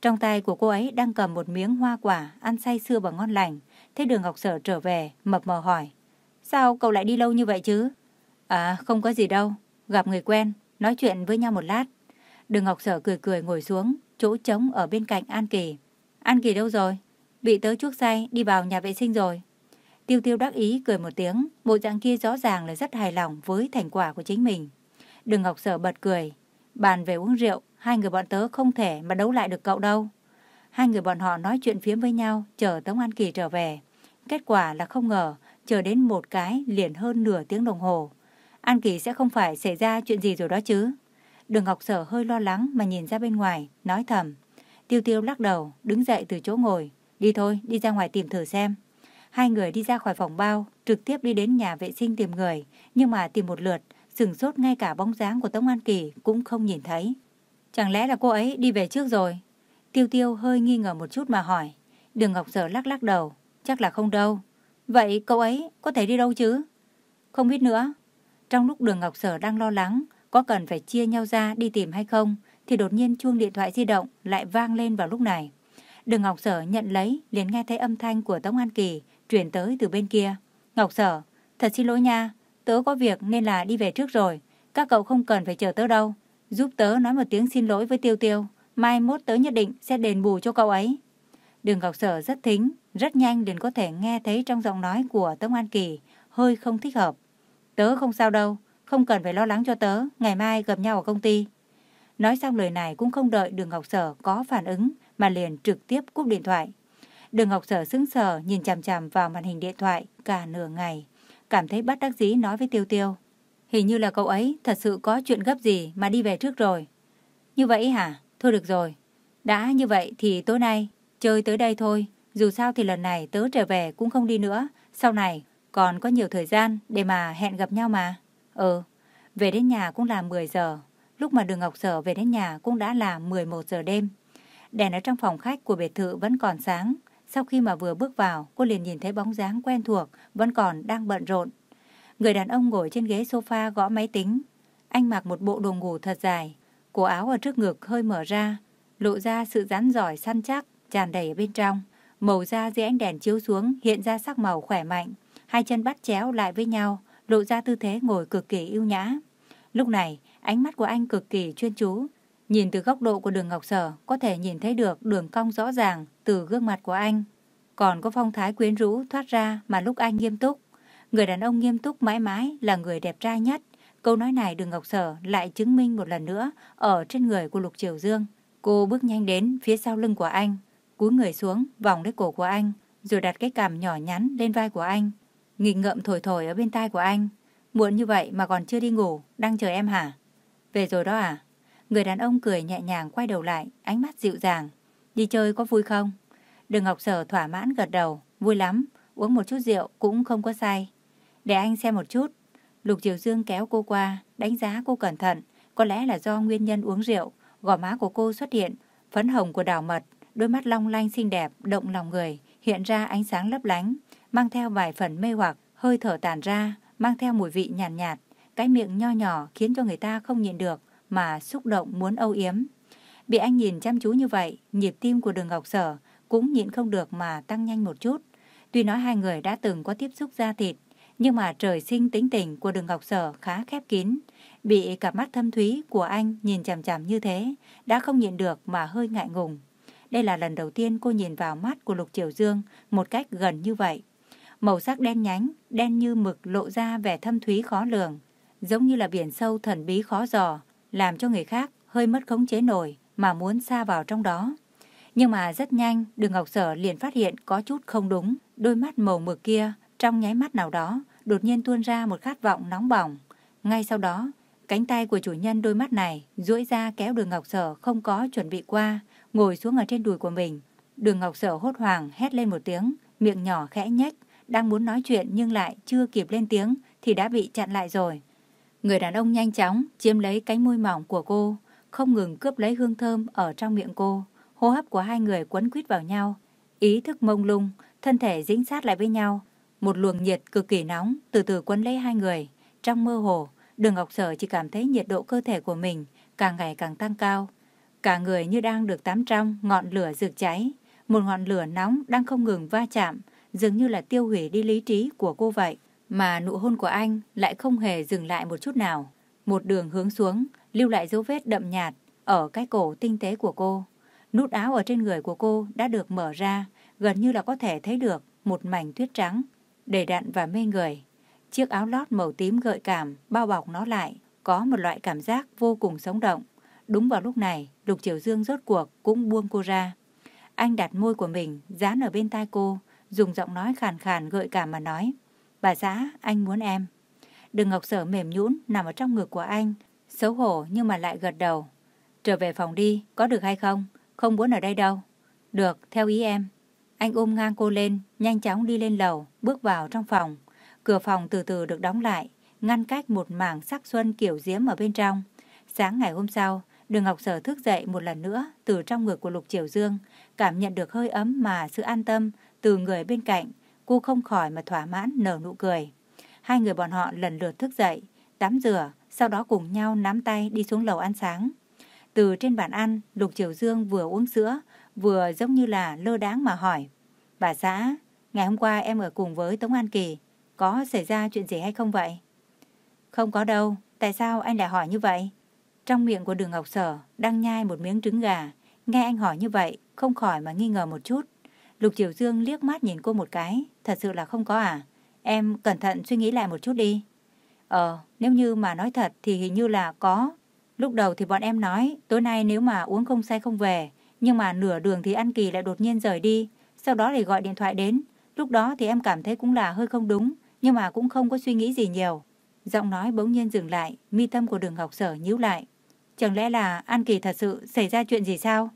Trong tay của cô ấy đang cầm một miếng hoa quả, ăn say sưa và ngon lành. thế đường Ngọc Sở trở về, mập mờ hỏi. Sao cậu lại đi lâu như vậy chứ? À, không có gì đâu. Gặp người quen, nói chuyện với nhau một lát. Đường Ngọc Sở cười cười ngồi xuống, chỗ trống ở bên cạnh An Kỳ. An Kỳ đâu rồi? Bị tớ chuốc say, đi vào nhà vệ sinh rồi. Tiêu tiêu đắc ý cười một tiếng, bộ dạng kia rõ ràng là rất hài lòng với thành quả của chính mình. Đường Ngọc Sở bật cười. Bàn về uống rượu, hai người bọn tớ không thể mà đấu lại được cậu đâu. Hai người bọn họ nói chuyện phiếm với nhau, chờ Tống An Kỳ trở về. Kết quả là không ngờ, chờ đến một cái liền hơn nửa tiếng đồng hồ. An Kỳ sẽ không phải xảy ra chuyện gì rồi đó chứ. Đường Ngọc Sở hơi lo lắng mà nhìn ra bên ngoài, nói thầm. Tiêu tiêu lắc đầu, đứng dậy từ chỗ ngồi. Đi thôi, đi ra ngoài tìm thử xem. Hai người đi ra khỏi phòng bao, trực tiếp đi đến nhà vệ sinh tìm người, nhưng mà tìm một lượt, sừng sốt ngay cả bóng dáng của Tống An Kỳ cũng không nhìn thấy. Chẳng lẽ là cô ấy đi về trước rồi? Tiêu tiêu hơi nghi ngờ một chút mà hỏi. Đường Ngọc Sở lắc lắc đầu, chắc là không đâu. Vậy cậu ấy có thể đi đâu chứ? Không biết nữa. Trong lúc đường Ngọc Sở đang lo lắng, có cần phải chia nhau ra đi tìm hay không, thì đột nhiên chuông điện thoại di động lại vang lên vào lúc này. Đường Ngọc Sở nhận lấy, liền nghe thấy âm thanh của Tống An Kỳ truyền tới từ bên kia. Ngọc Sở, thật xin lỗi nha, tớ có việc nên là đi về trước rồi. Các cậu không cần phải chờ tớ đâu. Giúp tớ nói một tiếng xin lỗi với Tiêu Tiêu. Mai mốt tớ nhất định sẽ đền bù cho cậu ấy. Đường Ngọc Sở rất thính, rất nhanh liền có thể nghe thấy trong giọng nói của Tống An Kỳ hơi không thích hợp. Tớ không sao đâu, không cần phải lo lắng cho tớ, ngày mai gặp nhau ở công ty. Nói xong lời này cũng không đợi Đường Ngọc Sở có phản ứng mà liền trực tiếp cúp điện thoại. Đường Ngọc Sở sững sờ nhìn chằm chằm vào màn hình điện thoại cả nửa ngày, cảm thấy bất đắc dĩ nói với Tiêu Tiêu. Hình như là cậu ấy thật sự có chuyện gấp gì mà đi về trước rồi. Như vậy hả? Thôi được rồi. Đã như vậy thì tối nay chơi tới đây thôi. Dù sao thì lần này tớ trở về cũng không đi nữa. Sau này còn có nhiều thời gian để mà hẹn gặp nhau mà. Ừ, về đến nhà cũng là 10 giờ. Lúc mà đường Ngọc Sở về đến nhà cũng đã là 11 giờ đêm. Đèn ở trong phòng khách của biệt thự vẫn còn sáng. Sau khi mà vừa bước vào, cô liền nhìn thấy bóng dáng quen thuộc, vẫn còn đang bận rộn. Người đàn ông ngồi trên ghế sofa gõ máy tính. Anh mặc một bộ đồ ngủ thật dài, cổ áo ở trước ngực hơi mở ra, lộ ra sự rắn giỏi săn chắc, tràn đầy ở bên trong. Màu da dưới ánh đèn chiếu xuống hiện ra sắc màu khỏe mạnh, hai chân bắt chéo lại với nhau, lộ ra tư thế ngồi cực kỳ yêu nhã. Lúc này, ánh mắt của anh cực kỳ chuyên chú. Nhìn từ góc độ của đường Ngọc Sở, có thể nhìn thấy được đường cong rõ ràng từ gương mặt của anh. Còn có phong thái quyến rũ thoát ra mà lúc anh nghiêm túc. Người đàn ông nghiêm túc mãi mãi là người đẹp trai nhất. Câu nói này đường Ngọc Sở lại chứng minh một lần nữa ở trên người của Lục Triều Dương. Cô bước nhanh đến phía sau lưng của anh, cúi người xuống, vòng lấy cổ của anh, rồi đặt cái cằm nhỏ nhắn lên vai của anh. Nghịch ngợm thổi thổi ở bên tai của anh. Muộn như vậy mà còn chưa đi ngủ, đang chờ em hả? Về rồi đó à? Người đàn ông cười nhẹ nhàng quay đầu lại, ánh mắt dịu dàng. Đi chơi có vui không? Đường Ngọc Sở thỏa mãn gật đầu, vui lắm, uống một chút rượu cũng không có sai. Để anh xem một chút. Lục Triều Dương kéo cô qua, đánh giá cô cẩn thận. Có lẽ là do nguyên nhân uống rượu, gò má của cô xuất hiện, phấn hồng của đào mật, đôi mắt long lanh xinh đẹp, động lòng người, hiện ra ánh sáng lấp lánh, mang theo vài phần mê hoặc, hơi thở tàn ra, mang theo mùi vị nhàn nhạt, nhạt, cái miệng nho nhỏ khiến cho người ta không nhịn được mà xúc động muốn âu yếm. Bị anh nhìn chăm chú như vậy, nhịp tim của đường Ngọc Sở cũng nhịn không được mà tăng nhanh một chút. Tuy nói hai người đã từng có tiếp xúc da thịt, nhưng mà trời sinh tính tình của đường Ngọc Sở khá khép kín. Bị cặp mắt thâm thúy của anh nhìn chằm chằm như thế, đã không nhịn được mà hơi ngại ngùng. Đây là lần đầu tiên cô nhìn vào mắt của Lục Triều Dương một cách gần như vậy. Màu sắc đen nhánh, đen như mực lộ ra vẻ thâm thúy khó lường, giống như là biển sâu thần bí khó dò, làm cho người khác hơi mất khống chế nổi mà muốn xa vào trong đó. Nhưng mà rất nhanh, đường Ngọc Sở liền phát hiện có chút không đúng. Đôi mắt màu mực kia, trong nháy mắt nào đó, đột nhiên tuôn ra một khát vọng nóng bỏng. Ngay sau đó, cánh tay của chủ nhân đôi mắt này duỗi ra kéo đường Ngọc Sở không có chuẩn bị qua, ngồi xuống ở trên đùi của mình. Đường Ngọc Sở hốt hoảng hét lên một tiếng, miệng nhỏ khẽ nhếch, đang muốn nói chuyện nhưng lại chưa kịp lên tiếng thì đã bị chặn lại rồi. Người đàn ông nhanh chóng chiếm lấy cánh môi mỏng của cô, không ngừng cướp lấy hương thơm ở trong miệng cô. Hô hấp của hai người quấn quýt vào nhau, ý thức mông lung, thân thể dính sát lại với nhau. Một luồng nhiệt cực kỳ nóng từ từ quấn lấy hai người. Trong mơ hồ, đường Ngọc Sở chỉ cảm thấy nhiệt độ cơ thể của mình càng ngày càng tăng cao. Cả người như đang được tắm trong ngọn lửa rực cháy. Một ngọn lửa nóng đang không ngừng va chạm, dường như là tiêu hủy đi lý trí của cô vậy. Mà nụ hôn của anh lại không hề dừng lại một chút nào. Một đường hướng xuống, lưu lại dấu vết đậm nhạt ở cái cổ tinh tế của cô. Nút áo ở trên người của cô đã được mở ra, gần như là có thể thấy được một mảnh tuyết trắng, đầy đặn và mê người. Chiếc áo lót màu tím gợi cảm bao bọc nó lại, có một loại cảm giác vô cùng sống động. Đúng vào lúc này, Lục Triều Dương rốt cuộc cũng buông cô ra. Anh đặt môi của mình dán ở bên tai cô, dùng giọng nói khàn khàn gợi cảm mà nói. Bà xã, anh muốn em. Đừng Ngọc Sở mềm nhũn nằm ở trong ngực của anh, xấu hổ nhưng mà lại gật đầu. Trở về phòng đi, có được hay không? Không muốn ở đây đâu. Được, theo ý em. Anh ôm ngang cô lên, nhanh chóng đi lên lầu, bước vào trong phòng. Cửa phòng từ từ được đóng lại, ngăn cách một mảng sắc xuân kiểu diễm ở bên trong. Sáng ngày hôm sau, Đường Ngọc Sở thức dậy một lần nữa từ trong ngực của Lục Triều Dương, cảm nhận được hơi ấm mà sự an tâm từ người bên cạnh. Cô không khỏi mà thỏa mãn nở nụ cười. Hai người bọn họ lần lượt thức dậy, tắm rửa, sau đó cùng nhau nắm tay đi xuống lầu ăn sáng. Từ trên bàn ăn, Lục Triều Dương vừa uống sữa, vừa giống như là lơ đáng mà hỏi. Bà xã, ngày hôm qua em ở cùng với Tống An Kỳ, có xảy ra chuyện gì hay không vậy? Không có đâu, tại sao anh lại hỏi như vậy? Trong miệng của đường Ngọc Sở đang nhai một miếng trứng gà, nghe anh hỏi như vậy, không khỏi mà nghi ngờ một chút. Lục Triều Dương liếc mắt nhìn cô một cái, thật sự là không có à? Em cẩn thận suy nghĩ lại một chút đi. Ờ, nếu như mà nói thật thì hình như là có. Lúc đầu thì bọn em nói, tối nay nếu mà uống không say không về, nhưng mà nửa đường thì An Kỳ lại đột nhiên rời đi, sau đó lại gọi điện thoại đến. Lúc đó thì em cảm thấy cũng là hơi không đúng, nhưng mà cũng không có suy nghĩ gì nhiều. Giọng nói bỗng nhiên dừng lại, mi tâm của đường Ngọc Sở nhíu lại. Chẳng lẽ là An Kỳ thật sự xảy ra chuyện gì sao?